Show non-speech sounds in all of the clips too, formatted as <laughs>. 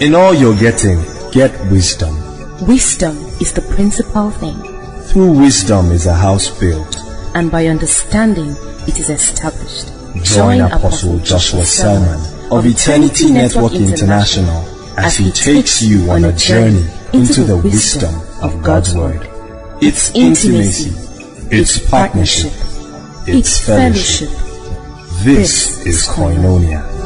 In all you're getting, get wisdom. Wisdom is the principal thing, Through wisdom is a house built. and by understanding it is established. Join Apostle Joshua Selman of Eternity Network International as he takes you on a journey into the wisdom of God's Word. It's intimacy, it's partnership, it's fellowship. This is Koinonia.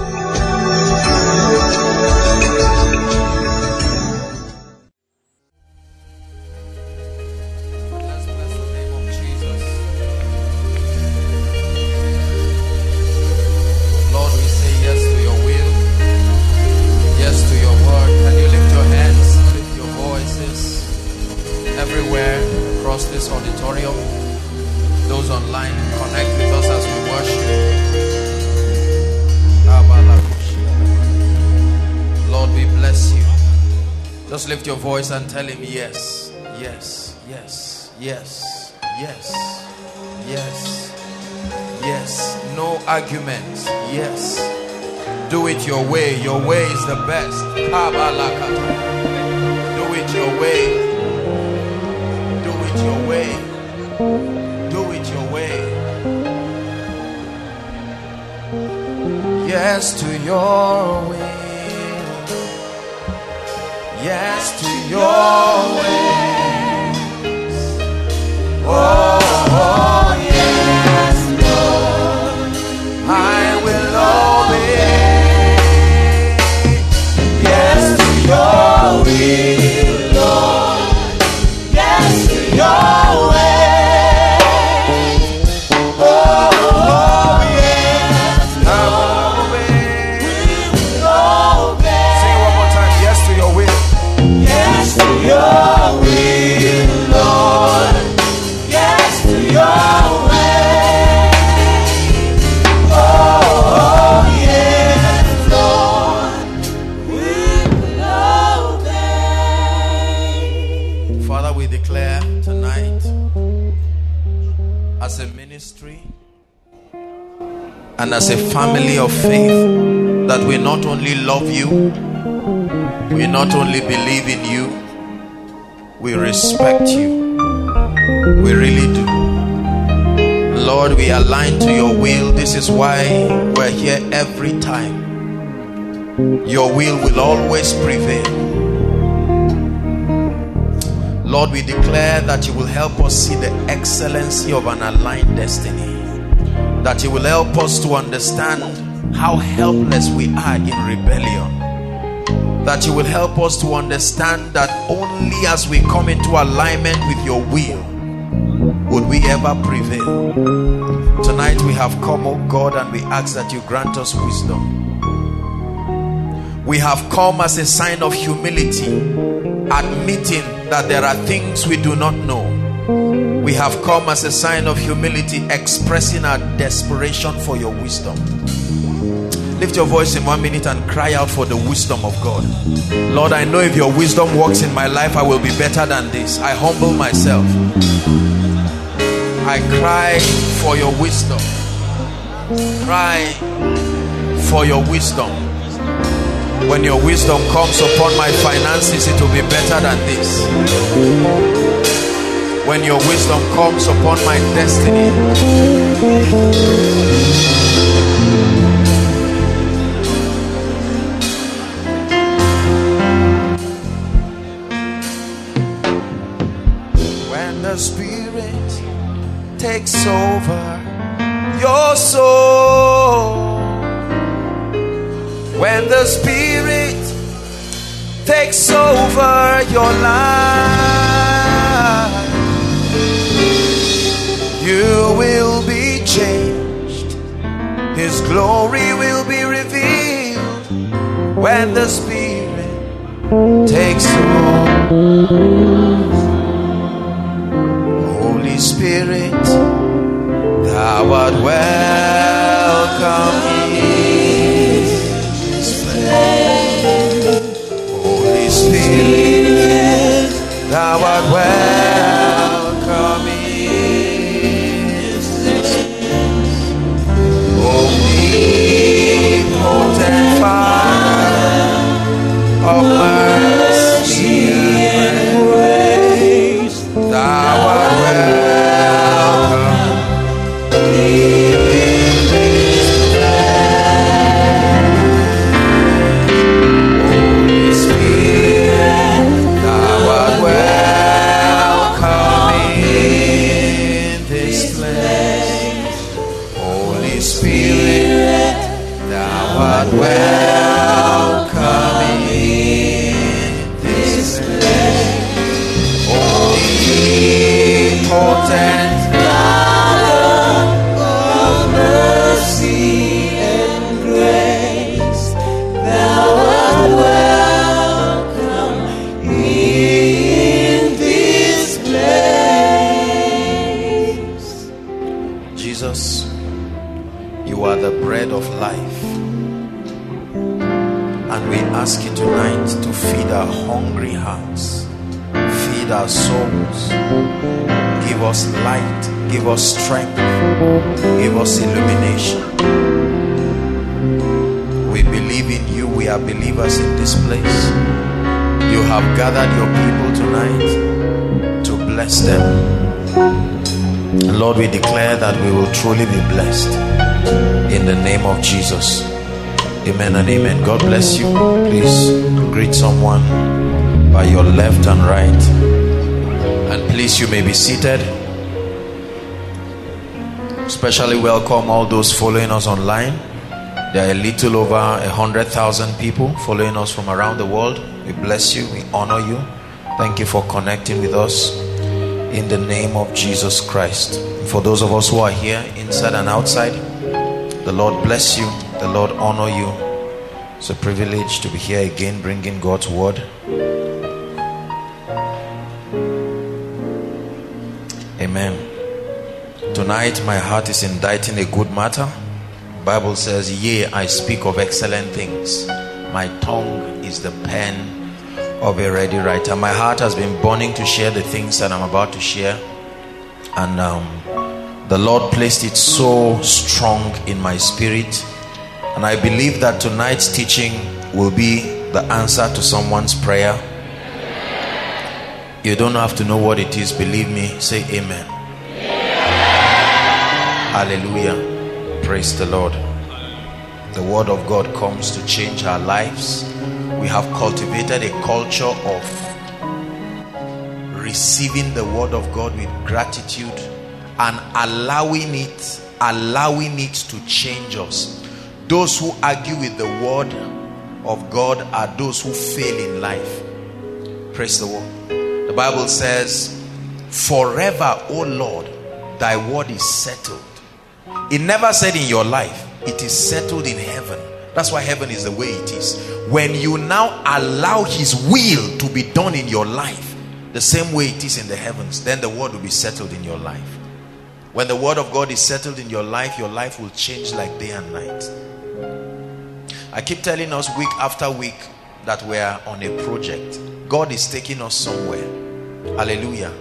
Voice and tell him yes, yes, yes, yes, yes, yes, yes. No arguments. Yes. Do it your way. Your way is the best. Do it your way. Do it your way. Do it your way. Yes to your will. Yes to your ways. Oh, oh, oh. As a family of faith that we not only love you, we not only believe in you, we respect you. We really do. Lord, we align to your will. This is why we're here every time. Your will will always prevail. Lord, we declare that you will help us see the excellency of an aligned destiny. That you will help us to understand how helpless we are in rebellion that you will help us to understand that only as we come into alignment with your will would we ever prevail. Tonight we have come, oh God, and we ask that you grant us wisdom. We have come as a sign of humility, admitting that there are things we do not know. We have come as a sign of humility, expressing our desperation for your wisdom. Lift your voice in one minute and cry out for the wisdom of God. Lord, I know if your wisdom works in my life, I will be better than this. I humble myself. I cry for your wisdom. Cry for your wisdom. When your wisdom comes upon my finances, it will be better than this. When your wisdom comes upon my destiny, when the Spirit takes over your soul, when the Spirit takes over your life, will be changed. His glory will be revealed when the Spirit takes hold. Holy Spirit, thou art welcome. Holy Spirit, thou art welcome us light, give us strength, give us illumination. We believe in you, we are believers in this place. You have gathered your people tonight to bless them. Lord, we declare that we will truly be blessed in the name of Jesus. Amen and amen. God bless you. Please greet someone by your left and right. And please, you may be seated. Especially welcome all those following us online. There are a little over a hundred thousand people following us from around the world. We bless you, we honor you. Thank you for connecting with us in the name of Jesus Christ. For those of us who are here, inside and outside, the Lord bless you, the Lord honor you. It's a privilege to be here again, bringing God's word. Tonight, my heart is inditing a good matter. Bible says, Yea, I speak of excellent things. My tongue is the pen of a ready writer. My heart has been burning to share the things that I'm about to share, and um, the Lord placed it so strong in my spirit. And I believe that tonight's teaching will be the answer to someone's prayer. You don't have to know what it is, believe me. Say amen. Hallelujah. Praise the Lord. The word of God comes to change our lives. We have cultivated a culture of receiving the word of God with gratitude and allowing it allowing it to change us. Those who argue with the word of God are those who fail in life. Praise the Lord the bible says forever o lord thy word is settled it never said in your life it is settled in heaven that's why heaven is the way it is. When you now allow His will to be done in your life, the same way it is in the heavens, then the word will be settled in your life. When the word of God is settled in your life, your life will change like day and night. I keep telling us week after week that we are on a project. God is taking us somewhere. Hallelujah.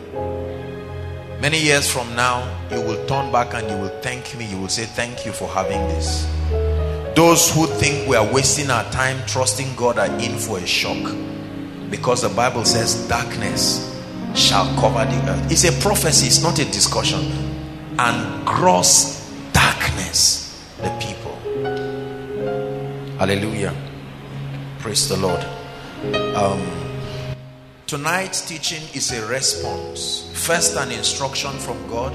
Many years from now, you will turn back and you will thank me. You will say, Thank you for having this. Those who think we are wasting our time trusting God are in for a shock. Because the Bible says darkness shall cover the earth. It's a prophecy, it's not a discussion. And gross darkness the people. Hallelujah. Praise the Lord. Um, tonight's teaching is a response. First, an instruction from God,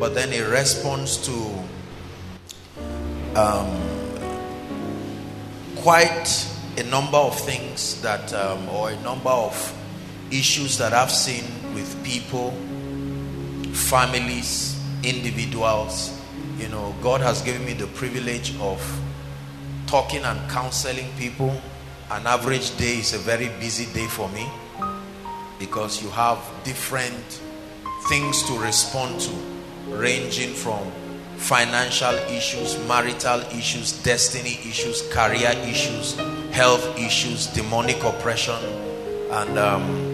but then a response to um, quite a number of things that, um, or a number of issues that I've seen with people, families, individuals. You know, God has given me the privilege of talking and counseling people. An average day is a very busy day for me because you have different things to respond to, ranging from financial issues, marital issues, destiny issues, career issues, health issues, demonic oppression. And um,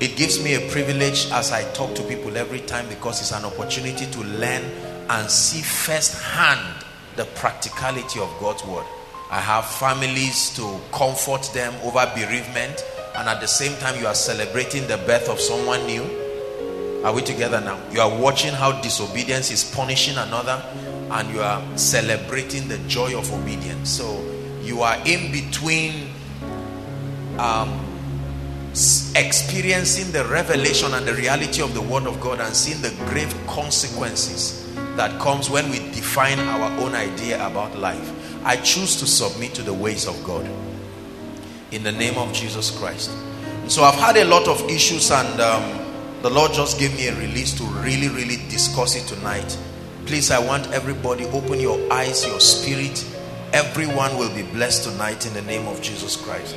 it gives me a privilege as I talk to people every time because it's an opportunity to learn and see firsthand the practicality of God's word. I have families to comfort them over bereavement, and at the same time, you are celebrating the birth of someone new are we together now? You are watching how disobedience is punishing another, and you are celebrating the joy of obedience. So you are in between um, experiencing the revelation and the reality of the word of God and seeing the grave consequences that comes when we define our own idea about life I choose to submit to the ways of God. In the name of Jesus Christ. So I've had a lot of issues, and um, the Lord just gave me a release to really, really discuss it tonight. Please, I want everybody open your eyes, your spirit. Everyone will be blessed tonight in the name of Jesus Christ.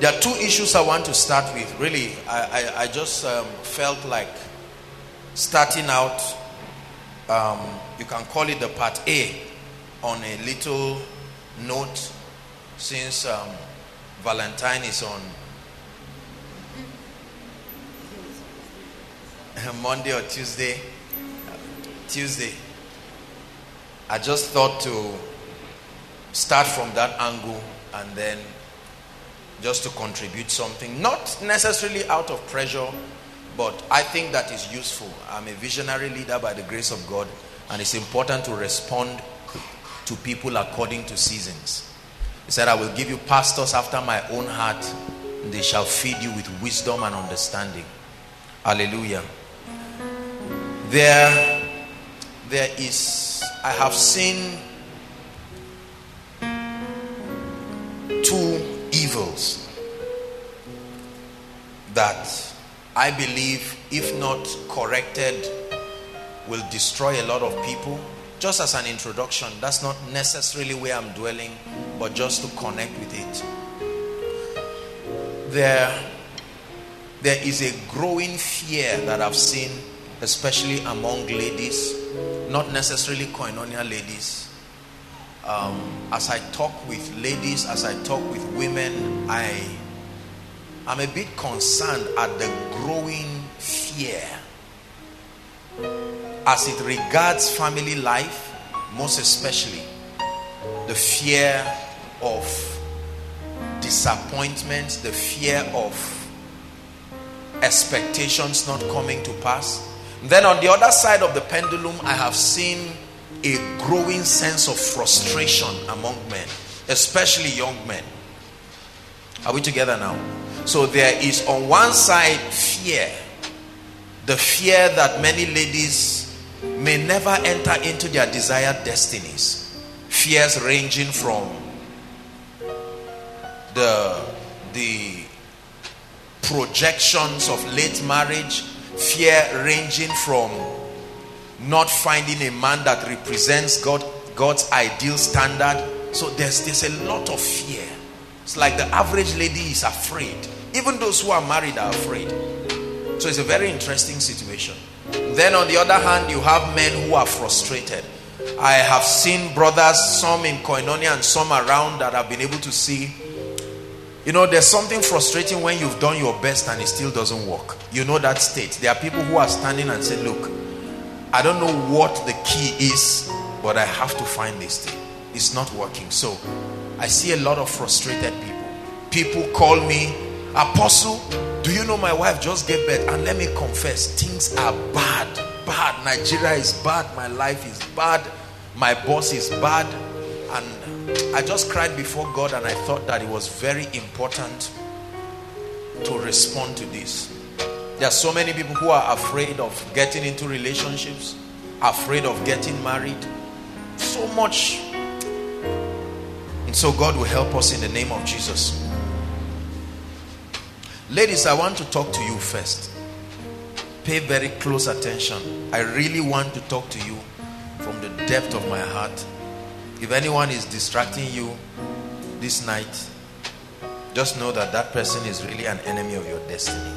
There are two issues I want to start with. Really, I, I, I just um, felt like starting out, um, you can call it the part A, on a little note since um, Valentine is on <laughs> Monday or Tuesday. Tuesday. I just thought to start from that angle and then just to contribute something, not necessarily out of pressure, but I think that is useful. I'm a visionary leader by the grace of God, and it's important to respond to people according to seasons. He said, I will give you pastors after my own heart, and they shall feed you with wisdom and understanding. Hallelujah. There, there is, I have seen two evils that I believe, if not corrected, will destroy a lot of people. Just as an introduction, that's not necessarily where I'm dwelling, but just to connect with it. There, there is a growing fear that I've seen, especially among ladies, not necessarily koinonia ladies, um, as I talk with ladies, as I talk with women, I am a bit concerned at the growing fear as it regards family life, most especially the fear of disappointment, the fear of expectations not coming to pass. Then on the other side of the pendulum, I have seen a growing sense of frustration among men, especially young men. Are we together now? So there is on one side fear, the fear that many ladies may never enter into their desired destinies. Fears ranging from the the projections of late marriage, fear ranging from not finding a man that represents God, God's ideal standard. So there's there's a lot of fear. It's like the average lady is afraid. Even those who are married are afraid. So it's a very interesting situation. Then on the other hand, you have men who are frustrated. I have seen brothers, some in Koinonia and some around that have been able to see. You know, there's something frustrating when you've done your best and it still doesn't work. You know that state. There are people who are standing and say, Look, I don't know what the key is, but I have to find this thing. It's not working. So I see a lot of frustrated people. People call me, Apostle, do you know my wife just gave birth? And let me confess, things are bad. Bad. Nigeria is bad. My life is bad. My boss is bad. And I just cried before God and I thought that it was very important to respond to this. There are so many people who are afraid of getting into relationships, afraid of getting married. So much. And so God will help us in the name of Jesus. Ladies, I want to talk to you first. Pay very close attention. I really want to talk to you from the depth of my heart. If anyone is distracting you this night, just know that that person is really an enemy of your destiny.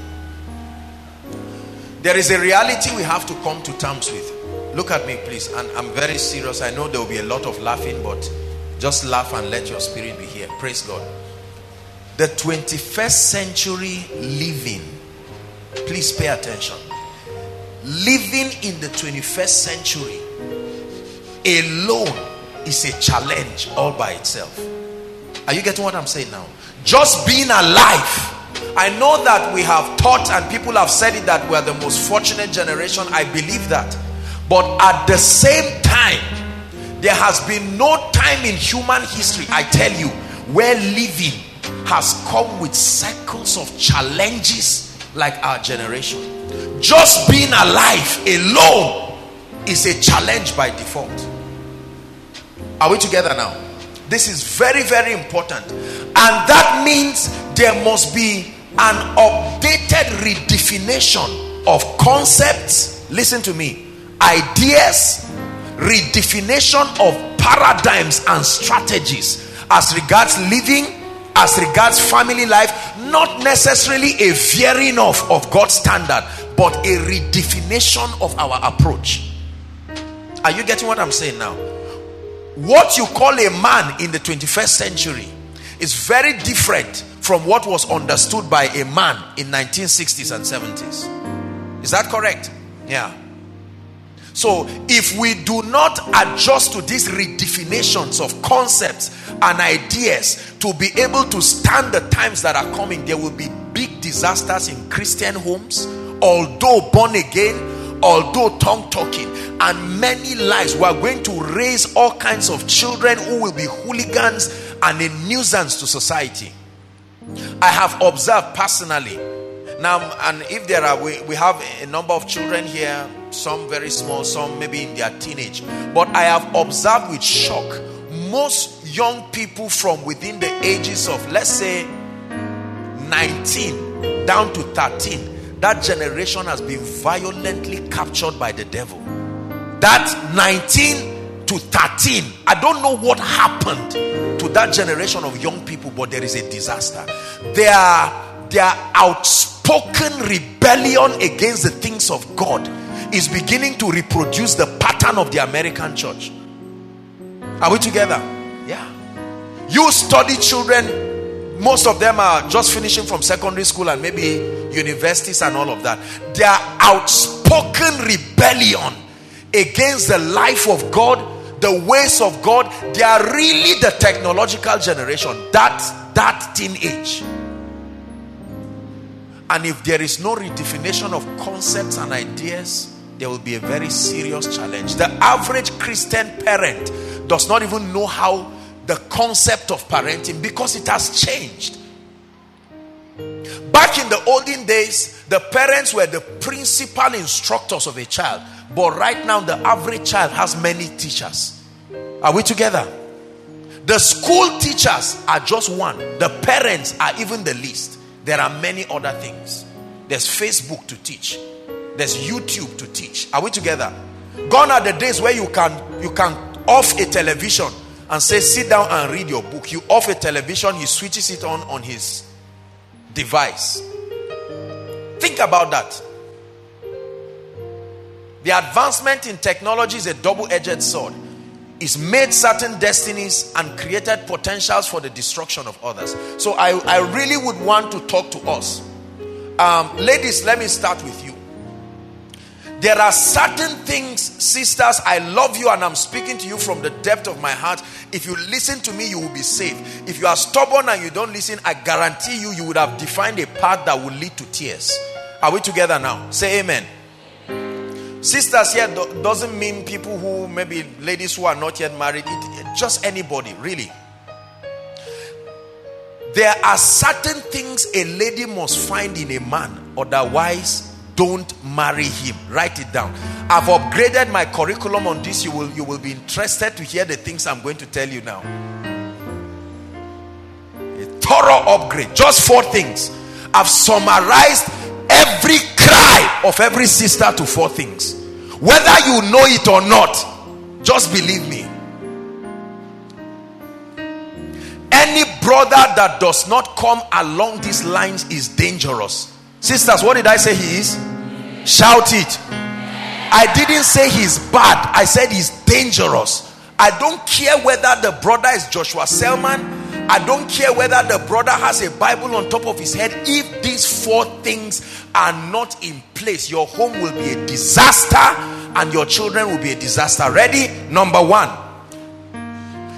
There is a reality we have to come to terms with. Look at me, please. And I'm very serious. I know there will be a lot of laughing, but just laugh and let your spirit be here. Praise God. The 21st century living, please pay attention. Living in the 21st century alone is a challenge all by itself. Are you getting what I'm saying now? Just being alive I know that we have taught and people have said it that we're the most fortunate generation. I believe that. But at the same time, there has been no time in human history, I tell you, where living has come with cycles of challenges like our generation. Just being alive alone is a challenge by default. Are we together now? This is very, very important. And that means there must be an updated redefinition of concepts. Listen to me. Ideas, redefinition of paradigms and strategies as regards living, as regards family life, not necessarily a veering off of God's standard, but a redefinition of our approach. Are you getting what I'm saying now? What you call a man in the 21st century is very different from what was understood by a man in 1960s and 70s. Is that correct? Yeah. So, if we do not adjust to these redefinitions of concepts and ideas to be able to stand the times that are coming, there will be big disasters in Christian homes, although born again, although tongue talking, and many lives. We are going to raise all kinds of children who will be hooligans and a nuisance to society. I have observed personally. Now, and if there are, we, we have a number of children here some very small, some maybe in their teenage. But I have observed with shock most young people from within the ages of, let's say, 19 down to 13, that generation has been violently captured by the devil. That 19 to 13, I don't know what happened to that generation of young people, but there is a disaster. They are, they are outspoken rebellion against the things of God is beginning to reproduce the pattern of the American church. Are we together? Yeah. You study children, most of them are just finishing from secondary school and maybe universities and all of that. Their outspoken rebellion against the life of God, the ways of God, they are really the technological generation. That that teenage. And if there is no redefinition of concepts and ideas, there will be a very serious challenge. The average Christian parent does not even know how the concept of parenting because it has changed. Back in the olden days, the parents were the principal instructors of a child, but right now, the average child has many teachers. Are we together? The school teachers are just one, the parents are even the least. There are many other things. There's Facebook to teach, there's YouTube to teach. Are we together? Gone are the days where you can you can off a television and say sit down and read your book. You off a television, he switches it on on his device. Think about that. The advancement in technology is a double-edged sword. It's made certain destinies and created potentials for the destruction of others. So I, I really would want to talk to us. Um, ladies, let me start with you. There are certain things, sisters, I love you and I'm speaking to you from the depth of my heart. If you listen to me, you will be saved. If you are stubborn and you don't listen, I guarantee you, you would have defined a path that will lead to tears. Are we together now? Say amen. Sisters here do- doesn't mean people who, maybe ladies who are not yet married, it, just anybody, really. There are certain things a lady must find in a man, otherwise, don't marry him. Write it down. I've upgraded my curriculum on this. You will you will be interested to hear the things i'm going to tell you now. A thorough upgrade. Just four things. I've summarized every cry of every sister to four things whether you know it or not just believe me any brother that does not come along these lines is dangerous Sisters, what did I say he is? Shout it. I didn't say he's bad. I said he's dangerous. I don't care whether the brother is Joshua Selman. I don't care whether the brother has a Bible on top of his head. If these four things are not in place, your home will be a disaster and your children will be a disaster. Ready? Number one,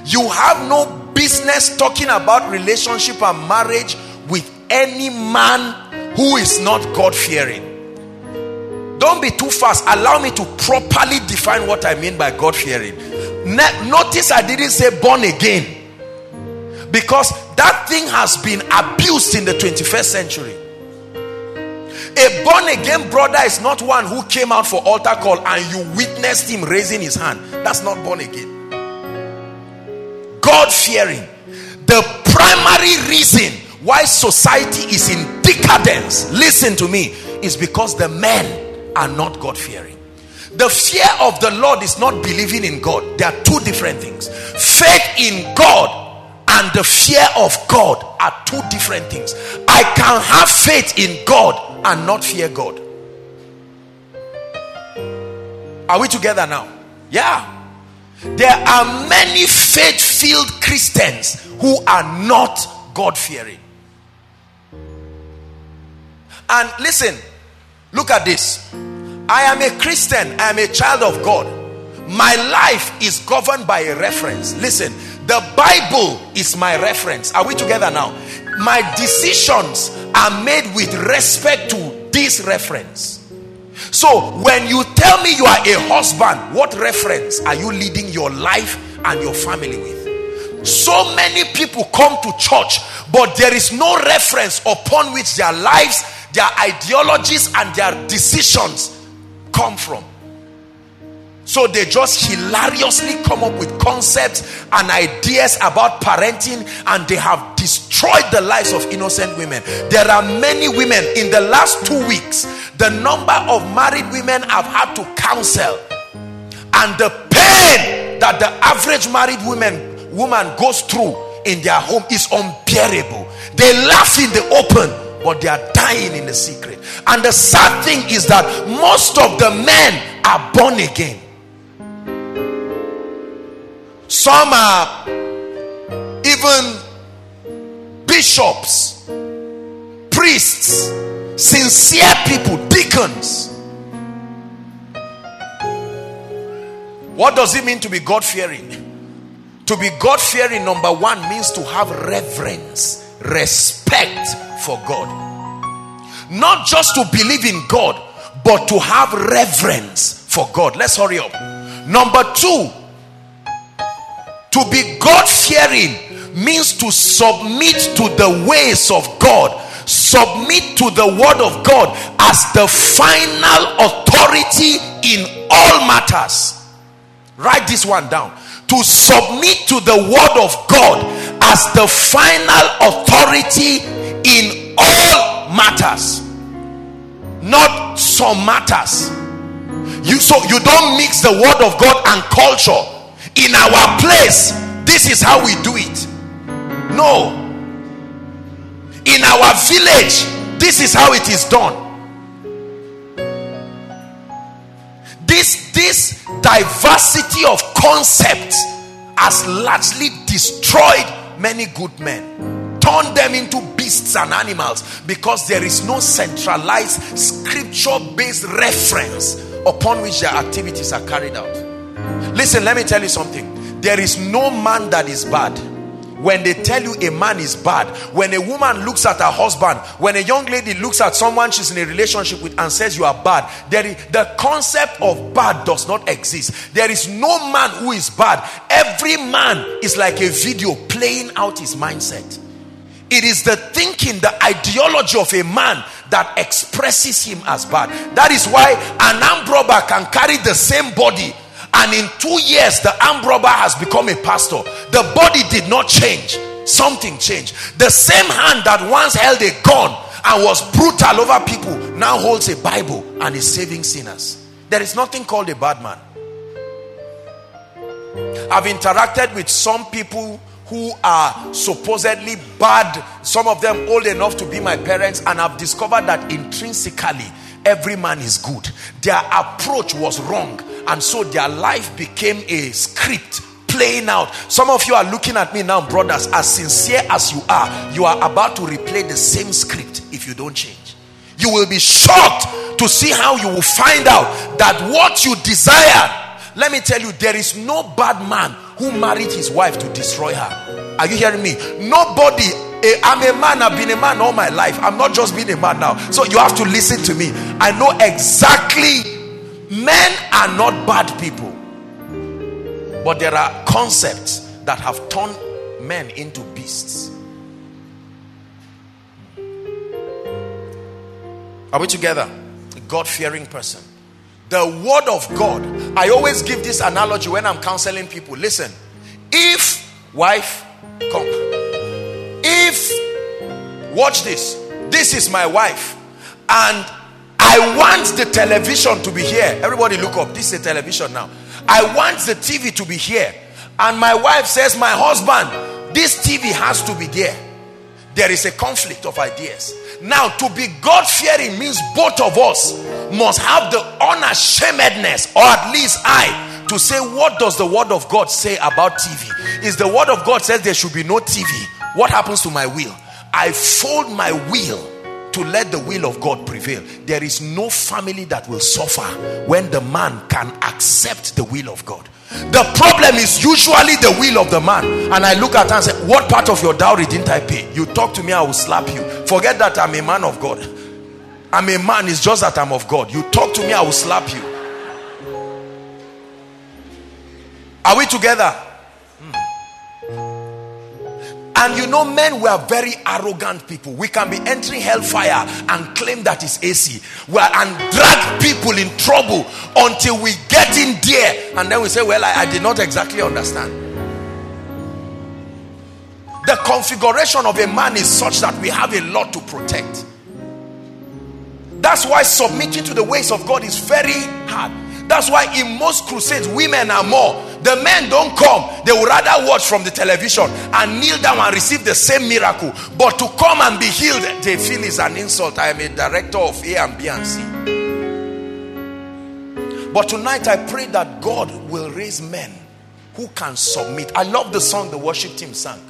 you have no business talking about relationship and marriage with any man who is not God fearing. Don't be too fast. Allow me to properly define what I mean by God fearing. Notice I didn't say born again because that thing has been abused in the 21st century. A born again brother is not one who came out for altar call and you witnessed him raising his hand. That's not born again. God fearing. The primary reason why society is in decadence, listen to me, is because the men are not God fearing. The fear of the Lord is not believing in God. There are two different things. Faith in God and the fear of God are two different things. I can have faith in God and not fear God. Are we together now? Yeah. There are many faith filled Christians who are not God fearing. And listen, look at this. I am a Christian, I am a child of God. My life is governed by a reference. Listen, the Bible is my reference. Are we together now? My decisions are made with respect to this reference. So, when you tell me you are a husband, what reference are you leading your life and your family with? So many people come to church, but there is no reference upon which their lives, their ideologies, and their decisions come from. So they just hilariously come up with concepts and ideas about parenting, and they have destroyed the lives of innocent women. There are many women in the last two weeks, the number of married women I've had to counsel, and the pain that the average married woman woman goes through in their home is unbearable. They laugh in the open, but they are dying in the secret. And the sad thing is that most of the men are born again some are even bishops, priests, sincere people, deacons. What does it mean to be God fearing? To be God fearing, number one, means to have reverence, respect for God. Not just to believe in God, but to have reverence for God. Let's hurry up. Number two, to be God fearing means to submit to the ways of God, submit to the word of God as the final authority in all matters. Write this one down. To submit to the word of God as the final authority in all matters, not some matters. You so you don't mix the word of God and culture in our place this is how we do it. No. In our village this is how it is done. This this diversity of concepts has largely destroyed many good men. Turned them into beasts and animals because there is no centralized scripture based reference upon which their activities are carried out Listen, let me tell you something. There is no man that is bad. When they tell you a man is bad, when a woman looks at her husband, when a young lady looks at someone she's in a relationship with and says you are bad, there is, the concept of bad does not exist. There is no man who is bad. Every man is like a video playing out his mindset. It is the thinking, the ideology of a man that expresses him as bad. That is why an armed robber can carry the same body and in two years the armed robber has become a pastor. The body did not change. Something changed. The same hand that once held a gun and was brutal over people now holds a bible and is saving sinners. There is nothing called a bad man. I've interacted with some people who are supposedly bad. Some of them old enough to be my parents and i've discovered that intrinsically every man is good their approach was wrong and so their life became a script playing out. Some of you are looking at me now, brothers, as sincere as you are, you are about to replay the same script if you don't change. You will be shocked to see how you will find out that what you desire. Let me tell you, there is no bad man who married his wife to destroy her. Are you hearing me? Nobody Eh, I'm a man, I've been a man all my life. I'm not just being a man now. So you have to listen to me. I know exactly Men are not bad people, but there are concepts that have turned men into beasts. Are we together? God fearing person. The word of God. I always give this analogy when I'm counseling people. Listen, if Wife, come. Watch this, this is my wife, and I want the television to be here. Everybody, look up. This is a television now. I want the TV to be here. And my wife says, My husband, this TV has to be there. There is a conflict of ideas. Now, to be God fearing means both of us must have the unashamedness, or at least I, to say, What does the word of God say about TV? Is the word of God says there should be no TV? What happens to my will? I fold my will to let the will of God prevail. There is no family that will suffer when the man can accept the will of God. The problem is usually the will of the man. And I look at her and say, What part of your dowry didn't I pay? You talk to me, I will slap you. Forget that I'm a man of God. I'm a man, it's just that I'm of God. You talk to me, I will slap you. Are we together? And you know, men, we are very arrogant people. We can be entering hellfire and claim that it's AC. We are, and drag people in trouble until we get in there. And then we say, Well, I, I did not exactly understand. The configuration of a man is such that we have a lot to protect. That's why submitting to the ways of God is very hard. That's why in most crusades, women are more the men don't come, they would rather watch from the television and kneel down and receive the same miracle. But to come and be healed, they feel is an insult. I am a director of A and B and C. But tonight I pray that God will raise men who can submit. I love the song the worship team sang.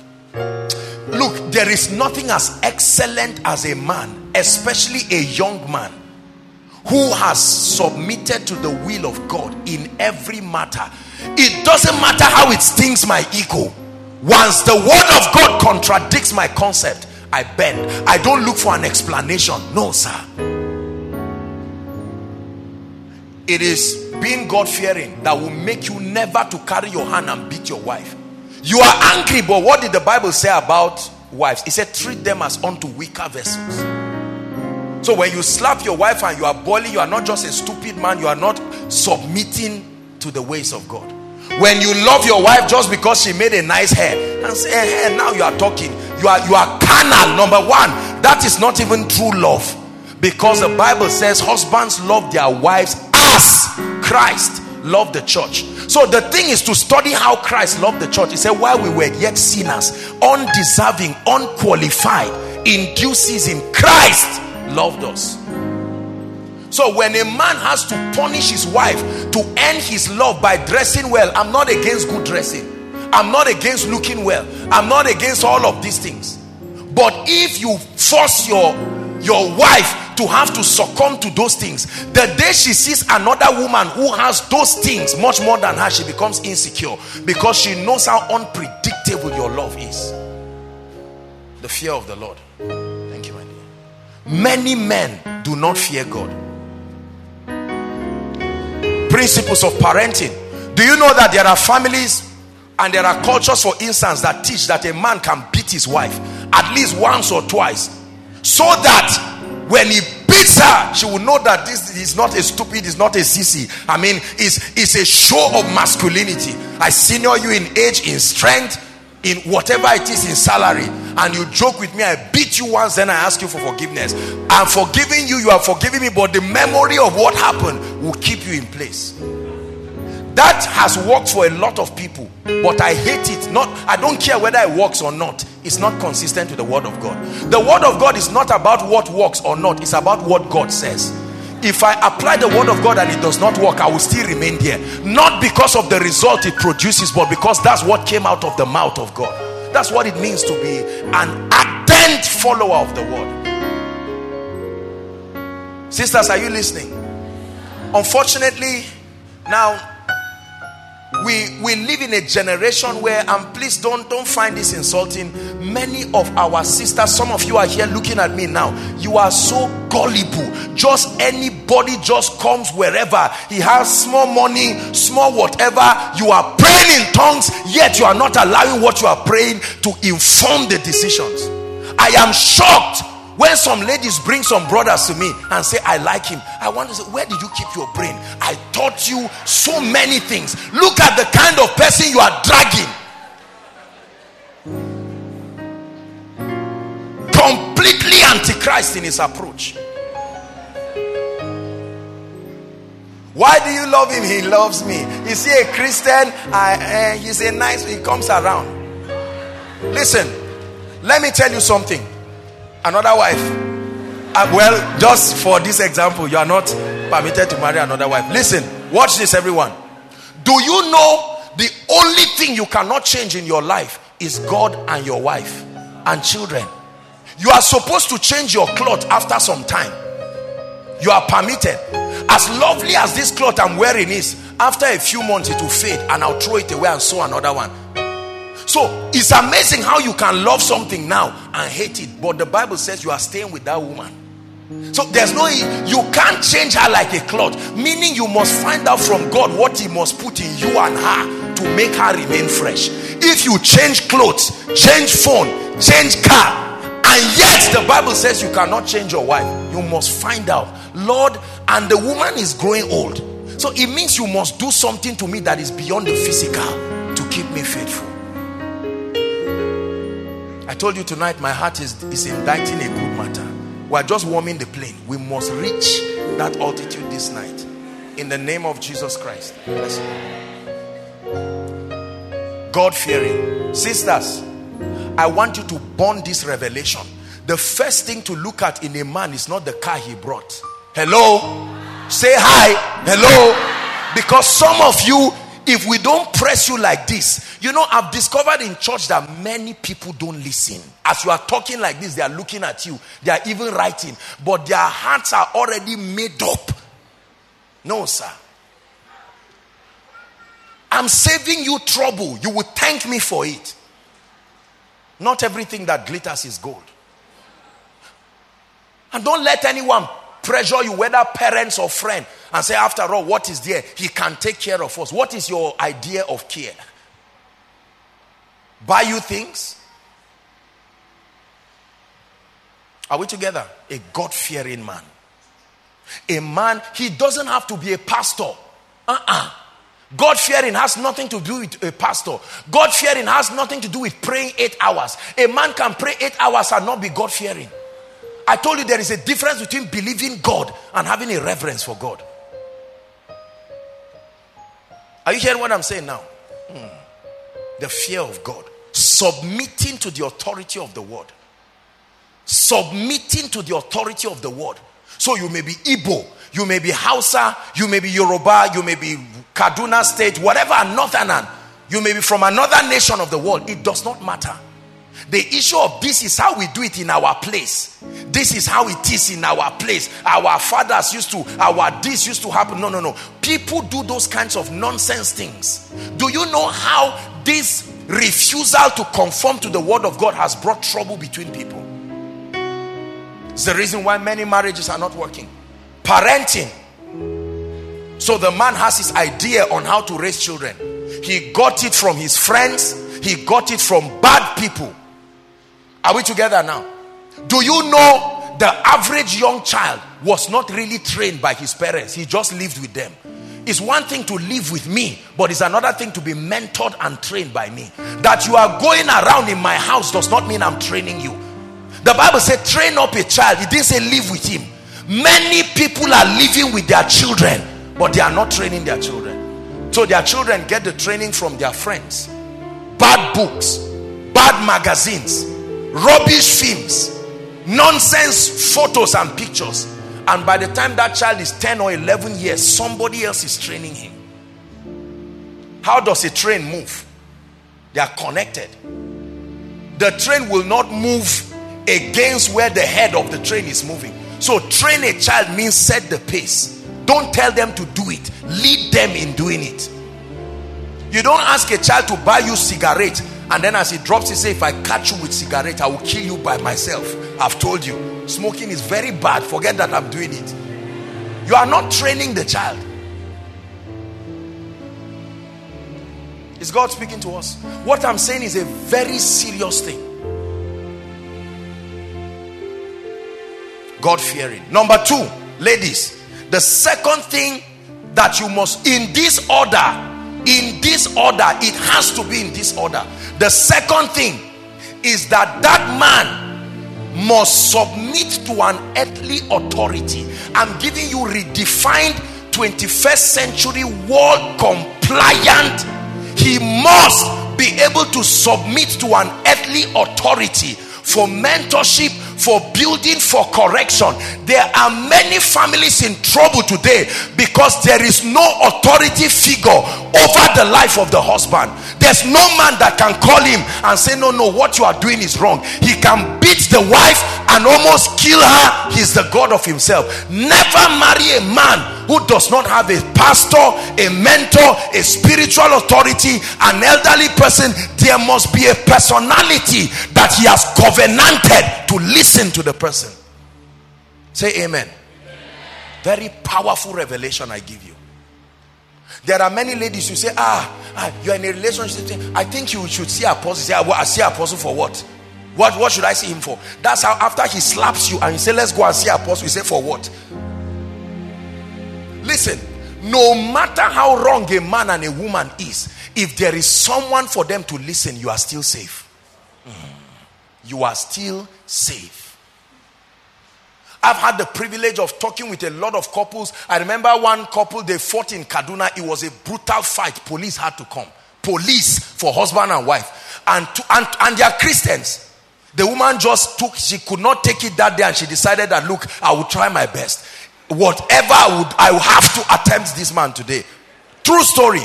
Look, there is nothing as excellent as a man, especially a young man, who has submitted to the will of God in every matter it doesn't matter how it stings my ego. Once the word of God contradicts my concept, I bend. I don't look for an explanation. No, sir. It is being God fearing that will make you never to carry your hand and beat your wife. You are angry, but what did the Bible say about wives? It said, treat them as unto weaker vessels. So when you slap your wife and you are boiling, you are not just a stupid man, you are not submitting to the ways of God. When you love your wife just because she made a nice hair and say, hey, hey, now you are talking, you are you are carnal. Number one, that is not even true love because the Bible says husbands love their wives as Christ loved the church. So the thing is to study how Christ loved the church. He said, while we were yet sinners, undeserving, unqualified, induces in due season, Christ loved us. So when a man has to punish his wife to end his love by dressing well, I'm not against good dressing. I'm not against looking well. I'm not against all of these things. But if you force your your wife to have to succumb to those things, the day she sees another woman who has those things much more than her, she becomes insecure because she knows how unpredictable your love is. The fear of the Lord. Many men do not fear God principles of parenting. Do you know that there are families and there are cultures, for instance, that teach that a man can beat his wife at least once or twice so that when he beats her, she will know that this is not a stupid, is not a sissy. I mean, it's, it's a show of masculinity. I senior you in age, in strength, in whatever it is in salary and you joke with me i beat you once then i ask you for forgiveness. I'm forgiving you you are forgiving me but the memory of what happened will keep you in place. That has worked for a lot of people but i hate it. Not i don't care whether it works or not. It's not consistent with the word of god. The word of god is not about what works or not. It's about what god says if I apply the word of God and it does not work, I will still remain there. Not because of the result it produces, but because that's what came out of the mouth of God. That's what it means to be an ardent follower of the word. Sisters, are you listening? Unfortunately, now we we live in a generation where and please don't don't find this insulting many of our sisters some of you are here looking at me now you are so gullible. Just anybody just comes wherever he has small money small whatever you are praying in tongues yet you are not allowing what you are praying to inform the decisions. I am shocked when some ladies bring some brothers to me and say, I like him, I want to say, Where did you keep your brain? I taught you so many things. Look at the kind of person you are dragging. Completely antichrist in his approach. Why do you love him? He loves me. Is he a Christian? I, uh, he's a nice, he comes around. Listen, let me tell you something. Another wife. Uh, well, just for this example, you are not permitted to marry another wife. Listen, watch this, everyone. Do you know the only thing you cannot change in your life is God and your wife and children? You are supposed to change your cloth after some time. You are permitted. As lovely as this cloth I'm wearing is, after a few months it will fade and I'll throw it away and sew another one. So it's amazing how you can love something now and hate it, but the Bible says you are staying with that woman. So there's no, you can't change her like a cloth, meaning you must find out from God what He must put in you and her to make her remain fresh. If you change clothes, change phone, change car, and yet the Bible says you cannot change your wife, you must find out, Lord, and the woman is growing old. So it means you must do something to me that is beyond the physical to keep me faithful. I told you tonight my heart is, is inditing a good matter. We're just warming the plane. We must reach that altitude this night. In the name of Jesus Christ. God fearing. Sisters, I want you to bond this revelation. The first thing to look at in a man is not the car he brought. Hello? Say hi. Hello? Because some of you, if we don't press you like this, you know, I've discovered in church that many people don't listen. As you are talking like this, they are looking at you, they are even writing, but their hearts are already made up. No, sir. I'm saving you trouble. You will thank me for it. Not everything that glitters is gold. And don't let anyone pressure you, whether parents or friend, and say, after all, what is there? He can take care of us. What is your idea of care? Buy you things? Are we together? A God fearing man. A man, he doesn't have to be a pastor. Uh uh-uh. uh God fearing has nothing to do with a pastor. God fearing has nothing to do with praying eight hours. A man can pray eight hours and not be God fearing. I told you there is a difference between believing God and having a reverence for God. Are you hearing what I'm saying now? Hmm. The fear of God, submitting to the authority of the word, submitting to the authority of the word. So you may be Igbo, you may be Hausa, you may be Yoruba, you may be Kaduna State, whatever, Northern, you may be from another nation of the world. It does not matter. The issue of this is how we do it in our place. This is how it is in our place. Our fathers used to, our this used to happen. No, no, no. People do those kinds of nonsense things. Do you know how this refusal to conform to the word of God has brought trouble between people? It's the reason why many marriages are not working. Parenting. So the man has his idea on how to raise children. He got it from his friends, he got it from bad people. Are we together now? Do you know the average young child was not really trained by his parents? He just lived with them. It's one thing to live with me, but it's another thing to be mentored and trained by me. That you are going around in my house does not mean I'm training you. The Bible said, train up a child. It didn't say live with him. Many people are living with their children, but they are not training their children. So their children get the training from their friends, bad books, bad magazines, rubbish films, nonsense photos and pictures. And by the time that child is 10 or 11 years, somebody else is training him. How does a train move? They are connected. The train will not move against where the head of the train is moving. So, train a child means set the pace. Don't tell them to do it, lead them in doing it. You don't ask a child to buy you cigarette and then as he drops, he say, if I catch you with cigarette, I will kill you by myself. I've told you. Smoking is very bad. Forget that I'm doing it. You are not training the child. Is God speaking to us? What I'm saying is a very serious thing. God fearing. Number two, ladies, the second thing that you must, in this order, in this order, it has to be in this order. The second thing is that that man must submit to an earthly authority. I'm giving you redefined 21st century world compliant. He must be able to submit to an earthly authority for mentorship, for building, for correction. There are many families in trouble today because there is no authority figure over the life of the husband. There's no man that can call him and say, No, no, what you are doing is wrong. He can beat the wife and almost kill her. He's the God of himself. Never marry a man who does not have a pastor, a mentor, a spiritual authority, an elderly person. There must be a personality that he has covenanted to listen to the person. Say amen. Very powerful revelation I give you. There are many ladies who say, ah, ah, you're in a relationship. I think you should see apostle. Say, I see apostle for what? What, what should I see him for? That's how after he slaps you and you say, let's go and see apostle, you say, for what? Listen, no matter how wrong a man and a woman is, if there is someone for them to listen, you are still safe. You are still safe. I've had the privilege of talking with a lot of couples. I remember one couple, they fought in Kaduna. It was a brutal fight. Police had to come. Police for husband and wife. And, to, and, and they are Christians. The woman just took, she could not take it that day and she decided that, look, I will try my best. Whatever I would, I will have to attempt this man today. True story.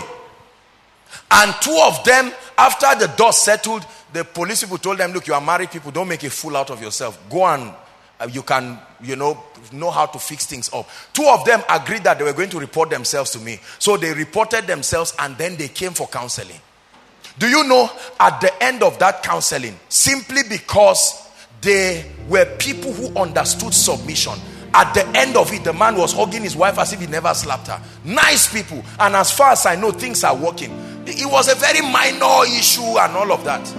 And two of them, after the dust settled, the police people told them, look, you are married people, don't make a fool out of yourself. Go and uh, you can, you know, know how to fix things up. Two of them agreed that they were going to report themselves to me. So they reported themselves and then they came for counseling. Do you know at the end of that counseling, simply because they were people who understood submission, at the end of it, the man was hugging his wife as if he never slapped her. Nice people. And as far as I know, things are working. It was a very minor issue and all of that.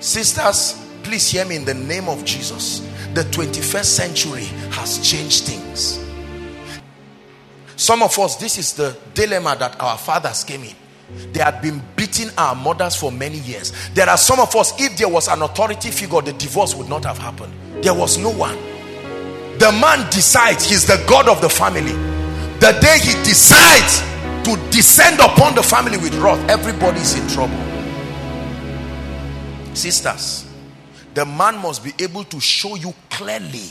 Sisters, Please hear me in the name of Jesus. The 21st century has changed things. Some of us, this is the dilemma that our fathers came in. They had been beating our mothers for many years. There are some of us, if there was an authority figure, the divorce would not have happened. There was no one. The man decides he's the God of the family. The day he decides to descend upon the family with wrath, everybody is in trouble. Sisters, the man must be able to show you clearly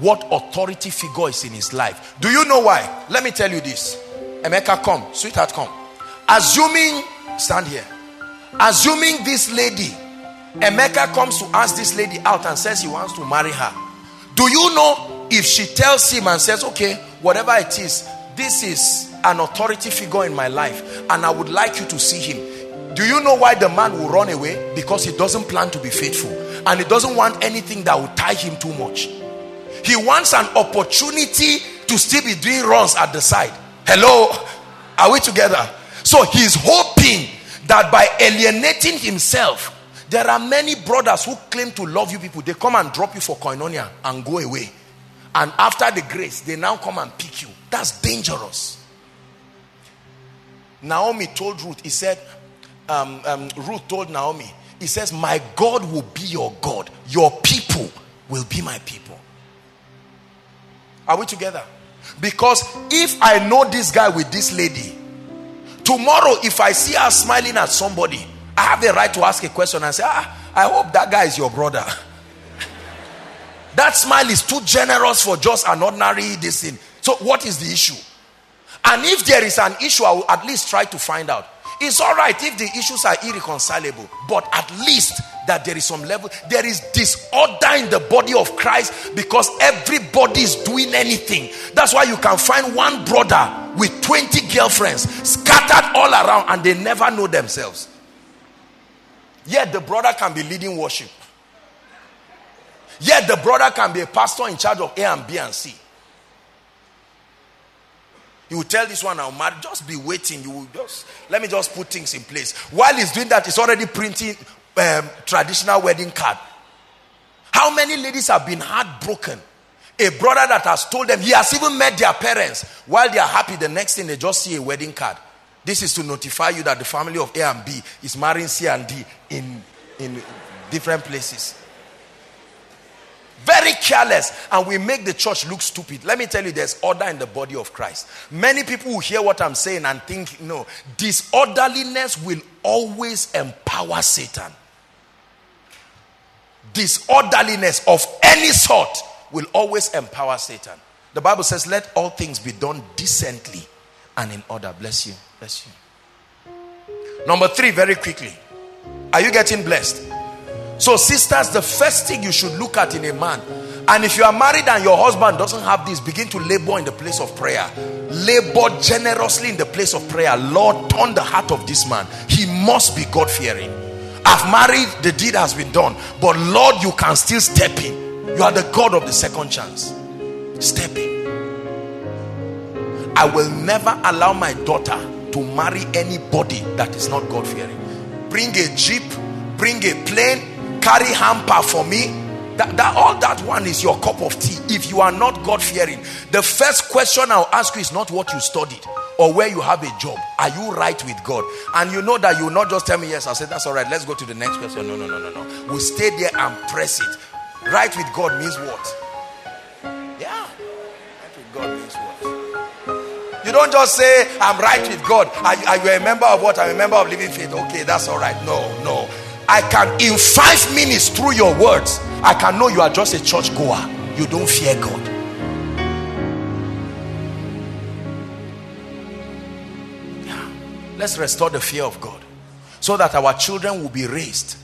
what authority figure is in his life. Do you know why? Let me tell you this. Emeka, come. Sweetheart, come. Assuming, stand here. Assuming this lady, Emeka comes to ask this lady out and says he wants to marry her. Do you know if she tells him and says, okay, whatever it is, this is an authority figure in my life and I would like you to see him do you know why the man will run away? Because he doesn't plan to be faithful and he doesn't want anything that will tie him too much. He wants an opportunity to still be doing runs at the side. Hello, are we together? So he's hoping that by alienating himself, there are many brothers who claim to love you people. They come and drop you for koinonia and go away. And after the grace, they now come and pick you. That's dangerous. Naomi told Ruth, he said, um, um, Ruth told Naomi, he says, My God will be your God, your people will be my people. Are we together? Because if I know this guy with this lady, tomorrow if I see her smiling at somebody, I have the right to ask a question and say, ah, I hope that guy is your brother. <laughs> that smile is too generous for just an ordinary this thing. So, what is the issue? And if there is an issue, I will at least try to find out. It's all right if the issues are irreconcilable, but at least that there is some level, there is disorder in the body of Christ because everybody is doing anything. That's why you can find one brother with 20 girlfriends scattered all around and they never know themselves. Yet the brother can be leading worship. Yet the brother can be a pastor in charge of A and B and C. You tell this one I'm married. Just be waiting. You will just let me just put things in place. While he's doing that, he's already printing um, traditional wedding card. How many ladies have been heartbroken? A brother that has told them he has even met their parents. While they are happy, the next thing they just see a wedding card. This is to notify you that the family of A and B is marrying C and D in, in different places. Very careless, and we make the church look stupid. Let me tell you, there's order in the body of Christ. Many people will hear what I'm saying and think, no, disorderliness will always empower Satan. Disorderliness of any sort will always empower Satan. The Bible says, let all things be done decently and in order. Bless you. Bless you. Number three, very quickly. Are you getting blessed? So, sisters, the first thing you should look at in a man, and if you are married and your husband doesn't have this, begin to labor in the place of prayer. Labor generously in the place of prayer. Lord, turn the heart of this man. He must be God fearing. I've married, the deed has been done, but Lord, you can still step in. You are the God of the second chance. Step in. I will never allow my daughter to marry anybody that is not God fearing. Bring a jeep, bring a plane, carry hamper for me. That, that all that one is your cup of tea. If you are not god fearing the first question i'll ask you is not what you studied or where you have a job. Are you right with god? And you know that you will not just tell me yes. I said that's all right. Let's go to the next question. No no no no no. We'll stay there and press it. Right with god means what? Yeah. Right with god means what? You don't just say i'm right with god. Are, are you a member of what? I'm a member of living faith. Okay that's all right. No no I can, in five minutes, through your words, I can know you are just a church goer. You don't fear God. Yeah. Let's restore the fear of God so that our children will be raised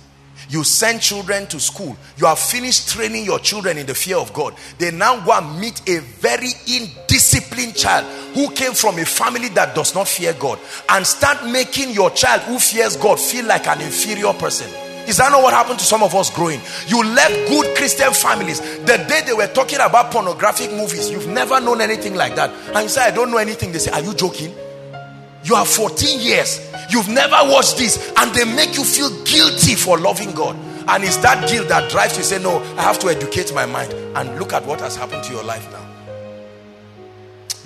you send children to school. You have finished training your children in the fear of God. They now go and meet a very indisciplined child who came from a family that does not fear God and start making your child who fears God feel like an inferior person. Is that not what happened to some of us growing? You left good Christian families. The day they were talking about pornographic movies, you've never known anything like that. And you say, I don't know anything. They say, Are you joking? You are 14 years. You've never watched this, and they make you feel guilty for loving God. And it's that guilt that drives you say, No, I have to educate my mind. And look at what has happened to your life now.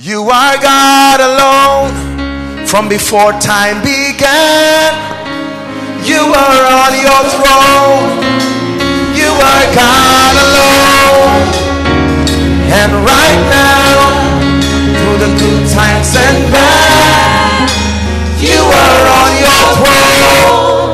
You are God alone from before time began. You are on your throne. You are God alone. And right now, through the good times and bad, you are on your throne.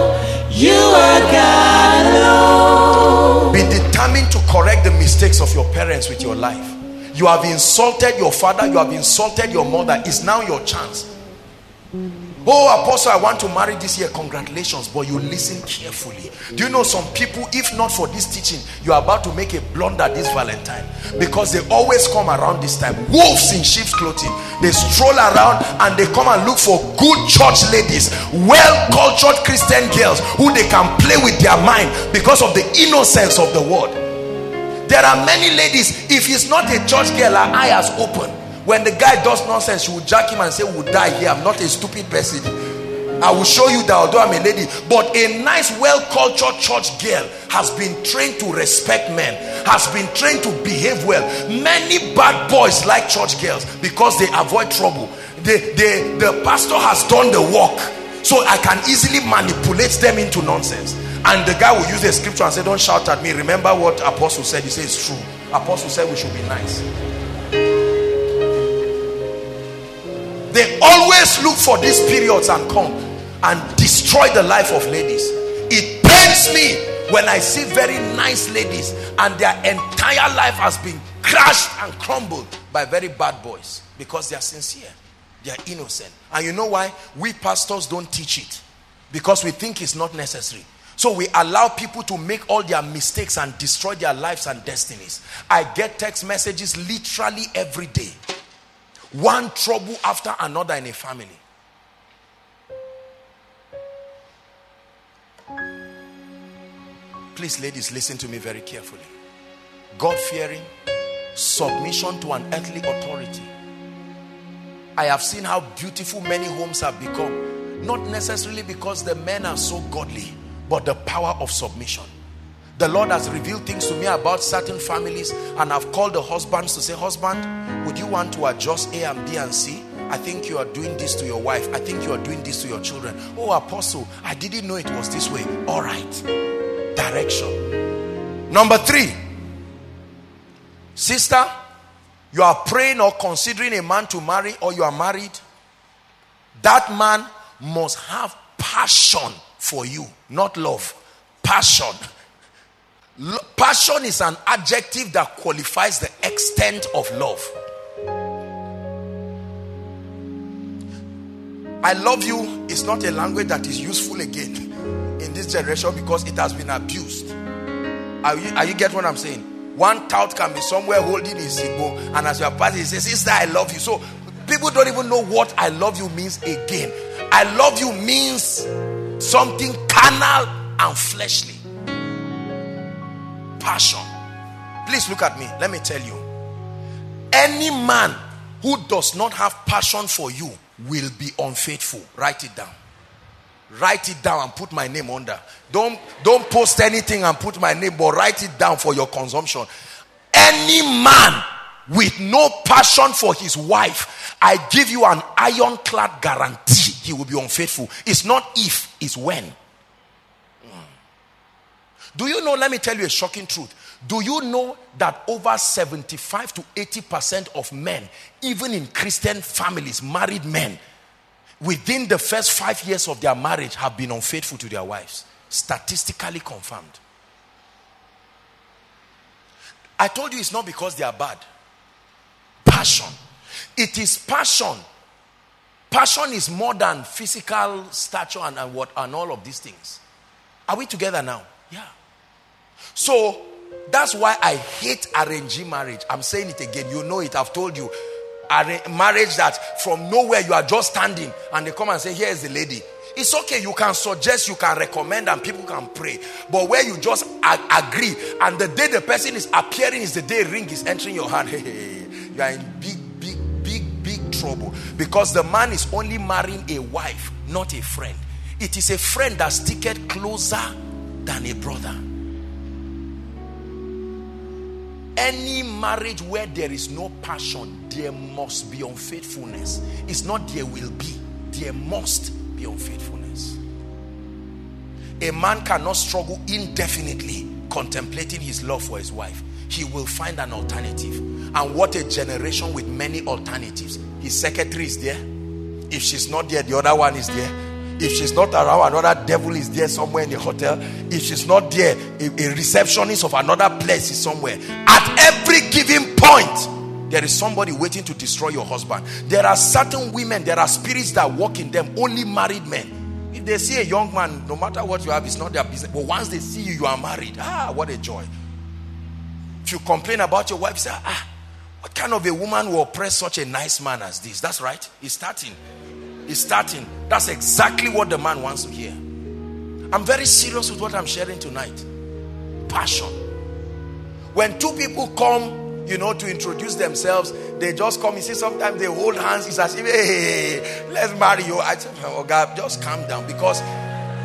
You are God alone. Be determined to correct the mistakes of your parents with your life. You have insulted your father, you have insulted your mother. It's now your chance. Oh, apostle, I want to marry this year. Congratulations, but you listen carefully. Do you know some people, if not for this teaching, you are about to make a blunder this Valentine because they always come around this time. Wolves in sheep's clothing, they stroll around and they come and look for good church ladies, well cultured Christian girls who they can play with their mind because of the innocence of the word. There are many ladies, if he's not a church girl, her eye has opened when the guy does nonsense, she will jack him and say, We'll die here. I'm not a stupid person. I will show you that although I'm a lady, but a nice, well cultured church girl has been trained to respect men, has been trained to behave well. Many bad boys like church girls because they avoid trouble. The, the, the pastor has done the work, so I can easily manipulate them into nonsense. And the guy will use the scripture and say, Don't shout at me. Remember what Apostle said. He says, It's true. Apostle said we should be nice. Look for these periods and come and destroy the life of ladies. It pains me when I see very nice ladies and their entire life has been crushed and crumbled by very bad boys because they are sincere, they are innocent. And you know why? We pastors don't teach it because we think it's not necessary. So we allow people to make all their mistakes and destroy their lives and destinies. I get text messages literally every day one trouble after another in a family. Please, ladies, listen to me very carefully. God fearing, submission to an earthly authority. I have seen how beautiful many homes have become. Not necessarily because the men are so godly, but the power of submission. The Lord has revealed things to me about certain families, and I've called the husbands to say, Husband, would you want to adjust A and B and C? I think you are doing this to your wife. I think you are doing this to your children. Oh, apostle, I didn't know it was this way. All right. Direction. Number three, sister, you are praying or considering a man to marry, or you are married. That man must have passion for you, not love. Passion. Passion is an adjective that qualifies the extent of love. I love you is not a language that is useful again in this generation because it has been abused. Are you, are you get what I'm saying? One tout can be somewhere holding his ego, and as you are passing, he says, Sister, I love you. So people don't even know what I love you means again. I love you means something carnal and fleshly. Passion. Please look at me. Let me tell you. Any man who does not have passion for you will be unfaithful. Write it down. Write it down and put my name under. Don't don't post anything and put my name, but write it down for your consumption. Any man with no passion for his wife, I give you an ironclad guarantee he will be unfaithful. It's not if, it's when. Do you know? Let me tell you a shocking truth. Do you know that over 75 to 80% of men, even in Christian families, married men, within the first five years of their marriage have been unfaithful to their wives? Statistically confirmed. I told you it's not because they are bad. Passion. It is passion. Passion is more than physical stature and, and what and all of these things. Are we together now? Yeah. So that's why I hate arranged marriage. I'm saying it again. You know it. I've told you. marriage that from nowhere you are just standing and they come and say, Here is the lady. It's okay. You can suggest, you can recommend, and people can pray. But where you just agree, and the day the person is appearing is the day ring is entering your hand. <laughs> Hey, you are in big, big, big, big trouble because the man is only marrying a wife, not a friend. It is a friend that sticketh closer than a brother. Any marriage where there is no passion, there must be unfaithfulness. It's not there will be, there must be unfaithfulness. A man cannot struggle indefinitely contemplating his love for his wife. He will find an alternative. And what a generation with many alternatives. His secretary is there. If she's not there, the other one is there if she's not around, another devil is there somewhere in the hotel. If she's not there, a, receptionist of another place is somewhere. At every given point, there is somebody waiting to destroy your husband. There are certain women, there are spirits that walk in them, only married men. If they see a young man, no matter what you have, it's not their business. But once they see you, you are married. Ah, what a joy. If you complain about your wife, say, ah, what kind of a woman will oppress such a nice man as this? That's right. He's starting is starting. That's exactly what the man wants to hear. I'm very serious with what I'm sharing tonight. Passion. When two people come, you know, to introduce themselves, they just come. You see, sometimes they hold hands. It's as if, hey, let's marry you. I said, oh God, just calm down because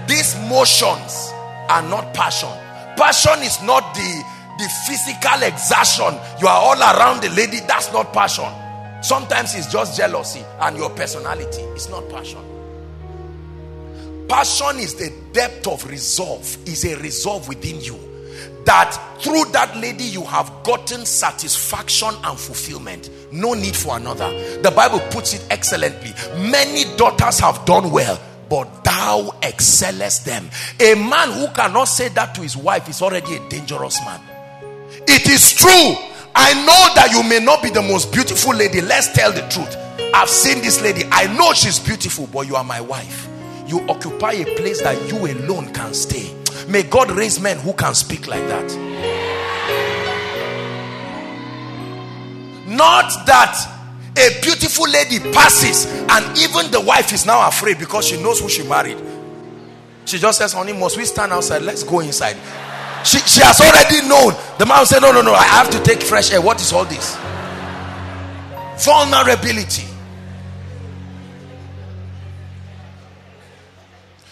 these motions are not passion. Passion is not the the physical exertion. You are all around the lady. That's not passion. Sometimes it's just jealousy and your personality. It's not passion. Passion is the depth of resolve, is a resolve within you that through that lady you have gotten satisfaction and fulfillment. No need for another. The Bible puts it excellently. Many daughters have done well, but thou excellest them. A man who cannot say that to his wife is already a dangerous man. It is true I know that you may not be the most beautiful lady. Let's tell the truth. I've seen this lady. I know she's beautiful, but you are my wife. You occupy a place that you alone can stay. May God raise men who can speak like that. Not that a beautiful lady passes and even the wife is now afraid because she knows who she married. She just says, Honey, must we stand outside? Let's go inside. She, she has already known. The man said, No, no, no, I have to take fresh air. What is all this? Vulnerability.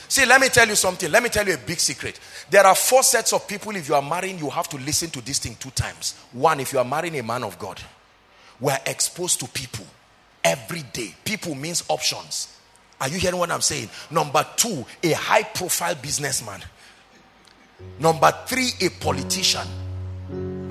See, let me tell you something. Let me tell you a big secret. There are four sets of people. If you are marrying, you have to listen to this thing two times. One, if you are marrying a man of God, we are exposed to people. every day. People means options. Are you hearing what I'm saying? Number two, a high profile businessman. Number three, a politician.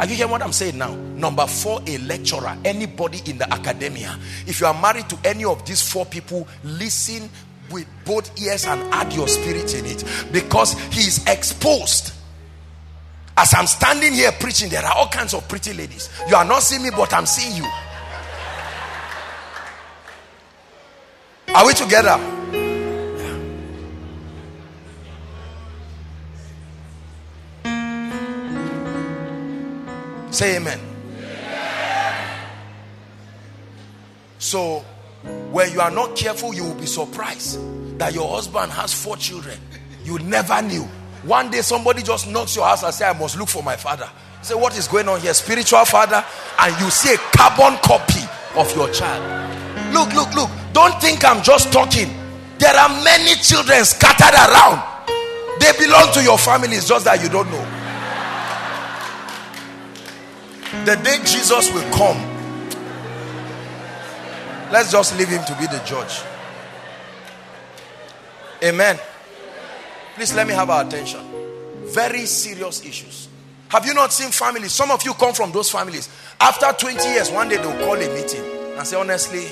Are you hearing what I'm saying now? Number four, a lecturer. Anybody in the academia. If you are married to any of these four people, listen with both ears and add your spirit in it because he is exposed. As I'm standing here preaching, there are all kinds of pretty ladies. You are not seeing me, but I'm seeing you. Are we together? Say amen. So, when you are not careful, you will be surprised that your husband has four children. You never knew. One day somebody just knocks your house and say, I must look for my father. Say, what is going on here? Spiritual father, and you see a carbon copy of your child. Look, look, look. Don't think I'm just talking. There are many children scattered around. They belong to your family. It's just that you don't know. The day Jesus will come, let's just leave him to be the judge. Amen. Please let me have our attention. Very serious issues. Have you not seen families? Some of you come from those families. After 20 years, one day they'll call a meeting and say, honestly,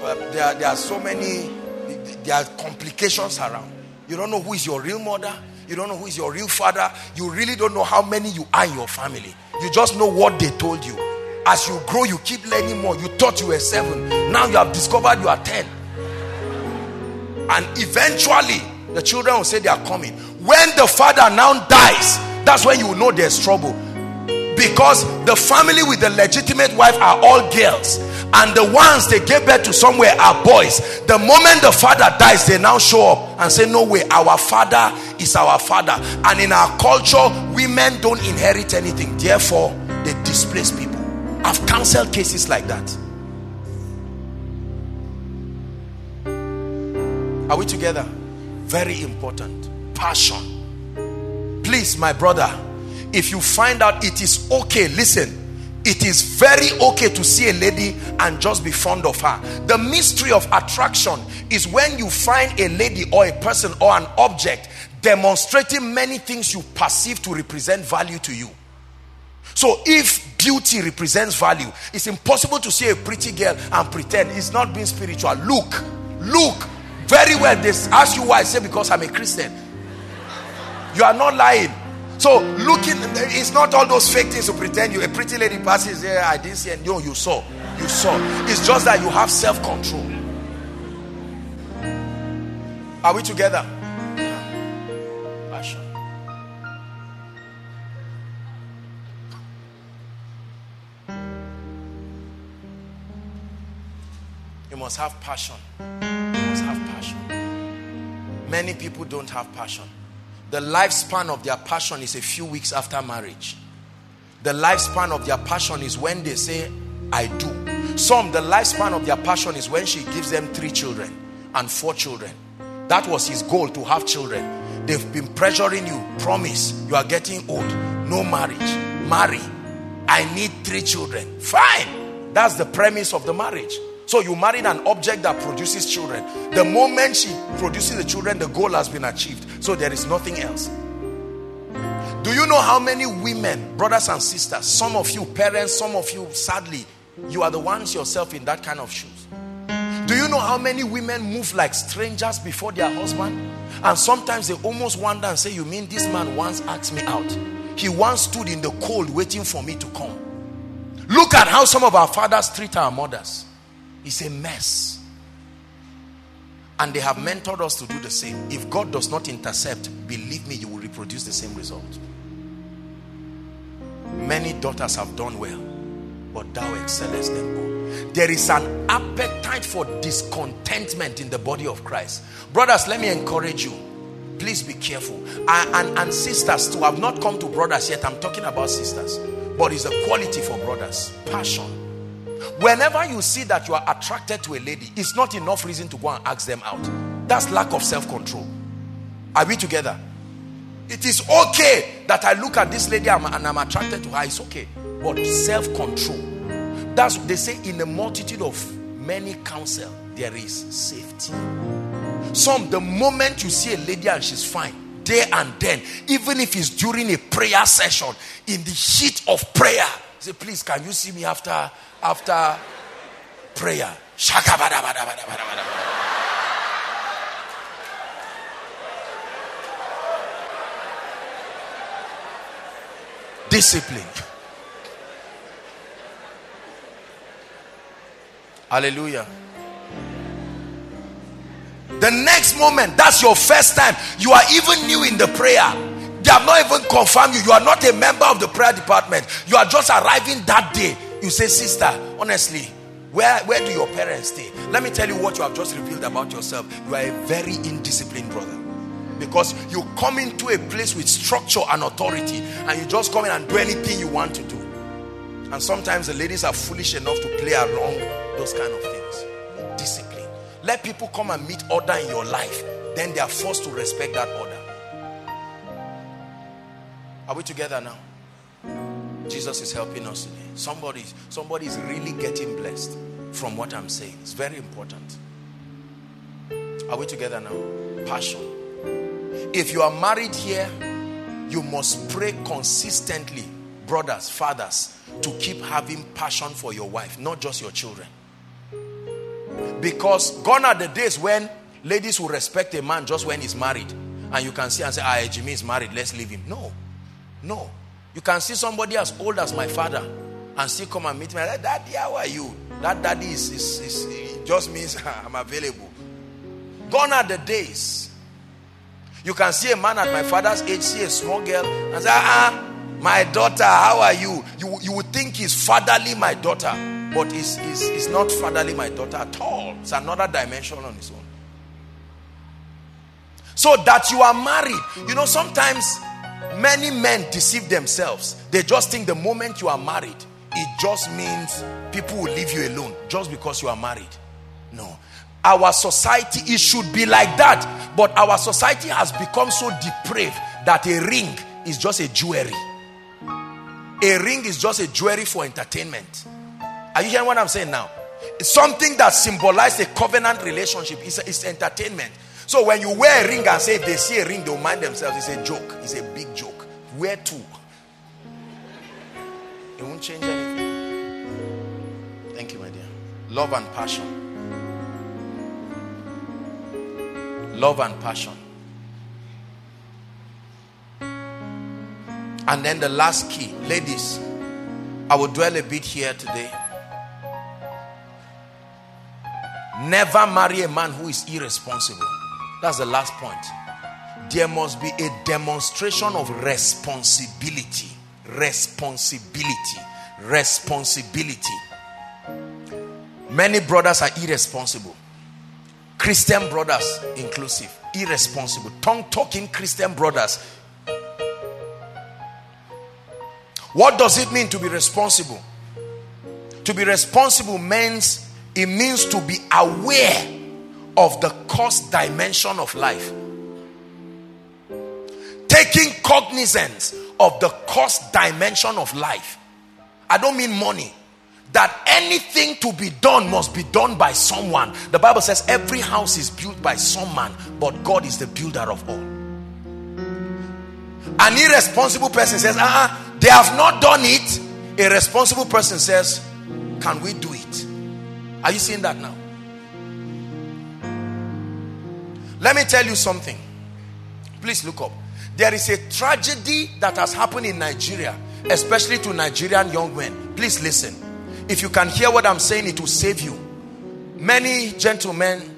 well, there, are, there are so many, there are complications around. You don't know who is your real mother. You don't know who is your real father. You really don't know how many you are in your family. You just know what they told you. As you grow, you keep learning more. You thought you were seven. Now you have discovered you are ten. And eventually, the children will say they are coming. When the father now dies, that's when you know there's trouble. Because the family with the legitimate wife are all girls and the ones they gave birth to somewhere are boys. The moment the father dies, they now show up and say, No way, our father is our father. And in our culture, women don't inherit anything, therefore, they displace people. I've counseled cases like that. Are we together? Very important. Passion. Please, my brother, if you find out it is okay, listen it is very okay to see a lady and just be fond of her. The mystery of attraction is when you find a lady or a person or an object demonstrating many things you perceive to represent value to you. So if beauty represents value, it's impossible to see a pretty girl and pretend it's not being spiritual. Look, look very well. They ask you why I say because I'm a Christian. You are not lying. So looking, it's not all those fake things to pretend you. A pretty lady passes there, I didn't see it. No, you saw. You saw. It's just that you have self-control. Are we together? Passion. You must have passion. You must have passion. Many people don't have passion the lifespan of their passion is a few weeks after marriage. The lifespan of their passion is when they say, I do. Some, the lifespan of their passion is when she gives them three children and four children. That was his goal to have children. They've been pressuring you. Promise, you are getting old. No marriage. Marry. I need three children. Fine. That's the premise of the marriage. So you married an object that produces children. The moment she produces the children, the goal has been achieved. So there is nothing else. Do you know how many women, brothers and sisters, some of you parents, some of you sadly, you are the ones yourself in that kind of shoes. Do you know how many women move like strangers before their husband? And sometimes they almost wonder and say, You mean this man once asked me out? He once stood in the cold waiting for me to come. Look at how some of our fathers treat our mothers. It's a mess. And they have mentored us to do the same. If God does not intercept, believe me, you will reproduce the same result. Many daughters have done well, but thou excellest them all. There is an appetite for discontentment in the body of Christ. Brothers, let me encourage you. Please be careful. And, and, and sisters too. I've not come to brothers yet. I'm talking about sisters. But it's a quality for brothers. Passion Whenever you see that you are attracted to a lady, it's not enough reason to go and ask them out. That's lack of self control. Are we together? It is okay that I look at this lady and I'm attracted to her. It's okay. But self control. That's what they say in a multitude of many counsel, there is safety. Some, the moment you see a lady and she's fine, day and then, even if it's during a prayer session, in the heat of prayer, say, please, can you see me after after prayer? Discipline. Hallelujah. The next moment, that's your first time. You are even new in the prayer. They have not even confirmed you. You are not a member of the prayer department. You are just arriving that day. You say, Sister, honestly, where, where do your parents stay? Let me tell you what you have just revealed about yourself. You are a very indisciplined brother. Because you come into a place with structure and authority, and you just come in and do anything you want to do. And sometimes the ladies are foolish enough to play along those kind of things. Discipline. Let people come and meet order in your life. Then they are forced to respect that order. Are we together now? Jesus is helping us today. Somebody, somebody is really getting blessed from what I'm saying. It's very important. Are we together now? Passion. If you are married here, you must pray consistently, brothers, fathers, to keep having passion for your wife, not just your children. Because gone are the days when ladies will respect a man just when he's married. And you can see and say, ah, Jimmy is married, let's leave him. No. No. You can see somebody as old as my father and still come and meet me. Like, daddy, how are you? That daddy is, is, is just means <laughs> I'm available. Gone are the days. You can see a man at my father's age, see a small girl, and say, ah, my daughter, how are you? You, you would think he's fatherly, my daughter. But it's, it's not fatherly my daughter at all. It's another dimension on its own. So that you are married. You know, sometimes many men deceive themselves. They just think the moment you are married, it just means people will leave you alone just because you are married. No. Our society, it should be like that. But our society has become so depraved that a ring is just a jewelry. A ring is just a jewelry for entertainment. Are you hearing what I'm saying now? It's something that symbolizes a covenant relationship. It's entertainment. So when you wear a ring and say if they see a ring, they'll mind themselves. It's a joke. It's a big joke. Wear two. It won't change anything. Thank you, my dear. Love and passion. Love and passion. And then the last key, ladies, I will dwell a bit here today. Never marry a man who is irresponsible. That's the last point. There must be a demonstration of responsibility. Responsibility. Responsibility. Many brothers are irresponsible. Christian brothers inclusive. Irresponsible. Tongue talking Christian brothers. What does it mean to be responsible? To be responsible means it means to be aware of the cost dimension of life. Taking cognizance of the cost dimension of life. I don't mean money. That anything to be done must be done by someone. The Bible says every house is built by some man, but God is the builder of all. An irresponsible person says, uh uh they have not done it. A responsible person says, Can we do it? Are you seeing that now? Let me tell you something. Please look up. There is a tragedy that has happened in Nigeria, especially to Nigerian young men. Please listen. If you can hear what I'm saying, it will save you. Many gentlemen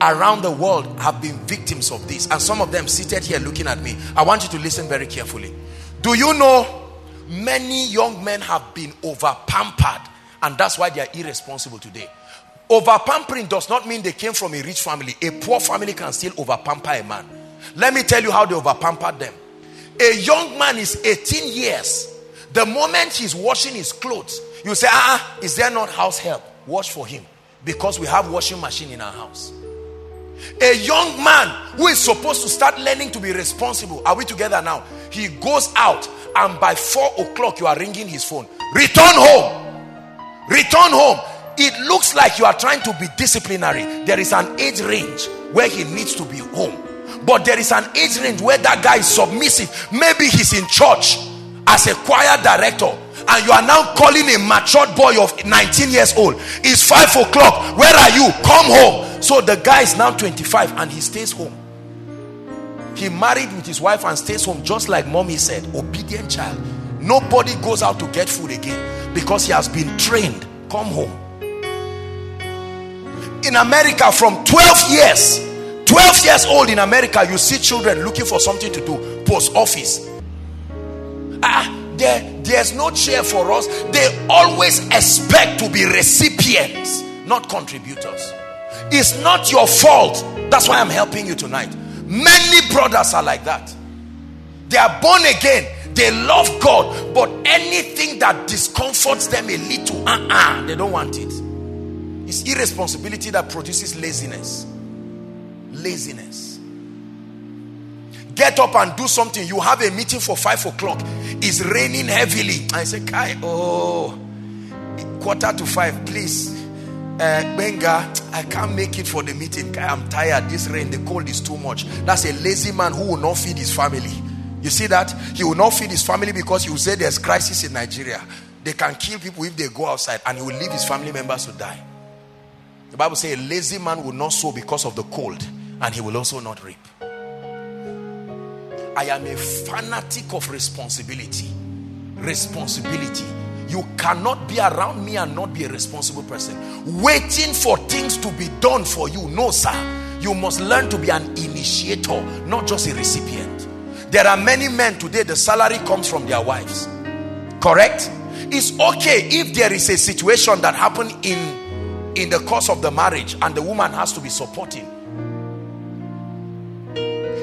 around the world have been victims of this, and some of them seated here looking at me. I want you to listen very carefully. Do you know many young men have been over pampered, and that's why they are irresponsible today? Over pampering does not mean they came from a rich family. A poor family can still over pamper a man. Let me tell you how they over pampered them. A young man is 18 years. The moment he's washing his clothes, you say, ah, is there not house help? Wash for him. Because we have washing machine in our house. A young man who is supposed to start learning to be responsible. Are we together now? He goes out and by four o'clock you are ringing his phone. Return home. Return home it looks like you are trying to be disciplinary. There is an age range where he needs to be home. But there is an age range where that guy is submissive. Maybe he's in church as a choir director and you are now calling a matured boy of 19 years old. It's 5 o'clock. Where are you? Come home. So the guy is now 25 and he stays home. He married with his wife and stays home just like mommy said. Obedient child. Nobody goes out to get food again because he has been trained. Come home. In America, from 12 years, 12 years old in America, you see children looking for something to do. Post office. Ah, there, there's no chair for us. They always expect to be recipients, not contributors. It's not your fault. That's why I'm helping you tonight. Many brothers are like that. They are born again. They love God, but anything that discomforts them a little, uh-uh, they don't want it. It's irresponsibility that produces laziness. Laziness. Get up and do something. You have a meeting for five o'clock. It's raining heavily. I say, Kai, oh, quarter to five, please uh, Benga, I can't make it for the meeting. I'm tired. This rain, the cold is too much. That's a lazy man who will not feed his family. You see that? He will not feed his family because he will say there's crisis in Nigeria. They can kill people if they go outside and he will leave his family members to die. The Bible says a lazy man will not sow because of the cold and he will also not reap. I am a fanatic of responsibility. Responsibility you cannot be around me and not be a responsible person. Waiting for things to be done for you. No, sir. You must learn to be an initiator, not just a recipient. There are many men today, the salary comes from their wives. Correct? It's okay if there is a situation that happened in, in the course of the marriage and the woman has to be supporting.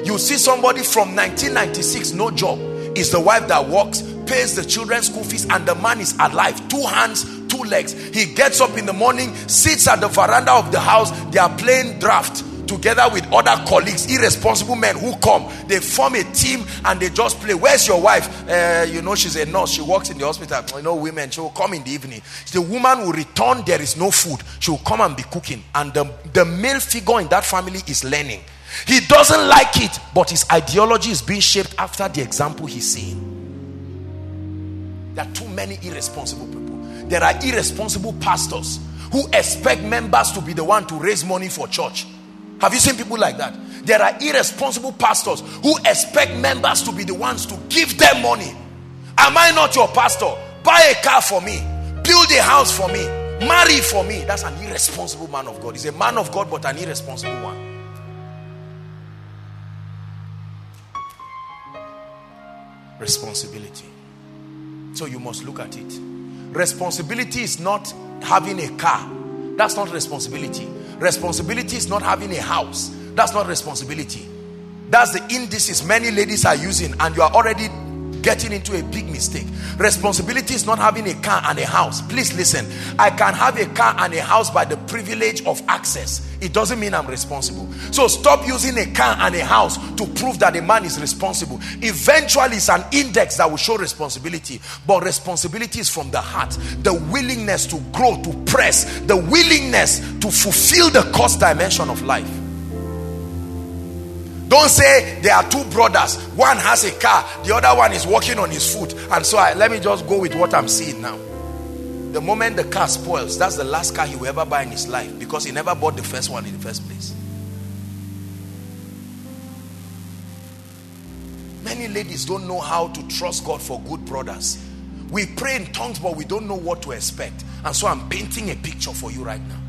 You see somebody from 1996, no job, is the wife that works pays the children's school fees and the man is alive two hands two legs he gets up in the morning sits at the veranda of the house they are playing draft together with other colleagues irresponsible men who come. They form a team and they just play. Where's your wife? Uh, you know she's a nurse. She works in the hospital. You know women she will come in the evening. The woman will return there is no food. She will come and be cooking. And the, the male figure in that family is learning. He doesn't like it but his ideology is being shaped after the example he's seeing. There are too many irresponsible people. There are irresponsible pastors who expect members to be the one to raise money for church. Have you seen people like that? There are irresponsible pastors who expect members to be the ones to give them money. Am I not your pastor? Buy a car for me, build a house for me, marry for me. That's an irresponsible man of God. He's a man of God, but an irresponsible one. Responsibility. So you must look at it. Responsibility is not having a car. That's not responsibility. Responsibility is not having a house. That's not responsibility. That's the indices many ladies are using, and you are already getting into a big mistake. Responsibility is not having a car and a house. Please listen. I can have a car and a house by the privilege of access. It doesn't mean I'm responsible. So stop using a car and a house to prove that a man is responsible. Eventually, it's an index that will show responsibility. But responsibility is from the heart. The willingness to grow, to press, the willingness to fulfill the cost dimension of life. Don't say there are two brothers. One has a car, the other one is walking on his foot. And so I, let me just go with what I'm seeing now. The moment the car spoils, that's the last car he will ever buy in his life because he never bought the first one in the first place. Many ladies don't know how to trust God for good brothers. We pray in tongues, but we don't know what to expect. And so I'm painting a picture for you right now.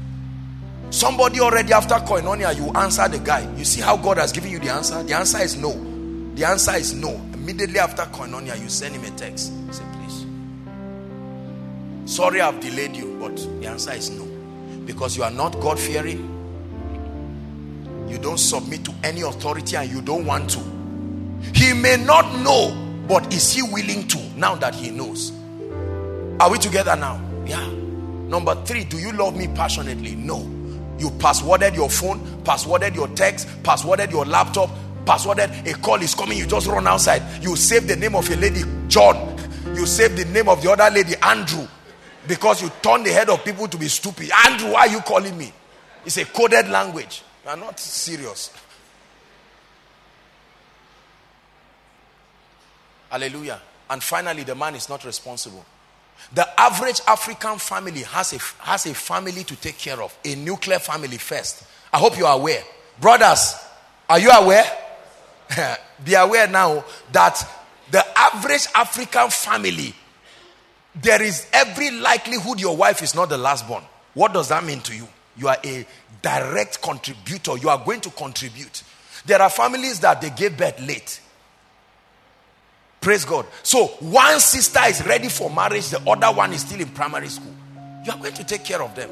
Somebody already after koinonia, you answer the guy. You see how God has given you the answer? The answer is no. The answer is no. Immediately after koinonia, you send him a text. Say, please. Sorry I've delayed you, but the answer is no. Because you are not God fearing. You don't submit to any authority and you don't want to. He may not know, but is he willing to now that he knows? Are we together now? Yeah. Number three, do you love me passionately? No. You passworded your phone, passworded your text, passworded your laptop, passworded a call is coming. You just run outside. You save the name of a lady, John. You save the name of the other lady, Andrew. because you turn the head of people to be stupid. Andrew, why are you calling me? It's a coded language. You are not serious. Hallelujah. And finally, the man is not responsible. The average African family has a, has a family to take care of, a nuclear family first. I hope you are aware. Brothers, are you aware? <laughs> Be aware now that the average African family, there is every likelihood your wife is not the last born. What does that mean to you? You are a direct contributor. You are going to contribute. There are families that they gave birth late. Praise God. So one sister is ready for marriage, the other one is still in primary school. You are going to take care of them.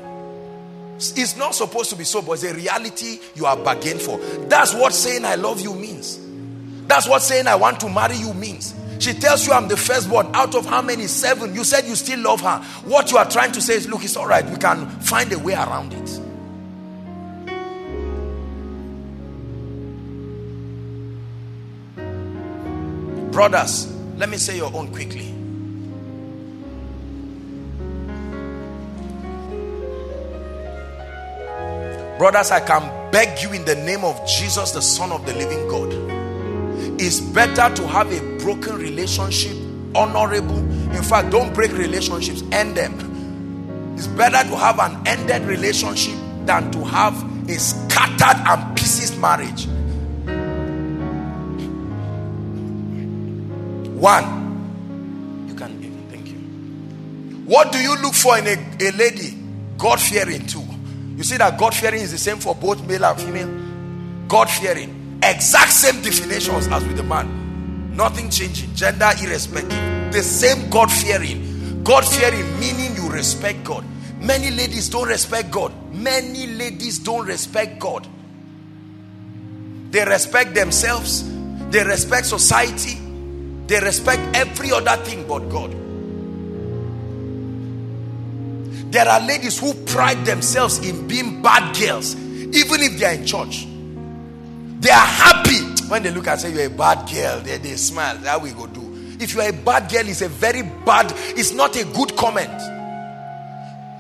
It's not supposed to be so, but it's a reality you are bargained for. That's what saying I love you means. That's what saying I want to marry you means. She tells you I'm the firstborn out of how many? Seven. You said you still love her. What you are trying to say is, look, it's all right. We can find a way around it. Brothers, let me say your own quickly. Brothers, I can beg you in the name of Jesus, the Son of the living God. It's better to have a broken relationship, honorable. In fact, don't break relationships, end them. It's better to have an ended relationship than to have a scattered and pieces marriage. One, you can, thank you. What do you look for in a, a lady? God fearing too. You see that God fearing is the same for both male and female. God fearing, exact same definitions as with the man. Nothing changing, gender irrespective. The same God fearing. God fearing meaning you respect God. Many ladies don't respect God. Many ladies don't respect God. They respect themselves, they respect society, they respect every other thing but God. There are ladies who pride themselves in being bad girls, even if they are in church. They are happy when they look and say, You're a bad girl. They, they smile. That we go do. If you are a bad girl, it's a very bad, it's not a good comment.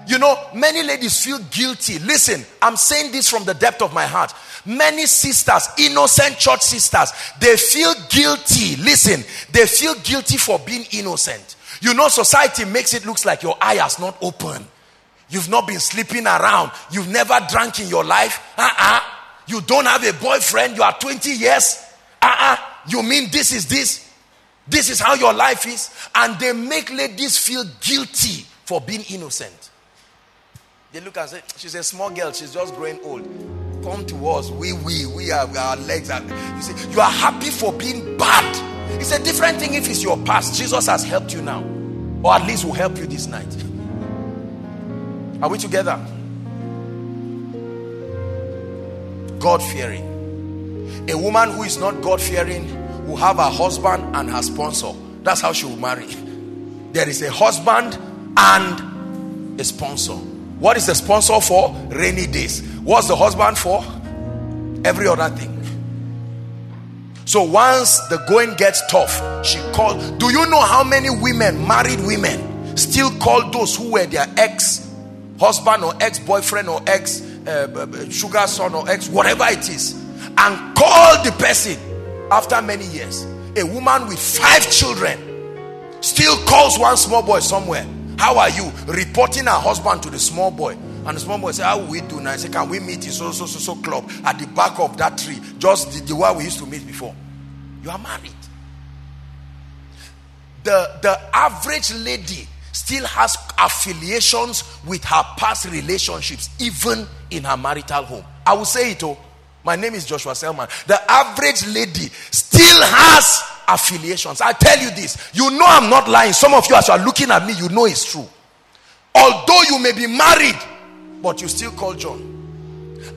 You know, many ladies feel guilty. Listen, I'm saying this from the depth of my heart. Many sisters, innocent church sisters, they feel guilty. Listen, they feel guilty for being innocent. You know, society makes it looks like your eye has not opened. You've not been sleeping around. You've never drank in your life. Uh-uh. You don't have a boyfriend. You are 20 years. Uh-uh. You mean this is this? This is how your life is? And they make ladies feel guilty for being innocent. They look and say, she's a small girl, she's just growing old. Come to us, we, we, we have our legs. Are, you see, you are happy for being bad. It's a different thing if it's your past. Jesus has helped you now, or at least will help you this night. Are we together? God fearing. A woman who is not God fearing will have a husband and her sponsor. That's how she will marry. There is a husband and a sponsor. What is the sponsor for? Rainy days. What's the husband for? Every other thing. So once the going gets tough, she called. Do you know how many women, married women, still call those who were their ex husband or ex boyfriend or ex uh, sugar son or ex whatever it is, and call the person after many years? A woman with five children still calls one small boy somewhere how are you? Reporting her husband to the small boy. And the small boy say, How will we do now? I say, Can we meet in so so so so club at the back of that tree? Just the, the one we used to meet before. You are married. The, the average lady still has affiliations with her past relationships, even in her marital home. I will say it oh. My name is Joshua Selman. The average lady still has affiliations. I tell you this, you know I'm not lying. Some of you, as you are looking at me, you know it's true. Although you may be married, but you still call John.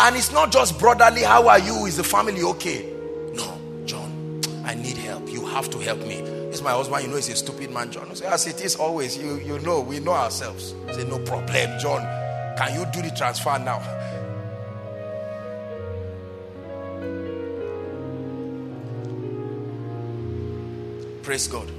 And it's not just brotherly, how are you? Is the family okay? No, John, I need help. You have to help me. Is my husband, you know, he's a stupid man, John. I say, as it is always, you, you know, we know ourselves. I say, no problem, John. Can you do the transfer now? Praise God.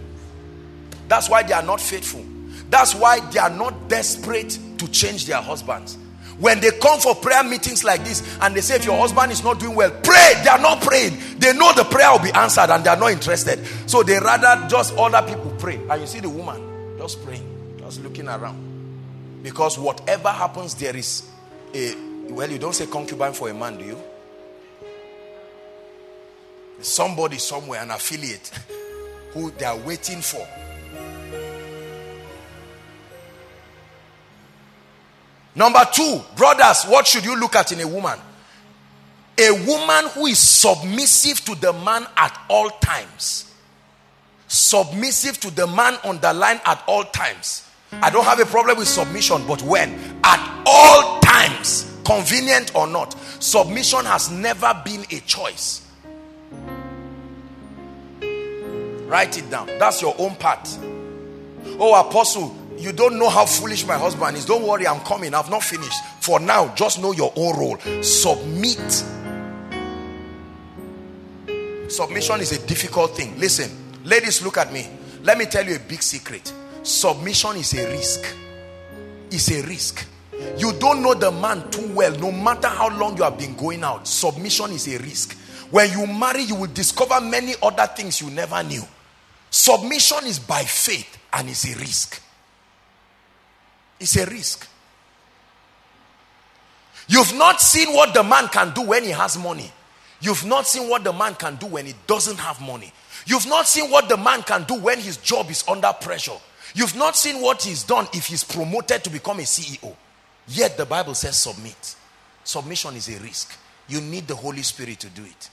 That's why they are not faithful. That's why they are not desperate to change their husbands. When they come for prayer meetings like this and they say, if your husband is not doing well, pray. They are not praying. They know the prayer will be answered and they are not interested. So they rather just other people pray. And you see the woman just praying, just looking around. Because whatever happens, there is a, well, you don't say concubine for a man, do you? Somebody somewhere, an affiliate, <laughs> who they are waiting for Number two, brothers, what should you look at in a woman? A woman who is submissive to the man at all times. Submissive to the man on the line at all times. I don't have a problem with submission, but when? At all times, convenient or not. Submission has never been a choice. Write it down. That's your own part. Oh, apostle, you don't know how foolish my husband is. Don't worry, I'm coming. I've not finished. For now, just know your own role. Submit. Submission is a difficult thing. Listen, ladies, look at me. Let me tell you a big secret. Submission is a risk. It's a risk. You don't know the man too well, no matter how long you have been going out. Submission is a risk. When you marry, you will discover many other things you never knew. Submission is by faith and it's a risk. It's a risk. You've not seen what the man can do when he has money. You've not seen what the man can do when he doesn't have money. You've not seen what the man can do when his job is under pressure. You've not seen what he's done if he's promoted to become a CEO. Yet the Bible says submit. Submission is a risk. You need the Holy Spirit to do it.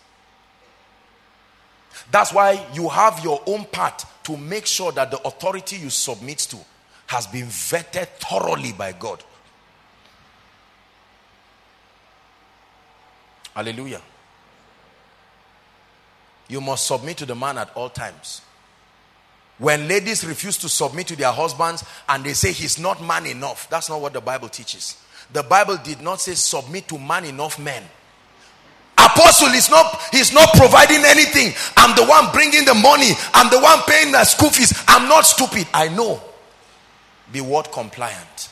That's why you have your own part to make sure that the authority you submit to has been vetted thoroughly by God. Hallelujah. You must submit to the man at all times. When ladies refuse to submit to their husbands and they say he's not man enough, that's not what the Bible teaches. The Bible did not say submit to man enough men. Apostle is not he's not providing anything. I'm the one bringing the money. I'm the one paying the school fees. I'm not stupid. I know be word compliant.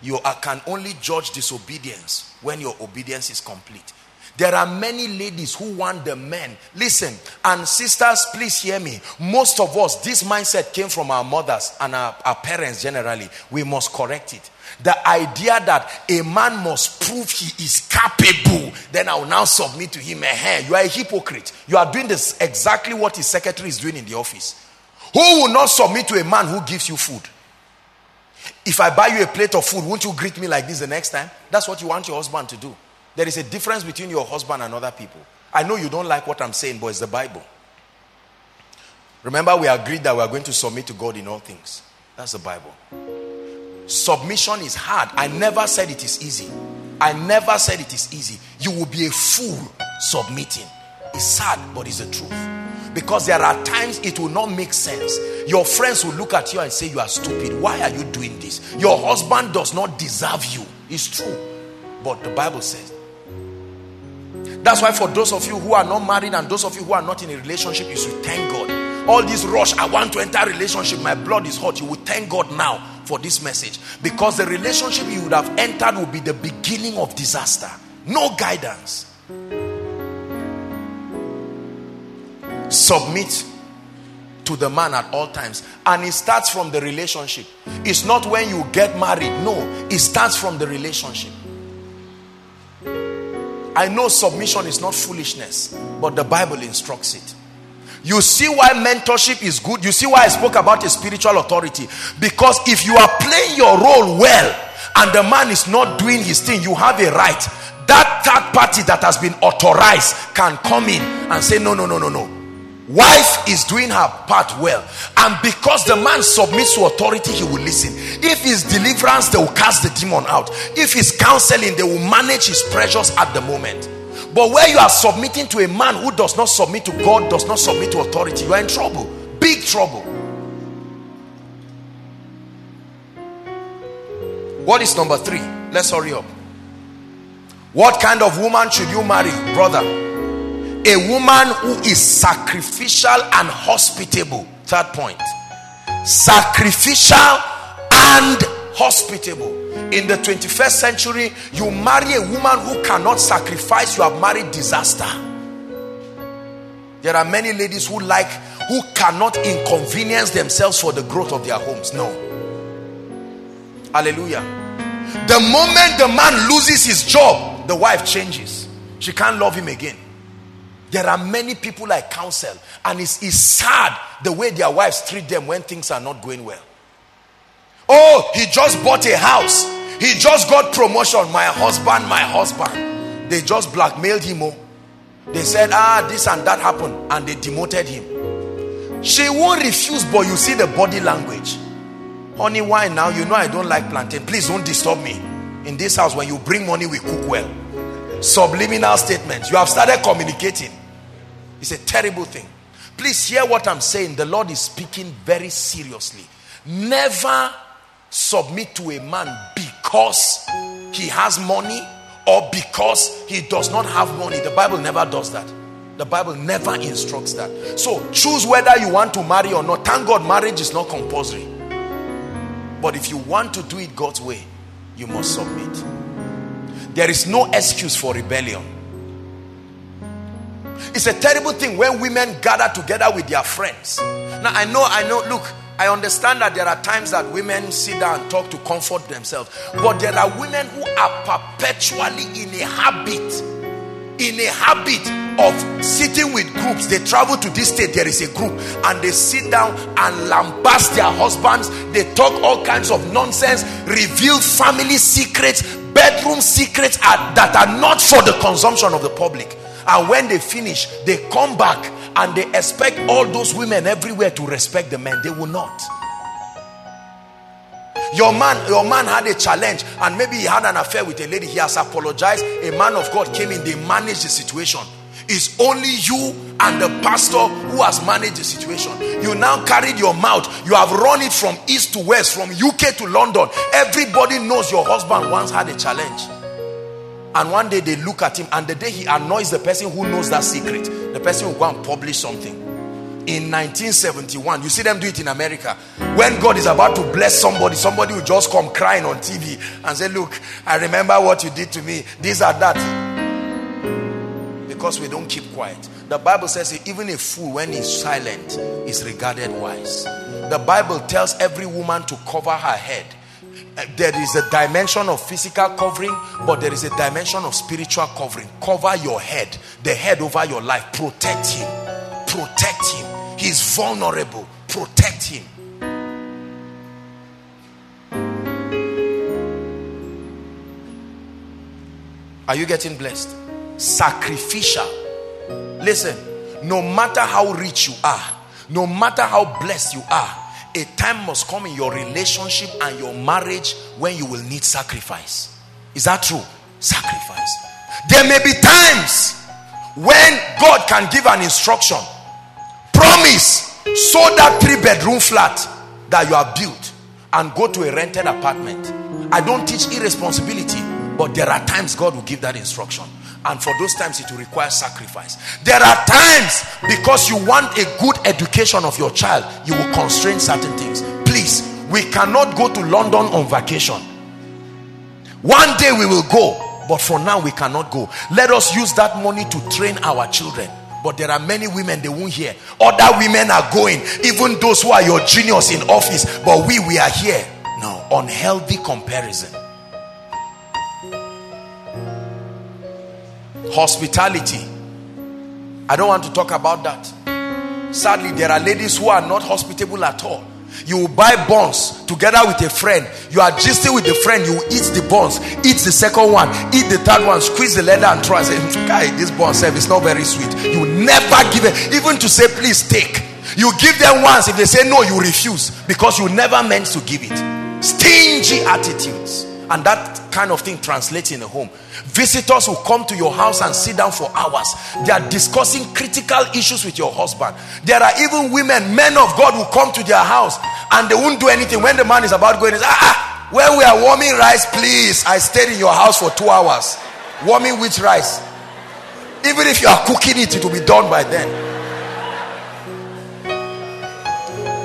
You are, can only judge disobedience when your obedience is complete. There are many ladies who want the men. Listen, and sisters, please hear me. Most of us, this mindset came from our mothers and our, our parents generally. We must correct it. The idea that a man must prove he is capable, then I will now submit to him. Hey, you are a hypocrite. You are doing this exactly what his secretary is doing in the office. Who will not submit to a man who gives you food? If I buy you a plate of food, won't you greet me like this the next time? That's what you want your husband to do. There is a difference between your husband and other people. I know you don't like what I'm saying, but it's the Bible. Remember, we agreed that we are going to submit to God in all things. That's the Bible. Submission is hard. I never said it is easy. I never said it is easy. You will be a fool submitting. It's sad, but it's the truth. Because there are times it will not make sense. Your friends will look at you and say, You are stupid. Why are you doing this? Your husband does not deserve you. It's true. But the Bible says. That's why, for those of you who are not married and those of you who are not in a relationship, you should thank God. All this rush, I want to enter a relationship, my blood is hot. You will thank God now for this message. Because the relationship you would have entered will be the beginning of disaster. No guidance. submit to the man at all times. And it starts from the relationship. It's not when you get married. No it starts from the relationship. I know submission is not foolishness but the bible instructs it you see why mentorship is good. You see why i spoke about a spiritual authority. Because if you are playing your role well and the man is not doing his thing you have a right. That third party that has been authorized can come in and say no no no no no. Wife is doing her part well. And because the man submits to authority he will listen. If his deliverance they will cast the demon out. If his counseling they will manage his pressures at the moment but where you are submitting to a man who does not submit to god does not submit to authority you are in trouble. Big trouble. What is number three? Let's hurry up. What kind of woman should you marry brother? A woman who is sacrificial and hospitable. Third point. Sacrificial and hospitable. In the 21st century, you marry a woman who cannot sacrifice, you have married disaster. There are many ladies who like, who cannot inconvenience themselves for the growth of their homes. No. Hallelujah. The moment the man loses his job, the wife changes. She can't love him again. There are many people I counsel, and it's, it's sad the way their wives treat them when things are not going well. Oh, he just bought a house. He just got promotion. My husband, my husband. They just blackmailed him. Oh. They said, ah, this and that happened. And they demoted him. She won't refuse, but you see the body language. Honey, why now? You know I don't like plantain. Please don't disturb me. In this house, when you bring money, we cook well. Subliminal statements. You have started communicating. It's a terrible thing. Please hear what I'm saying. The Lord is speaking very seriously. Never submit to a man because he has money or because he does not have money. The Bible never does that. The Bible never instructs that. So choose whether you want to marry or not. Thank God marriage is not compulsory. But if you want to do it God's way, you must submit. There is no excuse for rebellion. It's a terrible thing when women gather together with their friends. Now I know, I know, look, I understand that there are times that women sit down and talk to comfort themselves. But there are women who are perpetually in a habit, in a habit of sitting with groups. They travel to this state, there is a group, and they sit down and lambast their husbands. They talk all kinds of nonsense, reveal family secrets, bedroom secrets are, that are not for the consumption of the public. And when they finish, they come back and they expect all those women everywhere to respect the men. They will not. Your man your man had a challenge and maybe he had an affair with a lady. He has apologized. A man of god came in they managed the situation. It's only you and the pastor who has managed the situation. You now carried your mouth. You have run it from east to west from uk to london. Everybody knows your husband once had a challenge and one day they look at him and the day he annoys the person who knows that secret the person will go and publish something. In 1971 you see them do it in america. When god is about to bless somebody somebody will just come crying on tv and say look i remember what you did to me. These are that. Because we don't keep quiet. The bible says even a fool when he's silent is regarded wise. The bible tells every woman to cover her head there is a dimension of physical covering but there is a dimension of spiritual covering. Cover your head. The head over your life. Protect him. Protect him. He's vulnerable. Protect him. Are you getting blessed? Sacrificial. Listen no matter how rich you are no matter how blessed you are a time must come in your relationship and your marriage when you will need sacrifice. Is that true? Sacrifice. There may be times when God can give an instruction. Promise, so that three bedroom flat that you have built and go to a rented apartment. I don't teach irresponsibility, but there are times God will give that instruction and for those times it will require sacrifice. There are times because you want a good education of your child you will constrain certain things. Please we cannot go to london on vacation. One day we will go but for now we cannot go. Let us use that money to train our children. But there are many women they won't hear. Other women are going even those who are your genius in office but we we are here. No unhealthy comparison hospitality. I don't want to talk about that. Sadly there are ladies who are not hospitable at all. You buy buns together with a friend. You are gisting with the friend you eat the buns eat the second one eat the third one squeeze the leather and try say guy this bun serve is not very sweet. You never give it even to say please take. You give them once if they say no you refuse because you never meant to give it. Stingy attitudes and that kind of thing translates in a home. Visitors will come to your house and sit down for hours. They are discussing critical issues with your husband. There are even women men of god who come to their house and they won't do anything. When the man is about going ah, ah when we are warming rice please i stayed in your house for two hours. Warming which rice. Even if you are cooking it it will be done by then.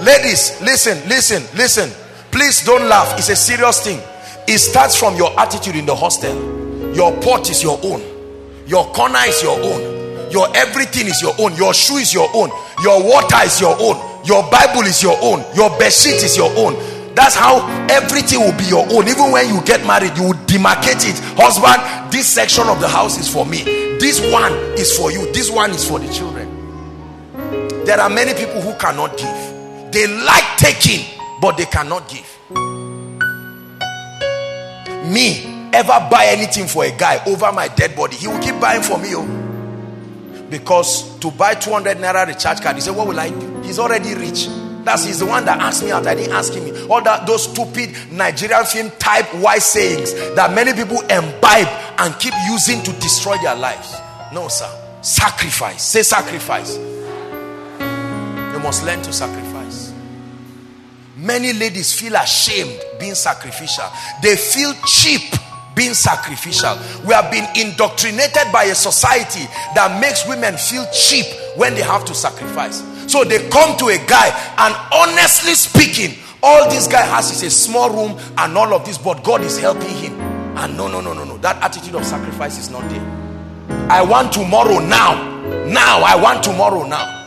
Ladies listen listen listen. Please don't laugh. It's a serious thing. It starts from your attitude in the hostel. Your pot is your own. Your corner is your own. Your everything is your own. Your shoe is your own. Your water is your own. Your Bible is your own. Your bed sheet is your own. That's how everything will be your own. Even when you get married, you will demarcate it. Husband, this section of the house is for me. This one is for you. This one is for the children. There are many people who cannot give. They like taking, but they cannot give. Me, ever buy anything for a guy over my dead body, he will keep buying for me. Oh. Because to buy 200 naira recharge card, he said, What will I do? He's already rich. That's he's the one that asked me out. I didn't ask him. All that those stupid Nigerian film type wise sayings that many people imbibe and keep using to destroy their lives. No, sir. Sacrifice. Say sacrifice. You must learn to sacrifice. Many ladies feel ashamed being sacrificial. They feel cheap being sacrificial. We have been indoctrinated by a society that makes women feel cheap when they have to sacrifice. So they come to a guy, and honestly speaking, all this guy has is a small room and all of this, but God is helping him. And no, no, no, no, no. That attitude of sacrifice is not there. I want tomorrow now. Now, I want tomorrow now.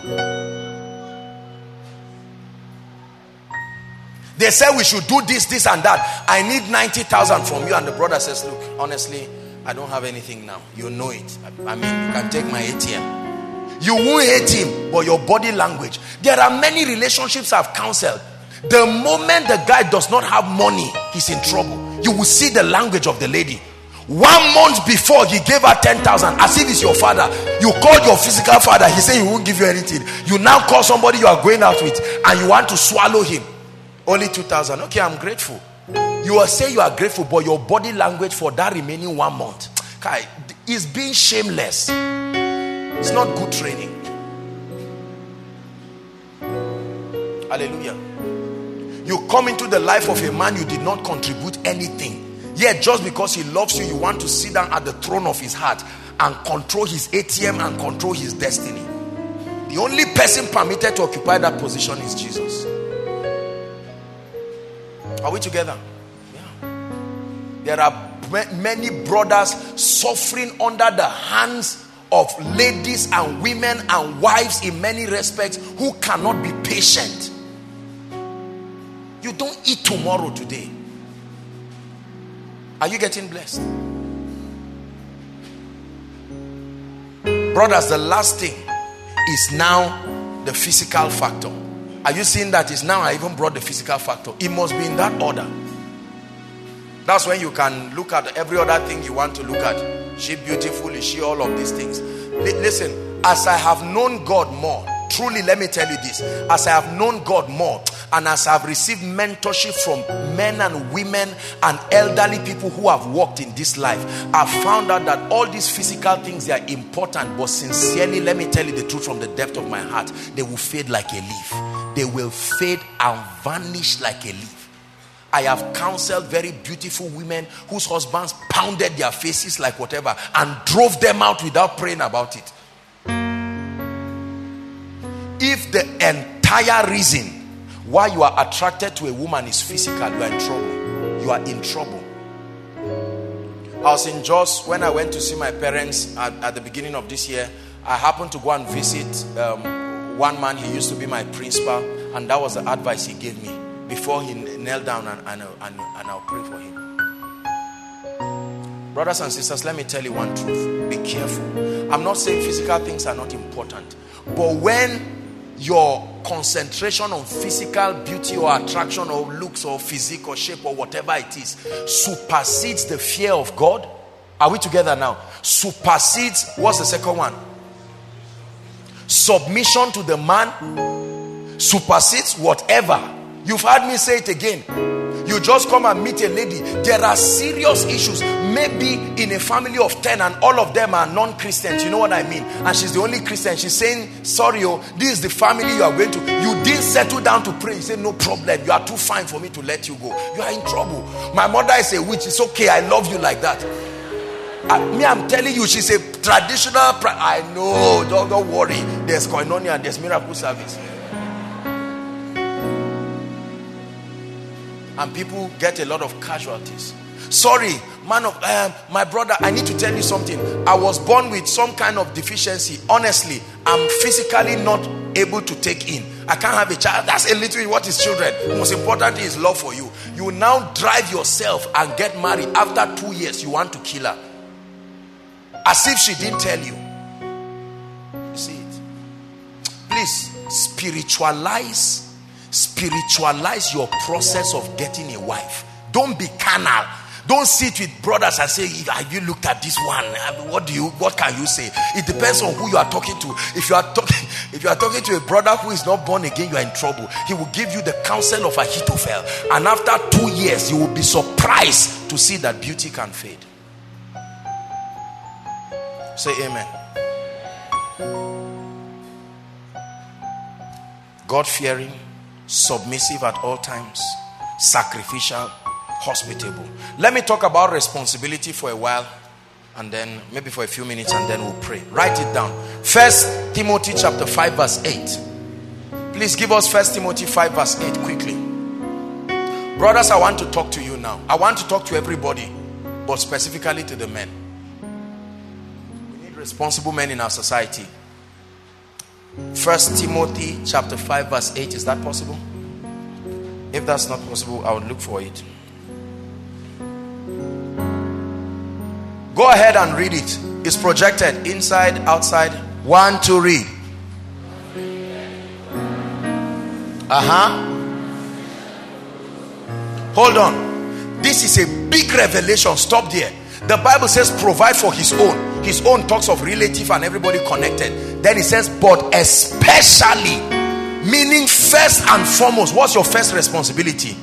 They said we should do this, this, and that. I need 90,000 from you. And the brother says, Look, honestly, I don't have anything now. You know it. I mean, you can take my ATM. You won't hate him, but your body language. There are many relationships I've counseled. The moment the guy does not have money, he's in trouble. You will see the language of the lady. One month before he gave her 10,000 as if it's your father. You called your physical father, he said he won't give you anything. You now call somebody you are going out with and you want to swallow him. Only 2,000. Okay, I'm grateful. You will say you are grateful, but your body language for that remaining one month <tsk> is being shameless. It's not good training. Hallelujah. You come into the life of a man, you did not contribute anything. Yet, just because he loves you, you want to sit down at the throne of his heart and control his ATM and control his destiny. The only person permitted to occupy that position is Jesus. Are we together? There are many brothers suffering under the hands of ladies and women and wives in many respects who cannot be patient. You don't eat tomorrow today. Are you getting blessed? Brothers, the last thing is now the physical factor. Are you seeing that? Is now I even brought the physical factor. It must be in that order. That's when you can look at every other thing you want to look at she beautiful? Is she all of these things? Listen, as I have known God more, truly let me tell you this. As I have known God more, and as I've received mentorship from men and women and elderly people who have walked in this life, I've found out that all these physical things they are important, but sincerely, let me tell you the truth from the depth of my heart, they will fade like a leaf. They will fade and vanish like a leaf. I have counseled very beautiful women whose husbands pounded their faces like whatever and drove them out without praying about it. If the entire reason why you are attracted to a woman is physical, you are in trouble. You are in trouble. I was in Jos when I went to see my parents at, at, the beginning of this year. I happened to go and visit um, one man, he used to be my principal, and that was the advice he gave me before he knelt down and, and, and, and I'll pray for him. Brothers and sisters, let me tell you one truth. Be careful. I'm not saying physical things are not important, but when your concentration on physical beauty or attraction or looks or physique or shape or whatever it is supersedes the fear of God. Are we together now? Supersedes, what's the second one? Submission to the man supersedes whatever You've heard me say it again. You just come and meet a lady. There are serious issues. Maybe in a family of 10 and all of them are non Christians. You know what I mean? And she's the only Christian. She's saying, Sorry, oh, this is the family you are going to. You didn't settle down to pray. You say, No problem. You are too fine for me to let you go. You are in trouble. My mother is a witch. It's okay. I love you like that. I, me, I'm telling you, she's a traditional. I know. Don't, don't worry. There's koinonia, there's miracle service. and people get a lot of casualties. Sorry, man of um, my brother, I need to tell you something. I was born with some kind of deficiency. Honestly, I'm physically not able to take in. I can't have a child. That's a little what is children. Most important is love for you. You now drive yourself and get married. After two years, you want to kill her. As if she didn't tell you. You see it. Please spiritualize, spiritualize your process of getting a wife. Don't be carnal don't sit with brothers and say, Have you looked at this one? What do you what can you say? It depends on who you are talking to. If you are talking, <laughs> if you are talking to a brother who is not born again, you are in trouble. He will give you the counsel of Ahithophel. And after two years, you will be surprised to see that beauty can fade. Say amen. God fearing, submissive at all times, sacrificial hospitable. Let me talk about responsibility for a while and then maybe for a few minutes and then we'll pray. Write it down. First Timothy chapter 5 verse 8. Please give us First Timothy 5 verse 8 quickly. Brothers, I want to talk to you now. I want to talk to everybody, but specifically to the men. Responsible men in our society. First Timothy chapter 5 verse 8 is that possible? If that's not possible, I would look for it. Go ahead and read it. It's projected inside, outside. One to read. Uh huh. Hold on. This is a big revelation. Stop there. The Bible says provide for his own. His own talks of relative and everybody connected. Then he says, but especially, meaning first and foremost, what's your first responsibility?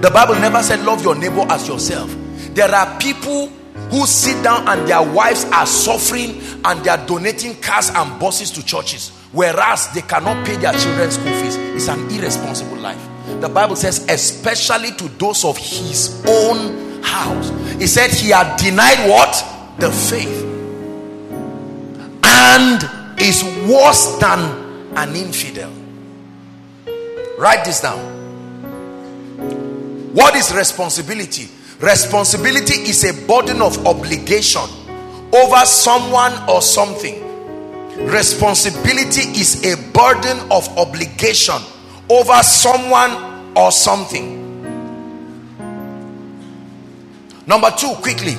The Bible never said love your neighbor as yourself. There are people who sit down and their wives are suffering and they are donating cars and buses to churches, whereas they cannot pay their children's school fees. It's an irresponsible life. The Bible says, especially to those of his own house. He said he had denied what? The faith. And is worse than an infidel. Write this down. What is responsibility? Responsibility is a burden of obligation over someone or something. Responsibility is a burden of obligation over someone or something. Number two, quickly.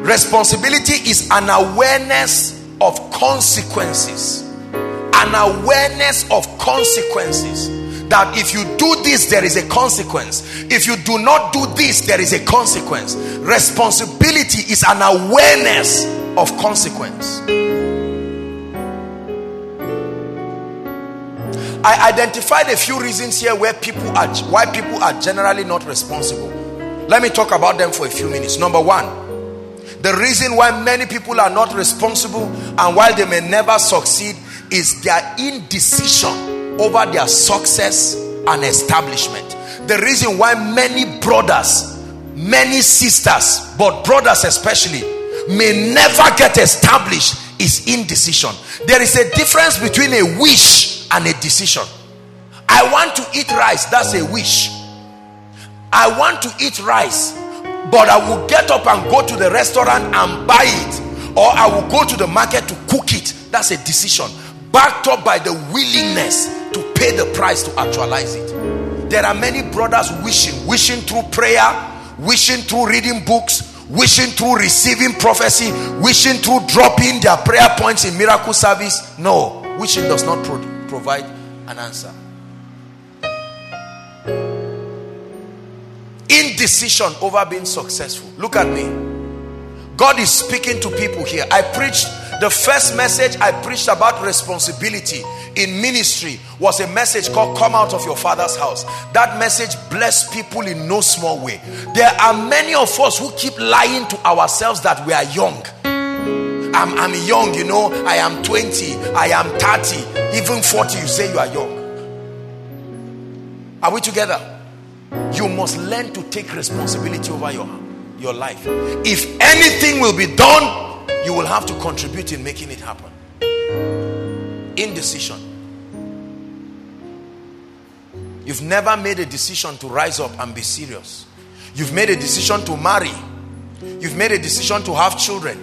Responsibility is an awareness of consequences. An awareness of consequences that if you do this, there is a consequence. If you do not do this, there is a consequence. Responsibility is an awareness of consequence. I identified a few reasons here where people are why people are generally not responsible. Let me talk about them for a few minutes. Number one, the reason why many people are not responsible and why they may never succeed is their indecision over their success and establishment. The reason why many brothers, many sisters, but brothers especially, may never get established is indecision. There is a difference between a wish and a decision. I want to eat rice, that's a wish. I want to eat rice, but I will get up and go to the restaurant and buy it, or I will go to the market to cook it. That's a decision backed up by the willingness to pay the price to actualize it. There are many brothers wishing, wishing through prayer, wishing through reading books, wishing through receiving prophecy, wishing through dropping their prayer points in miracle service. No, wishing does not pro- provide an answer. Indecision over being successful. Look at me. God is speaking to people here. I preached the first message I preached about responsibility in ministry was a message called Come Out of Your Father's House. That message blessed people in no small way. There are many of us who keep lying to ourselves that we are young. I'm, I'm young, you know, I am 20, I am 30, even 40, you say you are young. Are we together? You must learn to take responsibility over your your life. If anything will be done, you will have to contribute in making it happen. Indecision. You've never made a decision to rise up and be serious. You've made a decision to marry. You've made a decision to have children.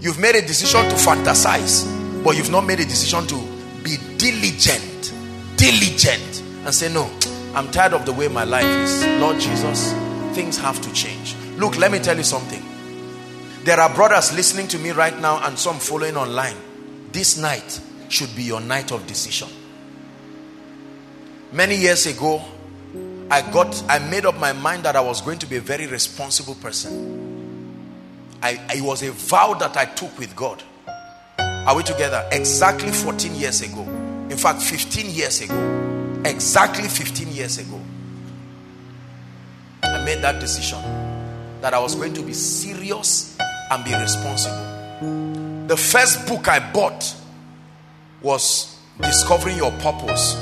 You've made a decision to fantasize, but you've not made a decision to be diligent. Diligent. And say, No, I'm tired of the way my life is. Lord Jesus, things have to change. Look, let me tell you something. There are brothers listening to me right now and some following online. This night should be your night of decision. Many years ago, I got I made up my mind that I was going to be a very responsible person. I it was a vow that I took with God. Are we together? Exactly 14 years ago. In fact, 15 years ago. Exactly 15 years ago. I made that decision that I was going to be serious and be responsible. The first book I bought was Discovering Your Purpose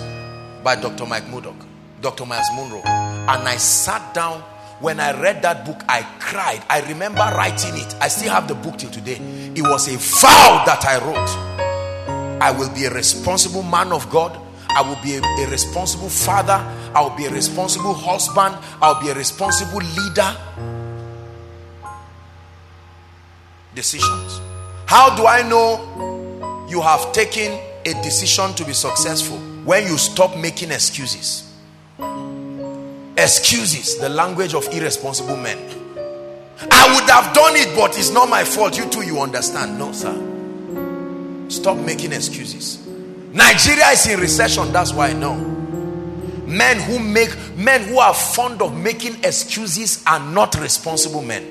by Dr. Mike Murdock, Dr. Miles Munroe. And I sat down. When I read that book, I cried. I remember writing it. I still have the book till today. It was a vow that I wrote. I will be a responsible man of God. I will be a, a responsible father. I will be a responsible husband. I will be a responsible leader. Decisions. How do I know you have taken a decision to be successful? When you stop making excuses. Excuses, the language of irresponsible men. I would have done it, but it's not my fault. You too, you understand. No, sir. Stop making excuses. Nigeria is in recession, that's why I know. Men who make men who are fond of making excuses are not responsible men.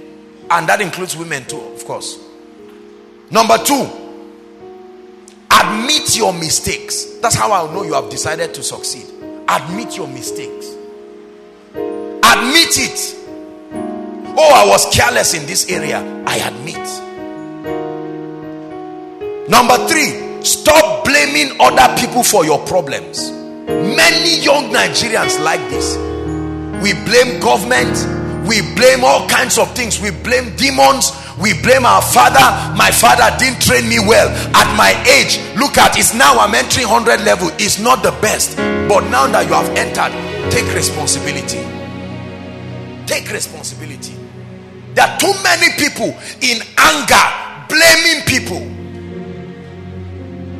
And that includes women too, of course. Number two, admit your mistakes. That's how I'll know you have decided to succeed. Admit your mistakes. Admit it. Oh, I was careless in this area. I admit. Number three, stop blaming other people for your problems. Many young Nigerians like this. We blame government, we blame all kinds of things, we blame demons, we blame our father. My father didn't train me well at my age. Look at it's now I'm entering 100 level. It's not the best, but now that you have entered, take responsibility. Take responsibility. There are too many people in anger blaming people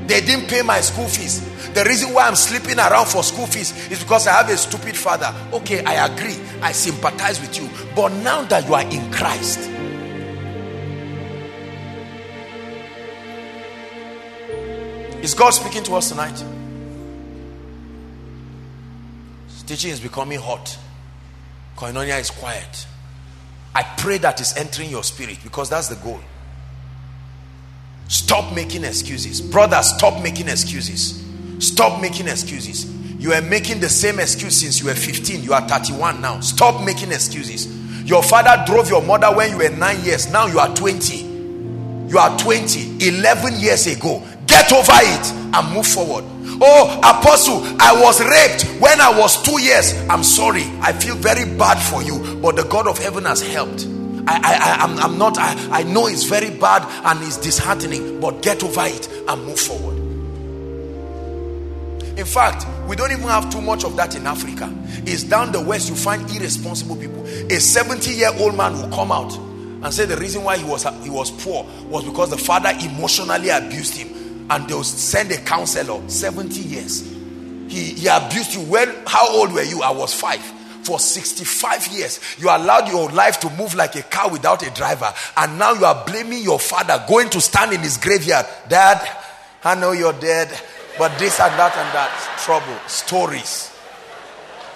they didn't pay my school fees. The reason why I'm sleeping around for school fees is because I have a stupid father. Okay, I agree. I sympathize with you. But now that you are in Christ, is God speaking to us tonight? This teaching is becoming hot. Koinonia is quiet. I pray that is entering your spirit because that's the goal. Stop making excuses. Brother, stop making excuses. Stop making excuses. You are making the same excuse since you were 15. You are 31 now. Stop making excuses. Your father drove your mother when you were 9 years. Now you are 20. You are 20. 11 years ago. Get over it and move forward. Oh, apostle, I was raped when I was 2 years. I'm sorry. I feel very bad for you, but the God of heaven has helped. I, I, I'm, I'm not, I, I know it's very bad and it's disheartening, but get over it and move forward. In fact, we don't even have too much of that in Africa. It's down the west you find irresponsible people. A 70 year old man will come out and say the reason why he was he was poor was because the father emotionally abused him, and they'll send a counselor 70 years. He, he abused you. Well, how old were you? I was five for 65 years. You allowed your life to move like a car without a driver, and now you are blaming your father, going to stand in his graveyard. Dad, I know you're dead, but this and that and that trouble, stories,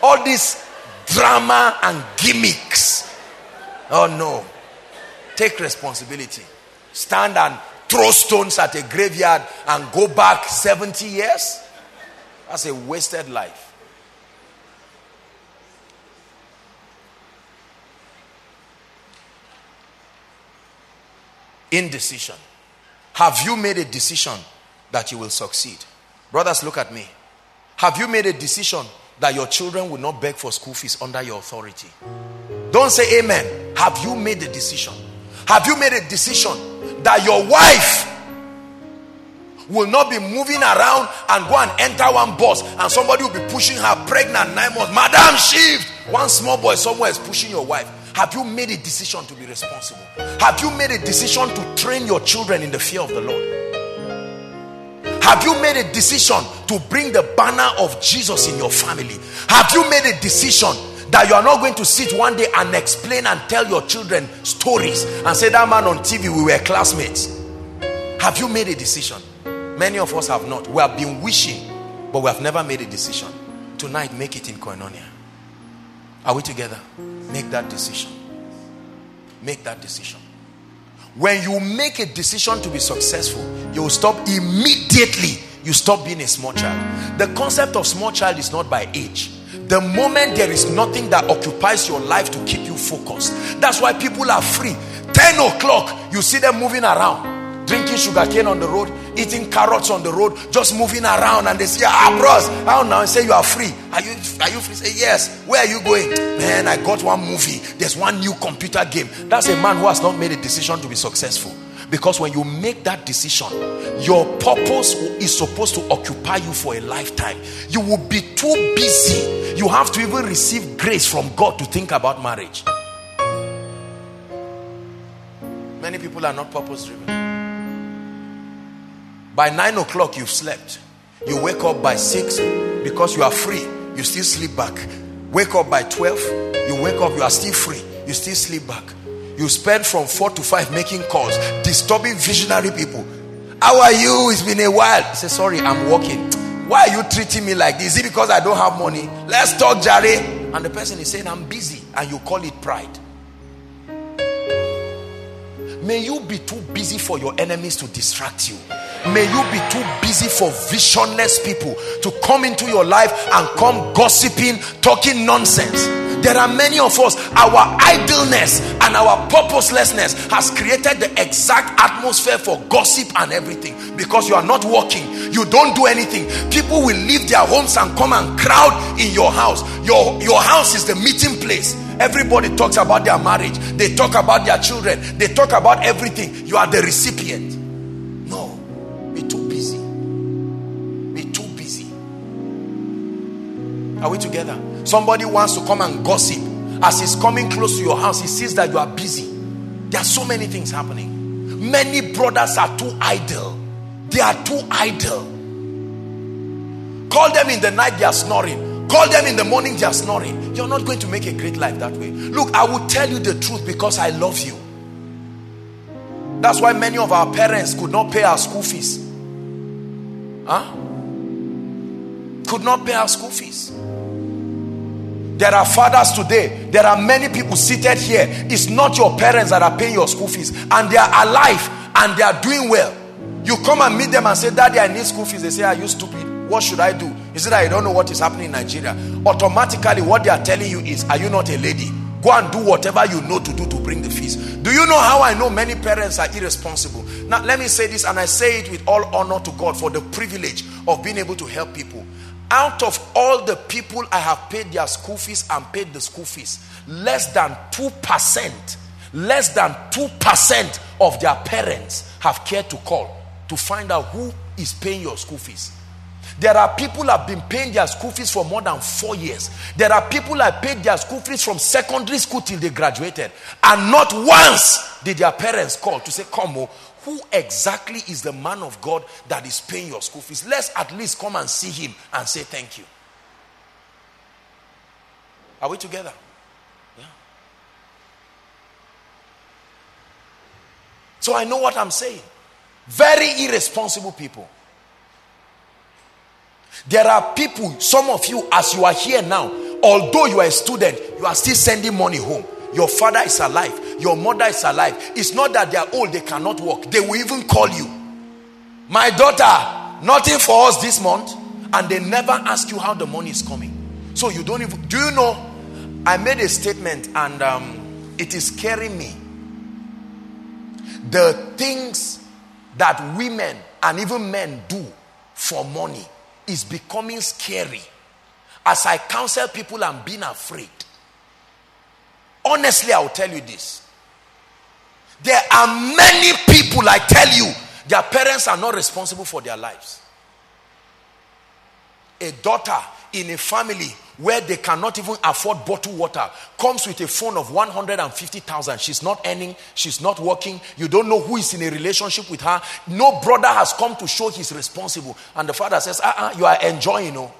all this drama and gimmicks. Oh no, take responsibility. Stand and throw stones at a graveyard and go back 70 years. That's a wasted life. Indecision. Have you made a decision that you will succeed? Brothers, look at me. Have you made a decision that your children will not beg for school fees under your authority? Don't say amen. Have you made a decision? Have you made a decision that your wife will not be moving around and go and enter one bus and somebody will be pushing her pregnant nine months. Madam Shift, one small boy somewhere is pushing your wife. Have you made a decision to be responsible? Have you made a decision to train your children in the fear of the Lord? Have you made a decision to bring the banner of Jesus in your family? Have you made a decision that you are not going to sit one day and explain and tell your children stories and say that man on TV we were classmates? Have you made a decision? Many of us have not. We have been wishing, but we have never made a decision. Tonight, make it in Koinonia. Are we together? Make that decision. Make that decision. When you make a decision to be successful, you will stop immediately. You stop being a small child. The concept of small child is not by age. The moment there is nothing that occupies your life to keep you focused, that's why people are free. 10 o'clock, you see them moving around, drinking sugar cane on the road, eating carrots on the road, just moving around, and they say, Ah, bros, how now? And say you are free. Are you are you free? Say, Yes. Where are you going? Man, I got one movie. There's one new computer game. That's a man who has not made a decision to be successful. Because when you make that decision, your purpose is supposed to occupy you for a lifetime. You will be too busy. You have to even receive grace from God to think about marriage. Many people are not purpose driven. By nine o'clock, you've slept. You wake up by six because you are free. You still sleep back. Wake up by 12. You wake up, you are still free. You still sleep back. You spend from four to five making calls, disturbing visionary people. How are you? It's been a while. I say, Sorry, I'm working. Why are you treating me like this? Is it because I don't have money? Let's talk, Jerry. And the person is saying, I'm busy. And you call it pride. May you be too busy for your enemies to distract you. May you be too busy for visionless people to come into your life and come gossiping, talking nonsense. There are many of us, our idleness and our purposelessness has created the exact atmosphere for gossip and everything because you are not working, you don't do anything. People will leave their homes and come and crowd in your house. Your, your house is the meeting place. Everybody talks about their marriage, they talk about their children, they talk about everything. You are the recipient. Are we together? Somebody wants to come and gossip. As he's coming close to your house, he sees that you are busy. There are so many things happening. Many brothers are too idle. They are too idle. Call them in the night, they are snoring. Call them in the morning, they are snoring. You're not going to make a great life that way. Look, I will tell you the truth because I love you. That's why many of our parents could not pay our school fees. Huh? Could not pay our school fees. There are fathers today. There are many people seated here. It's not your parents that are paying your school fees, and they are alive and they are doing well. You come and meet them and say, Daddy, I need school fees. They say, Are you stupid? What should I do? Is it that you don't know what is happening in Nigeria? Automatically, what they are telling you is, Are you not a lady? Go and do whatever you know to do to bring the fees. Do you know how I know many parents are irresponsible? Now, let me say this, and I say it with all honor to God for the privilege of being able to help people out of all the people I have paid their school fees and paid the school fees, less than 2%, less than 2% of their parents have cared to call to find out who is paying your school fees. There are people have been paying their school fees for more than four years. There are people that paid their school fees from secondary school till they graduated. And not once did their parents call to say, Come, oh, who exactly is the man of God that is paying your school fees? Let's at least come and see him and say thank you. Are we together? Yeah. So I know what I'm saying. Very irresponsible people. There are people, some of you, as you are here now, although you are a student, you are still sending money home. Your father is alive. Your mother is alive. It's not that they are old, they cannot walk. They will even call you. My daughter, nothing for us this month. And they never ask you how the money is coming. So you don't even, do you know? I made a statement and um, it is scaring me. The things that women and even men do for money is becoming scary. As I counsel people, I'm being afraid. Honestly, I will tell you this. There are many people, I tell you, Their parents are not responsible for their lives. A daughter in a family where they cannot even afford bottled water comes with a phone of 150,000 she's not earning she's not working. You don't know who is in a relationship with her. No brother has come to show he's responsible. And the father says uh-uh, you are enjoying you know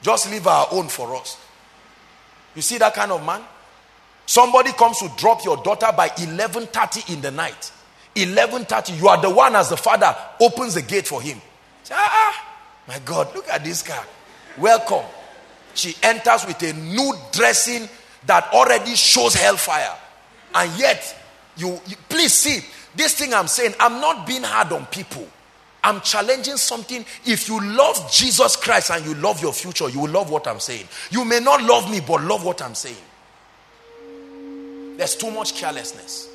just leave our own for us you see that kind of man somebody comes to drop your daughter by 11.30 in the night 11.30 you are the one as the father opens the gate for him Say, ah, my god look at this car welcome. She enters with a nude dressing that already shows hellfire. And yet, you, you, please see this thing I'm saying. I'm not being hard on people. I'm challenging something. If you love Jesus Christ and you love your future, you will love what I'm saying. You may not love me, but love what I'm saying. There's too much carelessness.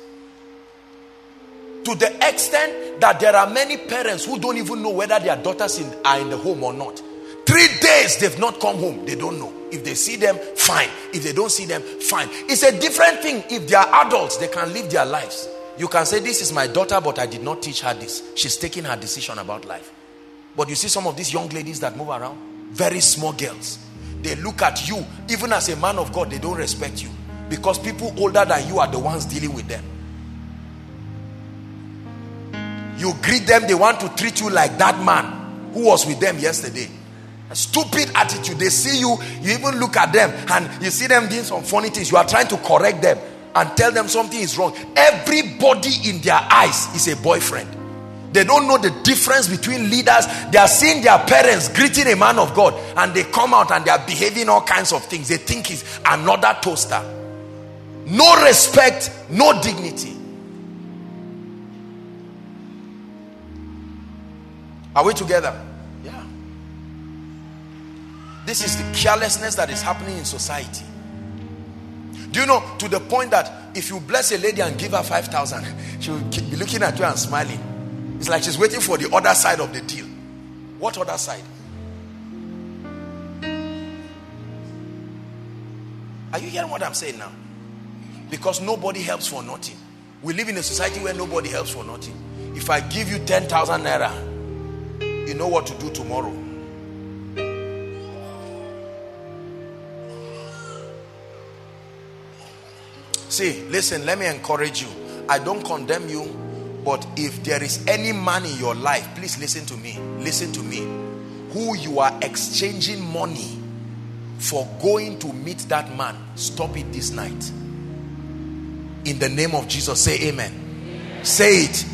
To the extent that there are many parents who don't even know whether their daughters in, are in the home or not. Three days they've not come home. They don't know. If they see them, fine. If they don't see them, fine. It's a different thing. If they are adults, they can live their lives. You can say, This is my daughter, but I did not teach her this. She's taking her decision about life. But you see some of these young ladies that move around, very small girls. They look at you, even as a man of God, they don't respect you. Because people older than you are the ones dealing with them. You greet them, they want to treat you like that man who was with them yesterday stupid attitude. They see you, you even look at them and you see them doing some funny things. You are trying to correct them and tell them something is wrong. Everybody in their eyes is a boyfriend. They don't know the difference between leaders. They are seeing their parents greeting a man of God and they come out and they are behaving all kinds of things. They think he's another toaster. No respect, no dignity. Are we together? Yeah. This is the carelessness that is happening in society. Do you know to the point that if you bless a lady and give her 5,000, she will be looking at you and smiling. It's like she's waiting for the other side of the deal. What other side? Are you hearing what I'm saying now? Because nobody helps for nothing. We live in a society where nobody helps for nothing. If I give you 10,000 naira, you know what to do tomorrow. See, listen, let me encourage you. I don't condemn you, but if there is any man in your life, please listen to me. Listen to me. Who you are exchanging money for going to meet that man, stop it this night. In the name of Jesus, say amen. amen. Say it.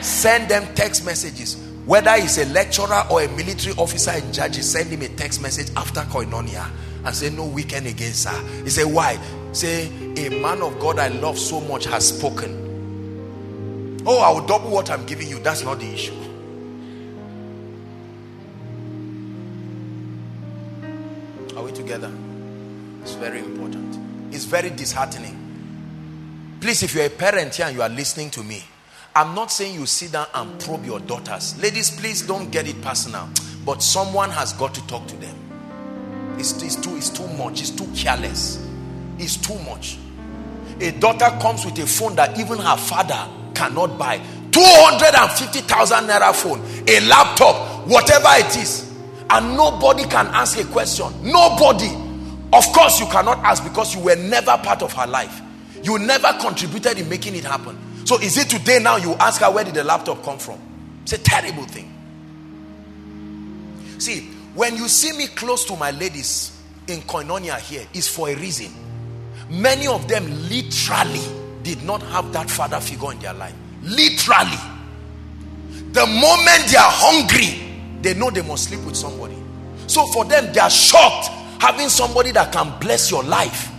Send them text messages. Whether he's a lecturer or a military officer in charge, send him a text message after koinonia and say, No weekend against her. He said, Why? Say, a man of God I love so much has spoken. Oh, I will double what I'm giving you. That's not the issue. Are we together? It's very important. It's very disheartening. Please, if you're a parent here and you are listening to me, I'm not saying you sit down and probe your daughters. Ladies, please don't get it personal. But someone has got to talk to them. It's, it's, too, it's too much. It's too careless is too much. A daughter comes with a phone that even her father cannot buy. 250,000 naira phone, a laptop, whatever it is. And nobody can ask a question. Nobody. Of course, you cannot ask because you were never part of her life. You never contributed in making it happen. So, is it today now you ask her where did the laptop come from? It's a terrible thing. See, when you see me close to my ladies in Koinonia here, is for a reason. Many of them literally did not have that father figure in their life. Literally. The moment they are hungry, they know they must sleep with somebody. So for them, they are shocked having somebody that can bless your life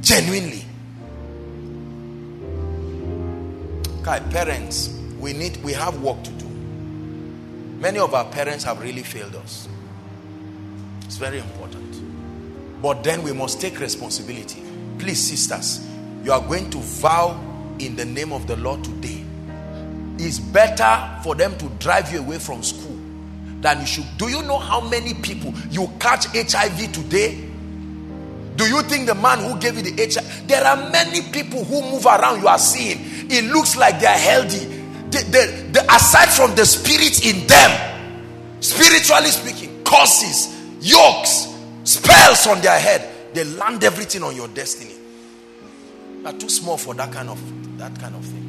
genuinely. Okay, parents, we need we have work to do. Many of our parents have really failed us. It's very important. But then we must take responsibility. Please, sisters, you are going to vow in the name of the Lord today. It's better for them to drive you away from school than you should. Do you know how many people you catch HIV today? Do you think the man who gave you the HIV? There are many people who move around, you are seeing. It looks like they are healthy. the, the, the, aside from the spirit in them, spiritually speaking, curses, yokes, spells on their head, they land everything on your destiny. You are too small for that kind of that kind of thing.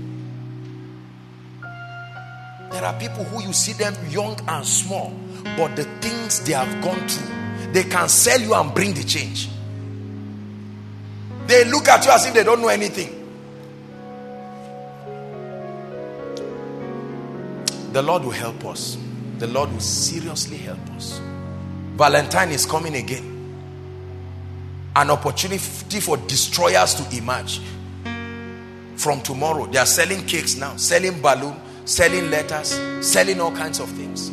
There are people who you see them young and small, but the things they have gone through, they can sell you and bring the change. They look at you as if they don't know anything. The Lord will help us. The Lord will seriously help us. Valentine is coming again. An opportunity for destroyers to emerge. From tomorrow, they are selling cakes now, selling balloon, selling letters, selling all kinds of things.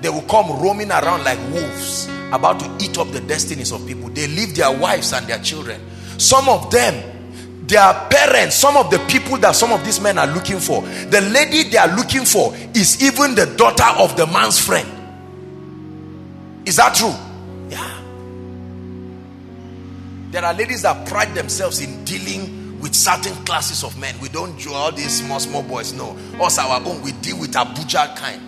They will come roaming around like wolves, about to eat up the destinies of people. They leave their wives and their children. Some of them their parents, some of the people that some of these men are looking for, the lady they are looking for is even the daughter of the man's friend. Is that true? Yeah. There are ladies that pride themselves in dealing with certain classes of men. We don't do all these small, small boys. No. Us, our own, we deal with Abuja kind.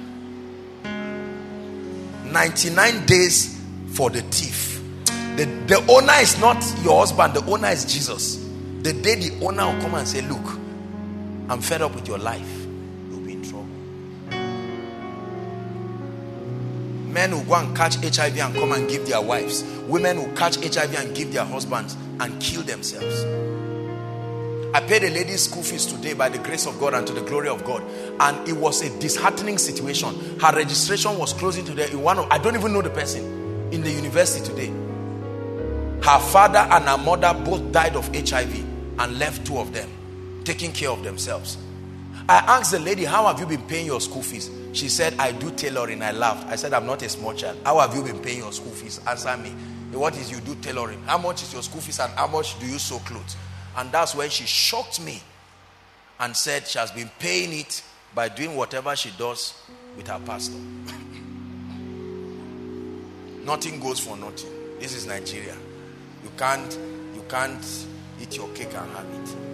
99 days for the thief. The, the owner is not your husband, the owner is Jesus. The day the owner will come and say, Look, I'm fed up with your life, Men will go and catch HIV and come and give their wives. Women will catch HIV and give their husbands and kill themselves. I paid a lady's school fees today by the grace of God and to the glory of God. And it was a disheartening situation. Her registration was closing today in one of, I don't even know the person in the university today. Her father and her mother both died of HIV and left two of them taking care of themselves. I asked the lady, How have you been paying your school fees? She said, I do tailoring. I laughed. I said, I'm not a small child. How have you been paying your school fees? Answer me. What is you do tailoring? How much is your school fees and how much do you sew clothes? And that's when she shocked me and said she has been paying it by doing whatever she does with her pastor. <laughs> nothing goes for nothing. This is Nigeria. You can't, you can't eat your cake and have it.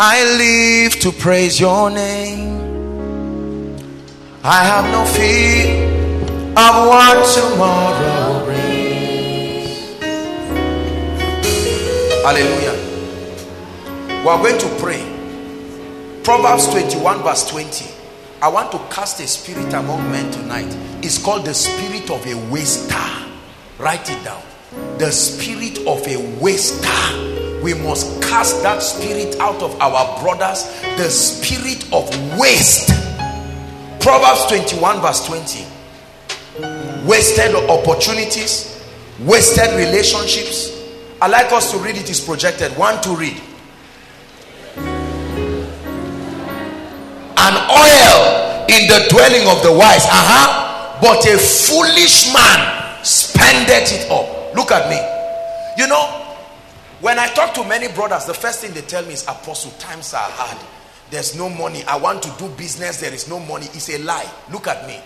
I live to praise your name. I have no fear of what tomorrow brings. Hallelujah. We are going to pray. Proverbs 21, verse 20. I want to cast a spirit among men tonight. It's called the spirit of a waster. Write it down. The spirit of a waster. We must cast that spirit out of our brothers. The spirit of waste. Proverbs 21, verse 20. Wasted opportunities, wasted relationships. I like us to read it, is projected. One to read. an oil in the dwelling of the wise. Uh-huh. But a foolish man spendeth it up. Look at me. You know, when I talk to many brothers, the first thing they tell me is, Apostle, times are hard. There's no money. I want to do business. There is no money. It's a lie. Look at me.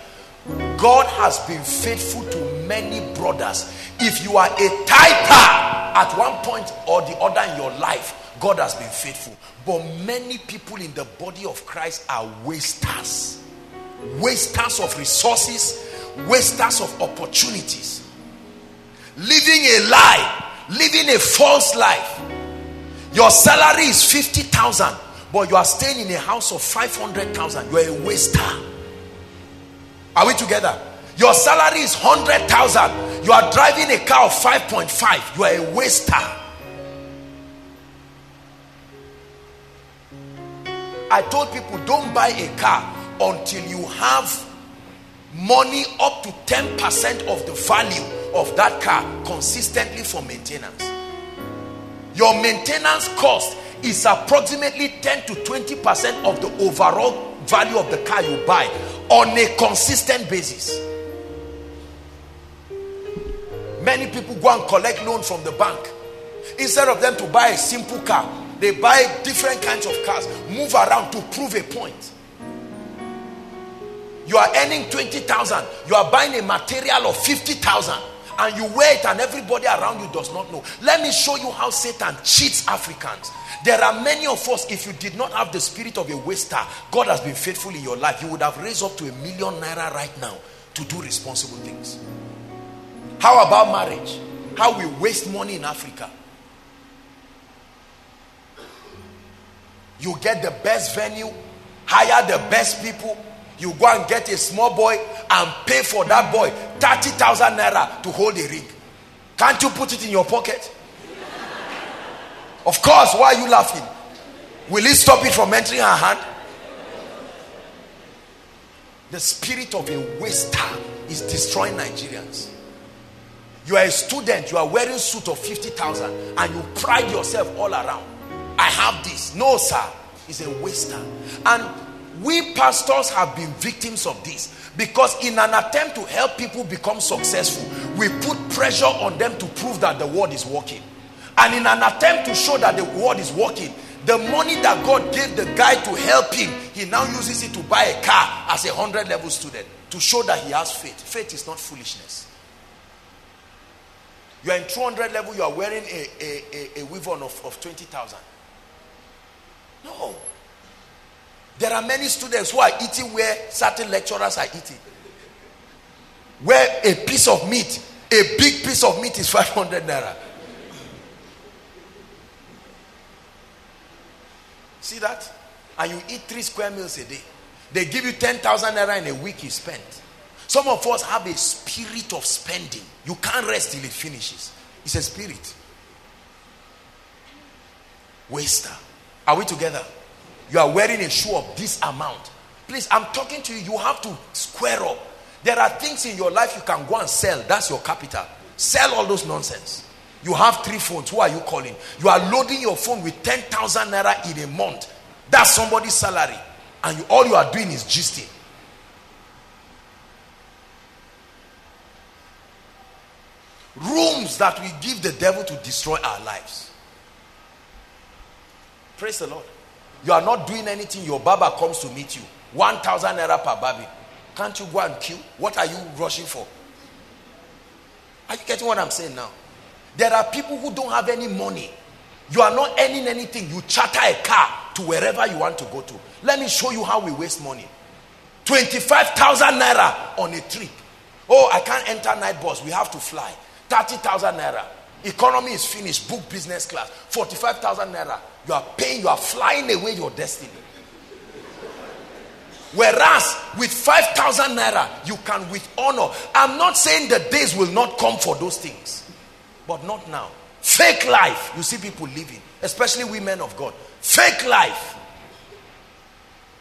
God has been faithful to many brothers. If you are a typer at one point or the other in your life, God has been faithful. But many people in the body of Christ are wasters. Wasters of resources, wasters of opportunities. Living a lie, living a false life. Your salary is 50,000, but you are staying in a house of 500,000. You are a waster. Are we together? Your salary is 100,000. You are driving a car of 5.5. You are a waster. I told people don't buy a car until you have money up to 10% of the value of that car consistently for maintenance. Your maintenance cost is approximately 10 to 20% of the overall value of the car you buy on a consistent basis. Many people go and collect loan from the bank instead of them to buy a simple car they buy different kinds of cars, move around to prove a point. You are earning 20,000, you are buying a material of 50,000, and you wear it and everybody around you does not know. Let me show you how Satan cheats Africans. There are many of us, if you did not have the spirit of a waster, God has been faithful in your life, you would have raised up to a million naira right now to do responsible things. How about marriage? How we waste money in Africa. You get the best venue, hire the best people. You go and get a small boy and pay for that boy 30,000 naira to hold a ring. Can't you put it in your pocket? Of course, why are you laughing? Will it stop it from entering her hand? The spirit of a waster is destroying Nigerians. You are a student, you are wearing suit of 50,000 and you pride yourself all around. I have this. No, sir. It's a waster. And we pastors have been victims of this because in an attempt to help people become successful, we put pressure on them to prove that the word is working. And in an attempt to show that the word is working, the money that God gave the guy to help him, he now uses it to buy a car as a 100 level student to show that he has faith. Faith is not foolishness. You are in 200 level, you are wearing a, a, a, a of, of 20,000. No. There are many students who are eating where certain lecturers are eating. Where a piece of meat, a big piece of meat is 500 naira. See that? And you eat three square meals a day. They give you 10,000 naira in a week you spend. Some of us have a spirit of spending. You can't rest till it finishes. It's a spirit. Waster. Are we together? You are wearing a shoe of this amount. Please, I'm talking to you. You have to square up. There are things in your life you can go and sell. That's your capital. Sell all those nonsense. You have three phones. Who are you calling? You are loading your phone with 10,000 naira in a month. That's somebody's salary. And you, all you are doing is gisting. Rooms that we give the devil to destroy our lives. Praise the Lord. You are not doing anything. Your barber comes to meet you. 1,000 naira per baby. Can't you go and queue? What are you rushing for? Are you getting what I'm saying now? There are people who don't have any money. You are not earning anything. You charter a car to wherever you want to go to. Let me show you how we waste money. 25,000 naira on a trip. Oh, I can't enter night bus. We have to fly. 30,000 naira. Economy is finished. Book business class. 45,000 naira. You are paying, you are flying away your destiny. Whereas with 5,000 naira, you can with honor. I'm not saying the days will not come for those things but not now. Fake life. You see people living, especially women of God. Fake life.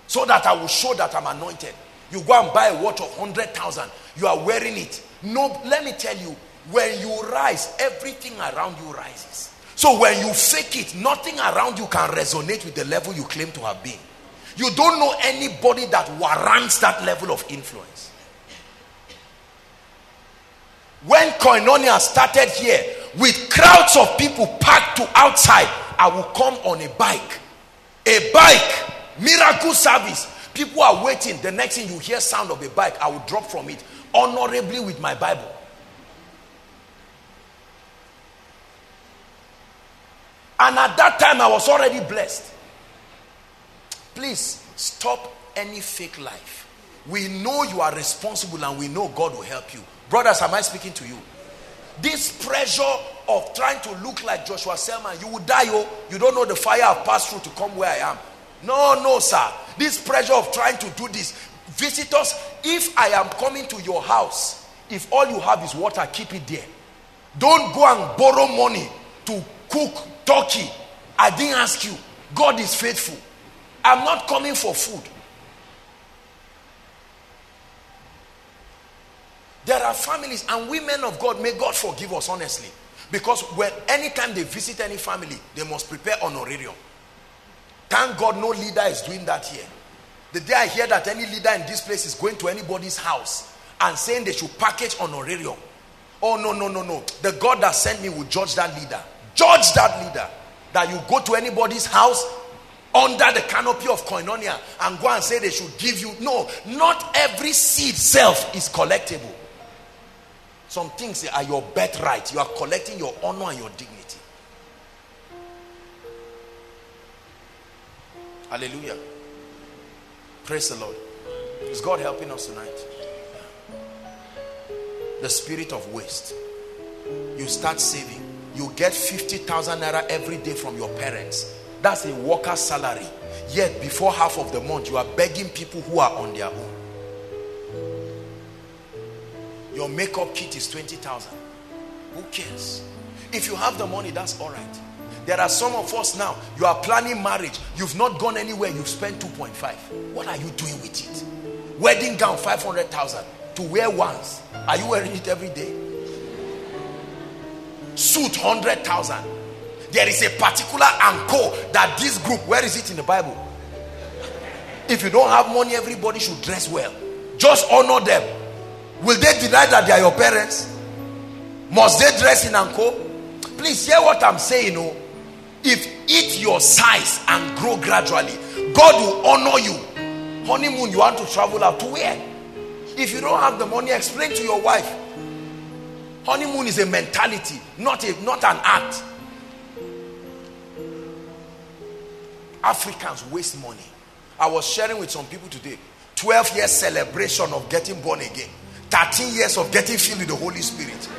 So that I will show that I'm anointed. You go and buy a watch of 100,000. You are wearing it. No, let me tell you, when you rise, everything around you rises. So when you fake it, nothing around you can resonate with the level you claim to have been. You don't know anybody that warrants that level of influence. When Koinonia started here, with crowds of people packed to outside, I will come on a bike. A bike, miracle service. People are waiting. The next thing you hear sound of a bike, I will drop from it honorably with my Bible. And at that time, I was already blessed. Please stop any fake life. We know you are responsible and we know God will help you. Brothers, am I speaking to you? This pressure of trying to look like Joshua Selman, you will die. Oh, you don't know the fire I've passed through to come where I am. No, no, sir. This pressure of trying to do this. Visitors, if I am coming to your house, if all you have is water, keep it there. Don't go and borrow money to cook turkey. I didn't ask you. God is faithful. I'm not coming for food. There are families and women of God, may God forgive us honestly. Because when anytime they visit any family, they must prepare honorarium. Thank God no leader is doing that here. The day I hear that any leader in this place is going to anybody's house and saying they should package honorarium. Oh, no, no, no, no. The God that sent me will judge that leader. Judge that leader. That you go to anybody's house under the canopy of koinonia and go and say they should give you. No, not every seed self is collectible. Some things are your birthright. You are collecting your honor and your dignity. Hallelujah. Praise the Lord. Is God helping us tonight? The spirit of waste. You start saving. You get 50,000 naira every day from your parents. That's a worker's salary. Yet before half of the month, you are begging people who are on their own. Your makeup kit is 20,000. Who cares? If you have the money, that's all right. There are some of us now, you are planning marriage. You've not gone anywhere. You've spent 2.5. What are you doing with it? Wedding gown, 500,000 to wear once. Are you wearing it every day? Suit, 100,000. There is a particular anko that this group, where is it in the Bible? If you don't have money, everybody should dress well. Just honor them. Will they deny that they are your parents? Must they dress in anko? Please hear what I'm saying. Oh, if eat your size and grow gradually, God will honor you. Honeymoon, you want to travel out to where? If you don't have the money, explain to your wife. Honeymoon is a mentality, not a not an act. Africans waste money. I was sharing with some people today 12 years celebration of getting born again, 13 years of getting filled with the Holy Spirit,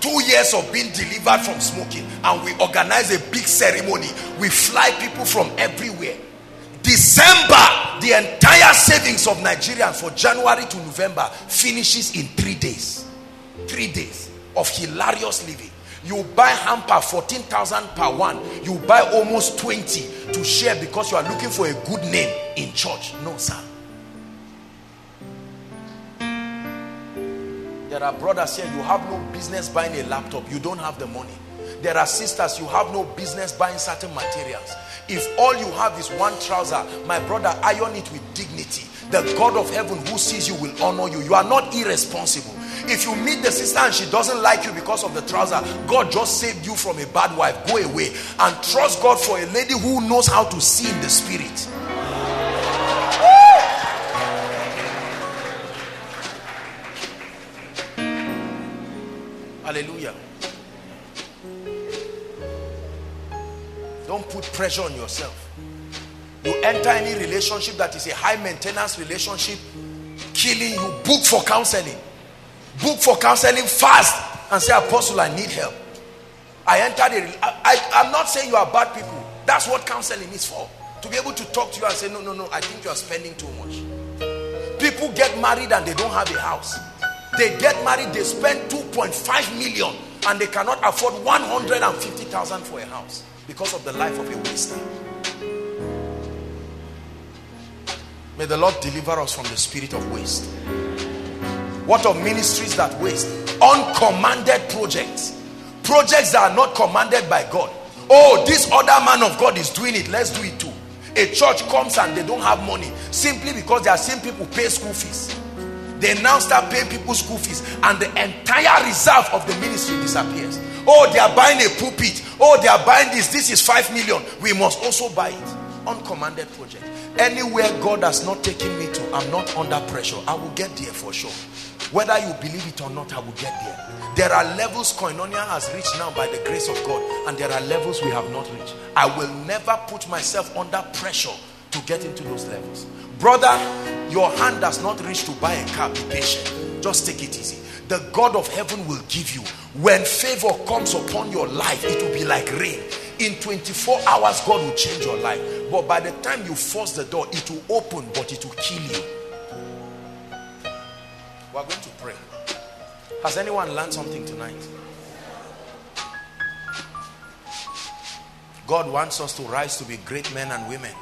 two years of being delivered from smoking, and we organize a big ceremony. We fly people from everywhere. December, the entire savings of Nigerians for January to November finishes in three days. Three days of hilarious living. You buy hamper 14,000 per one. You buy almost 20 to share because you are looking for a good name in church. No, sir. There are brothers here, you have no business buying a laptop. You don't have the money. There are sisters, you have no business buying certain materials. If all you have is one trouser, my brother, iron it with dignity. The God of heaven who sees you will honor you. You are not irresponsible. If you meet the sister and she doesn't like you because of the trouser, God just saved you from a bad wife. Go away and trust God for a lady who knows how to see in the spirit. Hallelujah. Don't put pressure on yourself. You enter any relationship that is a high maintenance relationship, killing you, book for counseling. Book for counseling fast and say, Apostle, I need help. I entered it. I, am not saying you are bad people. That's what counseling is for. To be able to talk to you and say, No, no, no, I think you are spending too much. People get married and they don't have a house. They get married, they spend 2.5 million and they cannot afford 150,000 for a house because of the life of a waster. May the Lord deliver us from the spirit of waste. What of ministries that waste? Uncommanded projects. Projects that are not commanded by God. Oh, this other man of God is doing it. Let's do it too. A church comes and they don't have money simply because they are seeing people pay school fees. They now start paying people school fees and the entire reserve of the ministry disappears. Oh, they are buying a pulpit. Oh, they are buying this. This is five million. We must also buy it. Uncommanded project. Anywhere God has not taken me to, I'm not under pressure. I will get there for sure. Whether you believe it or not, I will get there. There are levels Koinonia has reached now by the grace of God, and there are levels we have not reached. I will never put myself under pressure to get into those levels. Brother, your hand does not reach to buy a car. Be patient. Just take it easy the God of heaven will give you. When favor comes upon your life, it will be like rain. In 24 hours, God will change your life. But by the time you force the door, it will open, but it will kill you. We're going to pray. Has anyone learned something tonight? God wants us to rise to be great men and women.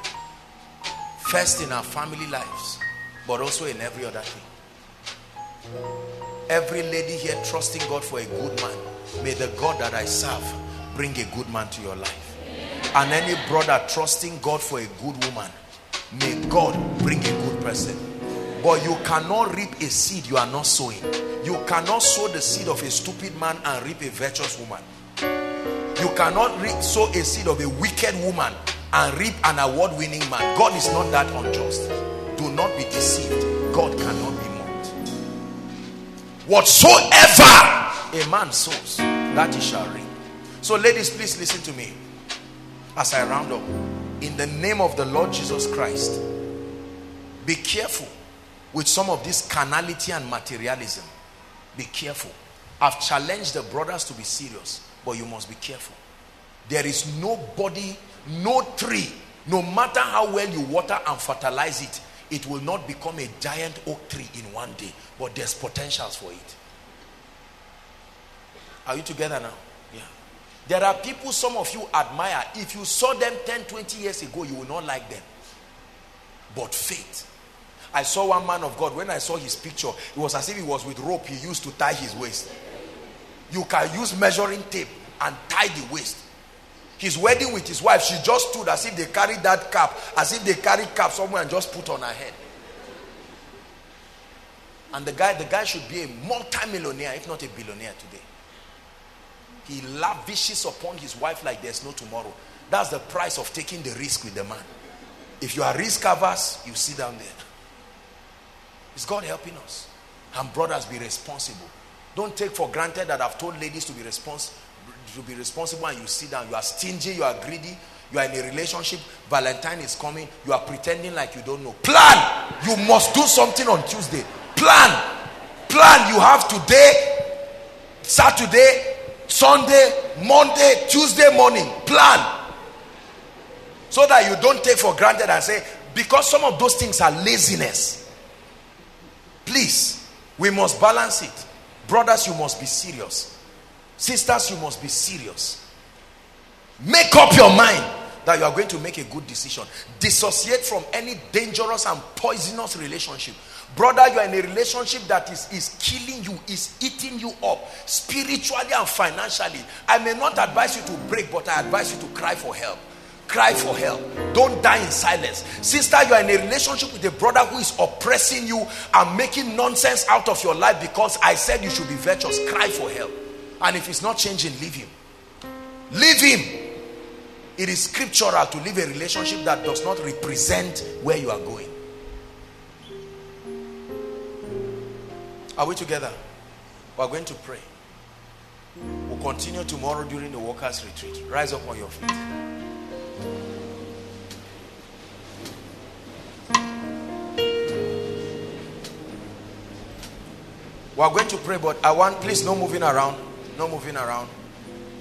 First in our family lives, but also in every other thing. Every lady here trusting God for a good man. May the God that I serve bring a good man to your life. And any brother trusting God for a good woman, may God bring a good person. But you cannot reap a seed you are not sowing. You cannot sow the seed of a stupid man and reap a virtuous woman. You cannot sow a seed of a wicked woman and reap an award winning man. God is not that unjust. Do not be deceived. God cannot be mocked. Whatsoever a man sows, that he shall reap. So, ladies, please listen to me as I round up. In the name of the Lord Jesus Christ, be careful with some of this carnality and materialism. Be careful. I've challenged the brothers to be serious, but you must be careful. There is nobody, no tree, no matter how well you water and fertilize it, it will not become a giant oak tree in one day, but there's potentials for it. Are you together now? Yeah. There are people some of you admire. If you saw them 10, 20 years ago, you will not like them. But faith. I saw one man of God, when I saw his picture, it was as if he was with rope he used to tie his waist. You can use measuring tape and tie the waist. His wedding with his wife, she just stood as if they carried that cap, as if they carried cap somewhere and just put on her head. And the guy, the guy should be a multi-millionaire, if not a billionaire today. He lavishes upon his wife like there's no tomorrow. That's the price of taking the risk with the man. If you are risk averse, you sit down there. Is God helping us? And brothers, be responsible. Don't take for granted that I've told ladies to be responsible to be responsible and you sit down. You are stingy, you are greedy, you are in a relationship. Valentine is coming, you are pretending like you don't know. Plan! You must do something on Tuesday. Plan! Plan! You have today, Saturday, Sunday, Monday, Tuesday morning. Plan! So that you don't take for granted and say, because some of those things are laziness. Please, we must balance it. Brothers, you must be serious. Sisters, you must be serious. Make up your mind that you are going to make a good decision. Dissociate from any dangerous and poisonous relationship. Brother, you are in a relationship that is, is killing you, is eating you up spiritually and financially. I may not advise you to break, but I advise you to cry for help. Cry for help. Don't die in silence. Sister, you are in a relationship with a brother who is oppressing you and making nonsense out of your life because I said you should be virtuous. Cry for help. And if it's not changing, leave him. Leave him. It is scriptural to leave a relationship that does not represent where you are going. Are we together? We're going to pray. We'll continue tomorrow during the workers' retreat. Rise up on your feet. We are going to pray, but I want, please, no moving around. No moving around.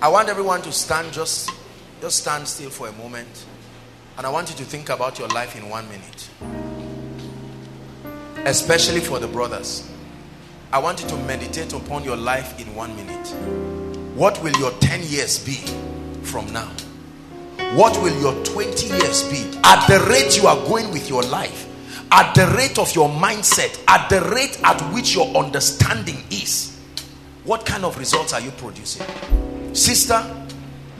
I want everyone to stand, just, just stand still for a moment. And I want you to think about your life in one minute. Especially for the brothers. I want you to meditate upon your life in one minute. What will your 10 years be from now? What will your 20 years be? At the rate you are going with your life, at the rate of your mindset, at the rate at which your understanding is, what kind of results are you producing? Sister,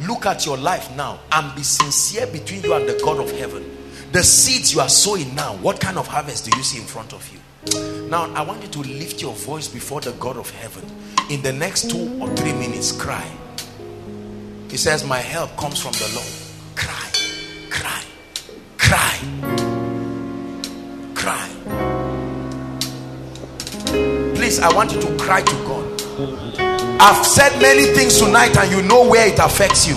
look at your life now and be sincere between you and the God of heaven. The seeds you are sowing now, what kind of harvest do you see in front of you? Now, I want you to lift your voice before the God of heaven. In the next two or three minutes, cry. He says, My help comes from the Lord. Cry, cry, cry cry. Please, I want you to cry to God. I've said many things tonight and you know where it affects you.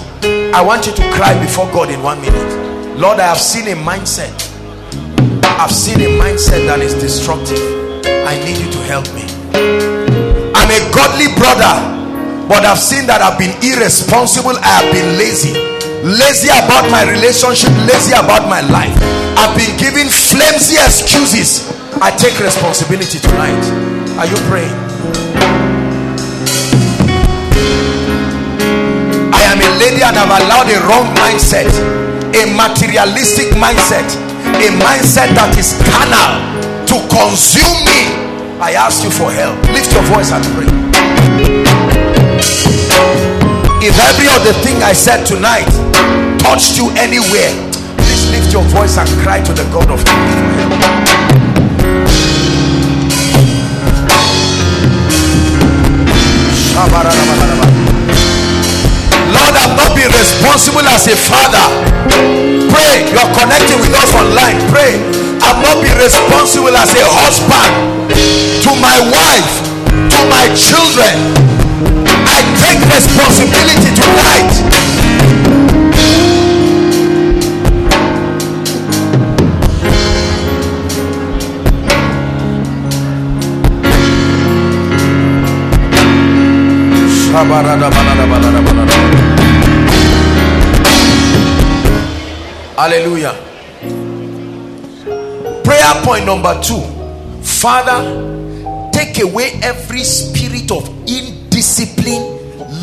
I want you to cry before God in one minute. Lord, I have seen a mindset. I've seen a mindset that is destructive. I need you to help me. I'm a godly brother, but I've seen that I've been irresponsible. I have been lazy. Lazy about my relationship, lazy about my life. I've been giving flimsy excuses. I take responsibility tonight. Are you praying? I am a lady and I've allowed a wrong mindset, a materialistic mindset, a mindset that is carnal to consume me. I ask you for help. Lift your voice and pray. If every other thing I said tonight touched you anywhere, please lift your voice and cry to the God of heaven Lord, I've not been responsible as a father. Pray. You are connecting with us online. Pray. I've not been responsible as a husband to my wife. to my children. I take responsibility tonight. Hallelujah. Prayer point number two Father, take away every spirit of indiscipline,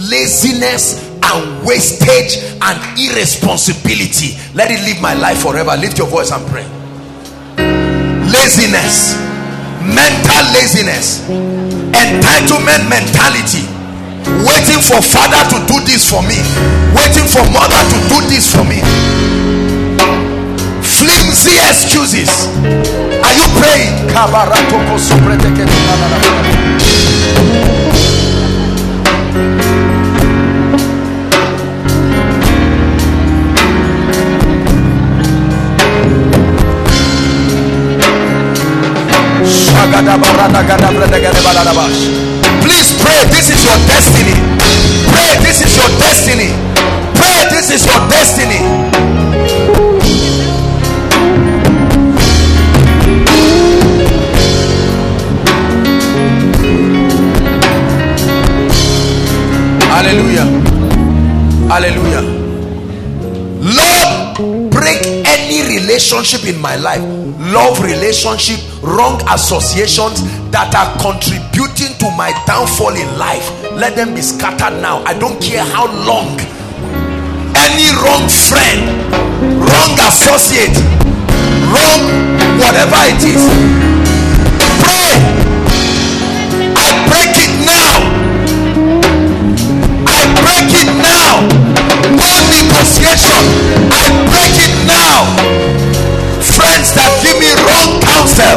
laziness, and wastage and irresponsibility. Let it live my life forever. Lift your voice and pray. Laziness, mental laziness, entitlement mentality, waiting for father to do this for me, waiting for mother to do this for me flimsy excuses. Are you praying? Please pray. This is your destiny. Pray. This is your destiny. Pray. This is your destiny. Hallelujah. Hallelujah. Lord, break any relationship in my life, love relationship, wrong associations that are contributing to my downfall in life. Let them be scattered now. I don't care how long. Any wrong friend, wrong associate, wrong whatever it is. Pray. I break it now I break it now. No negotiation. I break it now. Friends that give me wrong counsel.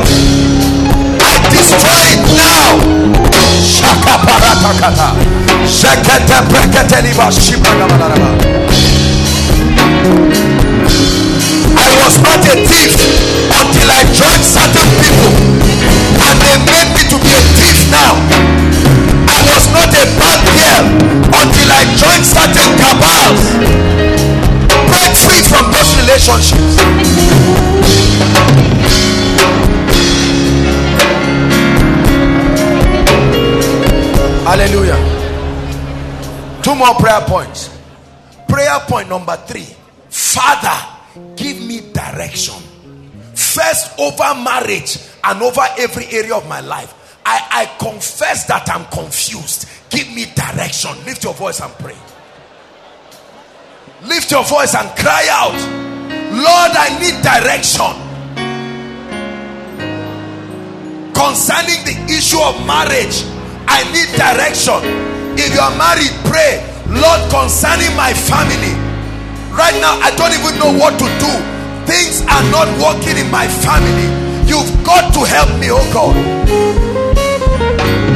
I destroy it now. I was not a thief until I joined certain people and they made me to be a thief now I was not a bad girl until I joined certain cabals. From those relationships. Hallelujah. Two more prayer points. Prayer point number three Father, give me direction. First, over marriage and over every area of my life. I, I confess that I'm confused. Give me direction. Lift your voice and pray. Lift your voice and cry out, Lord, I need direction concerning the issue of marriage. I need direction. If you are married, pray, Lord, concerning my family. Right now, I don't even know what to do. Things are not working in my family. You've got to help me, oh God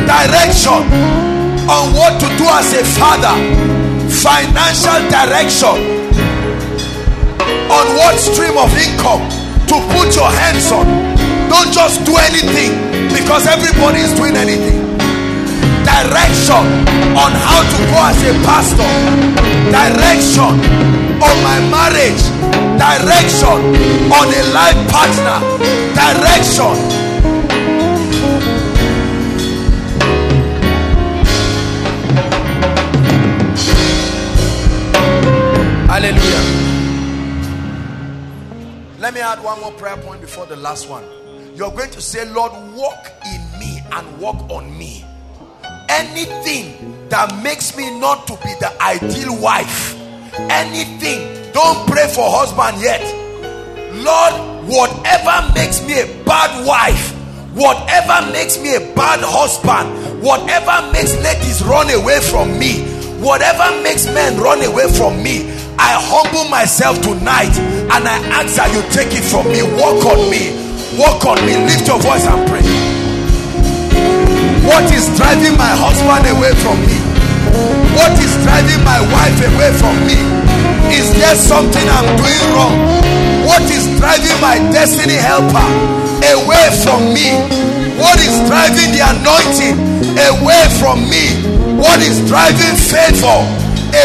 direction on what to do as a father, financial direction on what stream of income to put your hands on. Don't just do anything because everybody is doing anything. Direction on how to go as a pastor, direction on my marriage, direction on a life partner, direction Hallelujah. Let me add one more prayer point before the last one. You're going to say, Lord, walk in me and walk on me. Anything that makes me not to be the ideal wife, anything, don't pray for husband yet. Lord, whatever makes me a bad wife, whatever makes me a bad husband, whatever makes ladies run away from me, whatever makes men run away from me, I humble myself tonight and I ask that you take it from me. Walk on me. Walk on me. Lift your voice and pray. What is driving my husband away from me? What is driving my wife away from me? Is there something I'm doing wrong? What is driving my destiny helper away from me? What is driving the anointing away from me what is driving favor,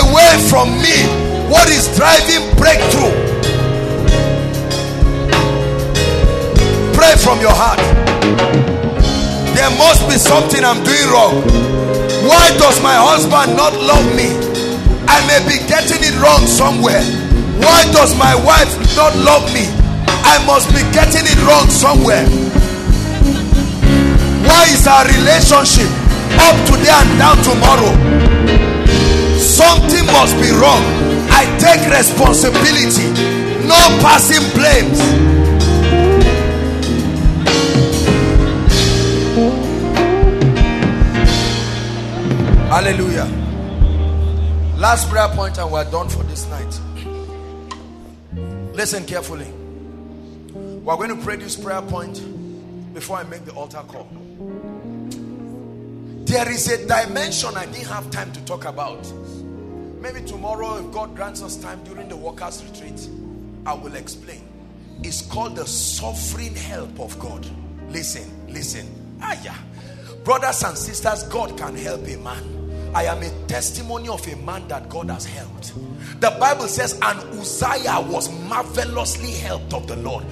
away from me what is driving breakthrough. Pray from your heart. There must be something I'm doing wrong. Why does my husband not love me? I may be getting it wrong somewhere. Why does my wife not love me? I must be getting it wrong somewhere. Why is our relationship up today and down tomorrow? Something must be wrong. I take responsibility. No passing blames. Hallelujah. Last prayer point, and we're done for this night. Listen carefully. We're going to pray this prayer point before I make the altar call. There is a dimension I didn't have time to talk about. Maybe tomorrow, if God grants us time during the workers' retreat, I will explain. It's called the sovereign help of God. Listen, listen. Ah, yeah. Brothers and sisters, God can help a man. I am a testimony of a man that God has helped. The Bible says, and Uzziah was marvelously helped of the Lord.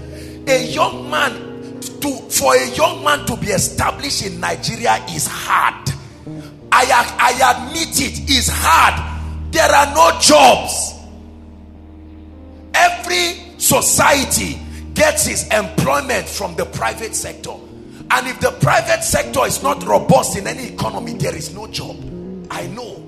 A young man to for a young man to be established in Nigeria is hard. I, I admit it is hard. There are no jobs. Every society gets its employment from the private sector. And if the private sector is not robust in any economy, there is no job. I know.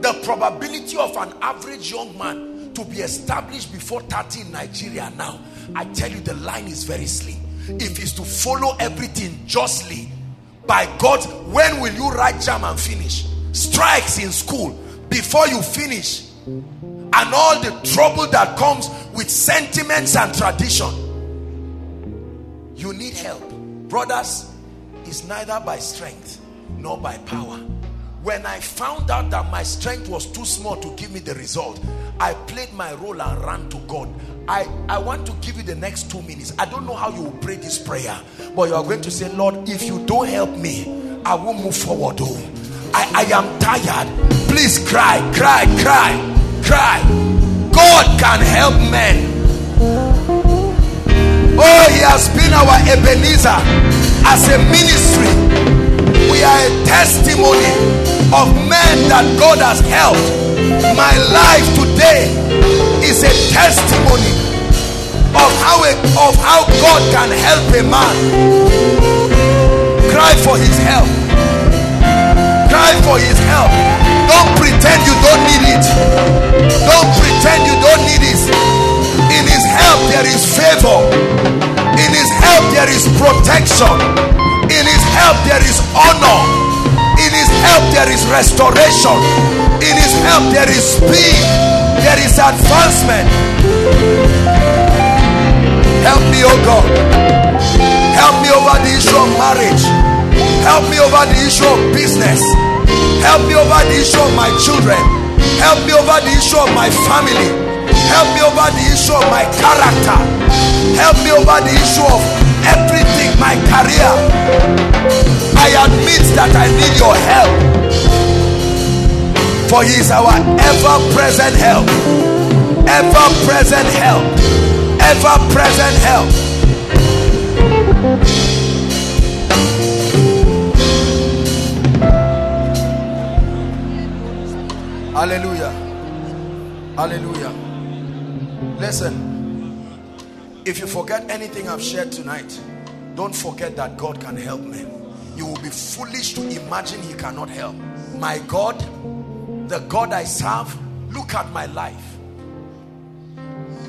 The probability of an average young man to be established before 30 in Nigeria now I tell you, the line is very slim. If it's to follow everything justly, by God, when will you write JAMB and finish? Strikes in school before you finish, and all the trouble that comes with sentiments and tradition. You need help, brothers. It's neither by strength nor by power. When I found out that my strength was too small to give me the result, I played my role and ran to God. I, I want to give you the next two minutes. I don't know how you will pray this prayer, but you are going to say, Lord, if you don't help me, I will move forward. Oh, I, I am tired. Please cry, cry, cry, cry. God can help men. Oh, He has been our Ebenezer as a ministry. We are a testimony of men that God has helped. My life today is a testimony of how a, of how God can help a man. Cry for his help. Cry for his help. Don't pretend you don't need it. Don't pretend you don't need it. In his help there is favor. In his help there is protection. In his help there is honor. In his help there is restoration. In his help there is speed. There is advancement. Help me, oh God. Help me over the issue of marriage. Help me over the issue of business. Help me over the issue of my children. Help me over the issue of my family. Help me over the issue of my character. Help me over the issue of everything, my career. I admit that I need your help. For he is our ever present help. Ever present help. Ever present help. Hallelujah. Hallelujah. Listen, if you forget anything I've shared tonight, don't forget that God can help me. You will be foolish to imagine He cannot help. My God, the God I serve, look at my life.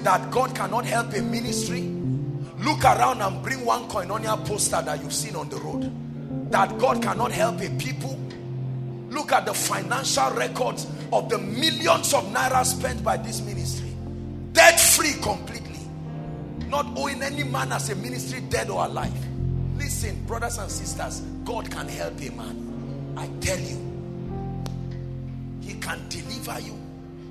That God cannot help a ministry. Look around and bring one koinonia poster that you've seen on the road. That God cannot help a people. Look at the financial records of the millions of naira spent by this ministry. Debt free completely. Not owing any man as a ministry dead or alive. Listen, brothers and sisters, God can help a man. I tell you, He can deliver you,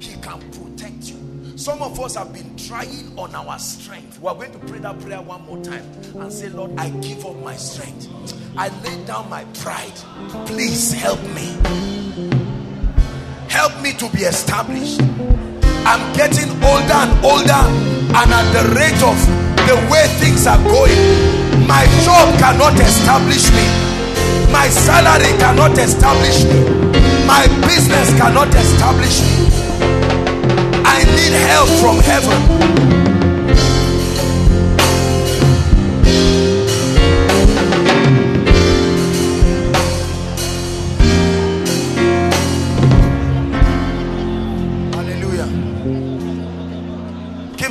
He can protect you. Some of us have been trying on our strength. We are going to pray that prayer one more time and say, Lord, I give up my strength. I lay down my pride. Please help me. Help me to be established. I'm getting older and older, and at the rate of the way things are going, my job cannot establish me. My salary cannot establish me. My business cannot establish me. I need help from heaven.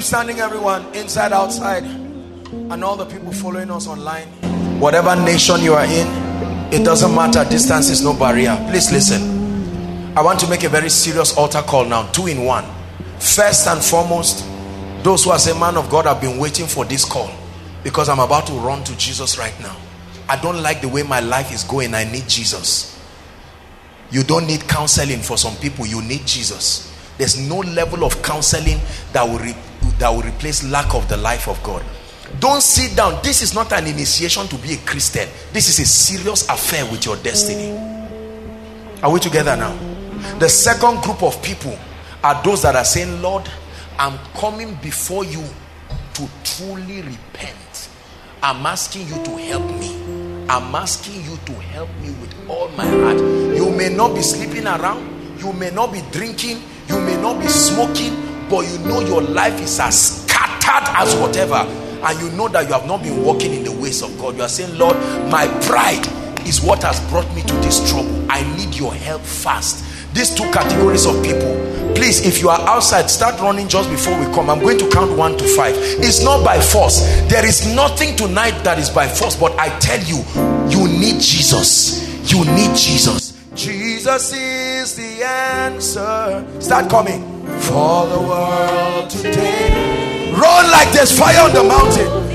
Standing, everyone, inside, outside, and all the people following us online. Whatever nation you are in, it doesn't matter. Distance is no barrier. Please listen. I want to make a very serious altar call now. Two in one. First and foremost those who are saying man of god have been waiting for this call because i'm about to run to jesus right now. I don't like the way my life is going. I need jesus. You don't need counseling for some people. You need jesus. There's no level of counseling that will that will replace lack of the life of god don't sit down. This is not an initiation to be a Christian. This is a serious affair with your destiny. Are we together now? The second group of people are those that are saying, Lord, I'm coming before you to truly repent. I'm asking you to help me. I'm asking you to help me with all my heart. You may not be sleeping around, you may not be drinking, you may not be smoking, but you know your life is as scattered as whatever and you know that you have not been walking in the ways of God, you are saying, Lord, my pride is what has brought me to this trouble. I need your help fast. These two categories of people, please, if you are outside, start running just before we come. I'm going to count one to five. It's not by force, there is nothing tonight that is by force, but I tell you, you need Jesus. You need Jesus. Jesus is the answer. Start coming for the world today. Run like there's fire on the mountain.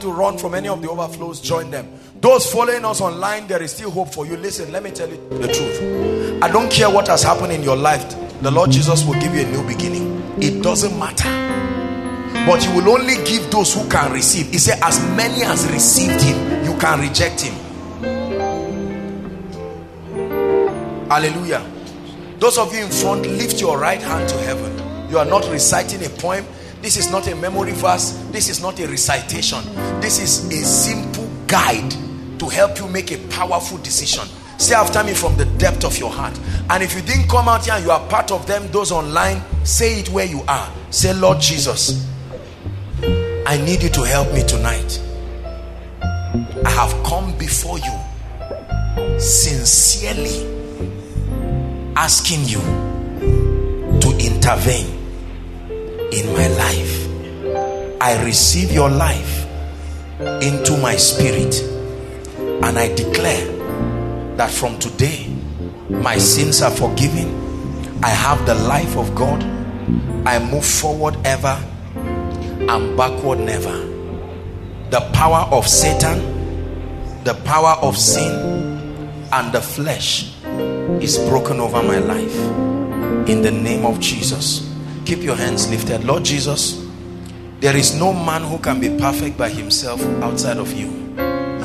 To run from any of the overflows, join them. Those following us online, there is still hope for you. Listen, let me tell you the truth. I don't care what has happened in your life, the Lord Jesus will give you a new beginning. It doesn't matter. But you will only give those who can receive. He said, As many as received him, you can reject him. Hallelujah. Those of you in front, lift your right hand to heaven. You are not reciting a poem this is not a memory verse. This is not a recitation. This is a simple guide to help you make a powerful decision. Say after me from the depth of your heart. And if you didn't come out here and you are part of them, those online, say it where you are. Say, Lord Jesus, I need you to help me tonight. I have come before you sincerely asking you to intervene in my life. I receive your life into my spirit and I declare that from today my sins are forgiven. I have the life of God. I move forward ever and backward never. The power of Satan, the power of sin, and the flesh is broken over my life. In the name of Jesus keep your hands lifted. Lord jesus there is no man who can be perfect by himself outside of you.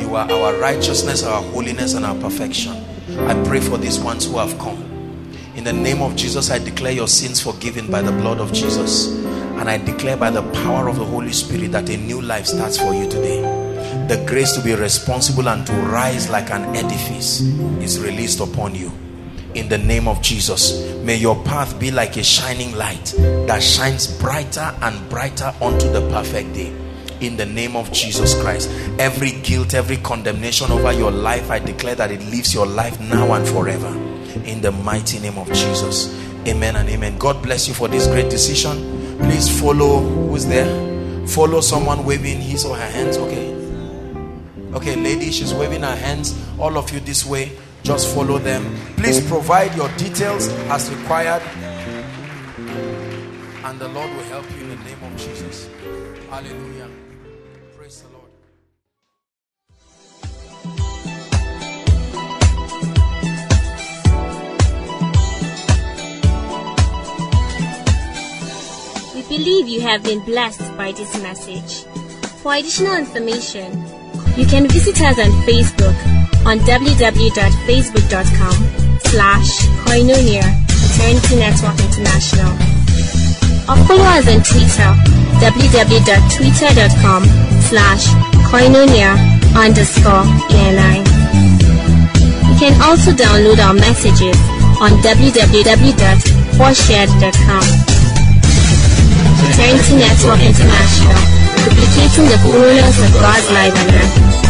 You are our righteousness our holiness and our perfection. I pray for these ones who have come. In the name of jesus i declare your sins forgiven by the blood of jesus. And I declare by the power of the Holy Spirit that a new life starts for you today. The grace to be responsible and to rise like an edifice is released upon you. In the name of Jesus, may your path be like a shining light that shines brighter and brighter unto the perfect day in the name of Jesus Christ. Every guilt, every condemnation over your life, I declare that it leaves your life now and forever in the mighty name of Jesus. Amen and amen. God bless you for this great decision. Please follow who's there. Follow someone waving his or her hands. Okay. Okay, lady, she's waving her hands. All of you this way, just follow them. Please mm. provide your details as required. And the Lord will help you in the name of Jesus. Hallelujah. Praise the Lord. We believe you have been blessed by this message. For additional information, you can visit us on Facebook on www.facebook.com slash koinonia Eternity Network International or follow us on Twitter www.twitter.com slash koinonia underscore ENI. You can also download our messages on www.4shared.com. Eternity Network International, duplicating the fullness of God's life on earth.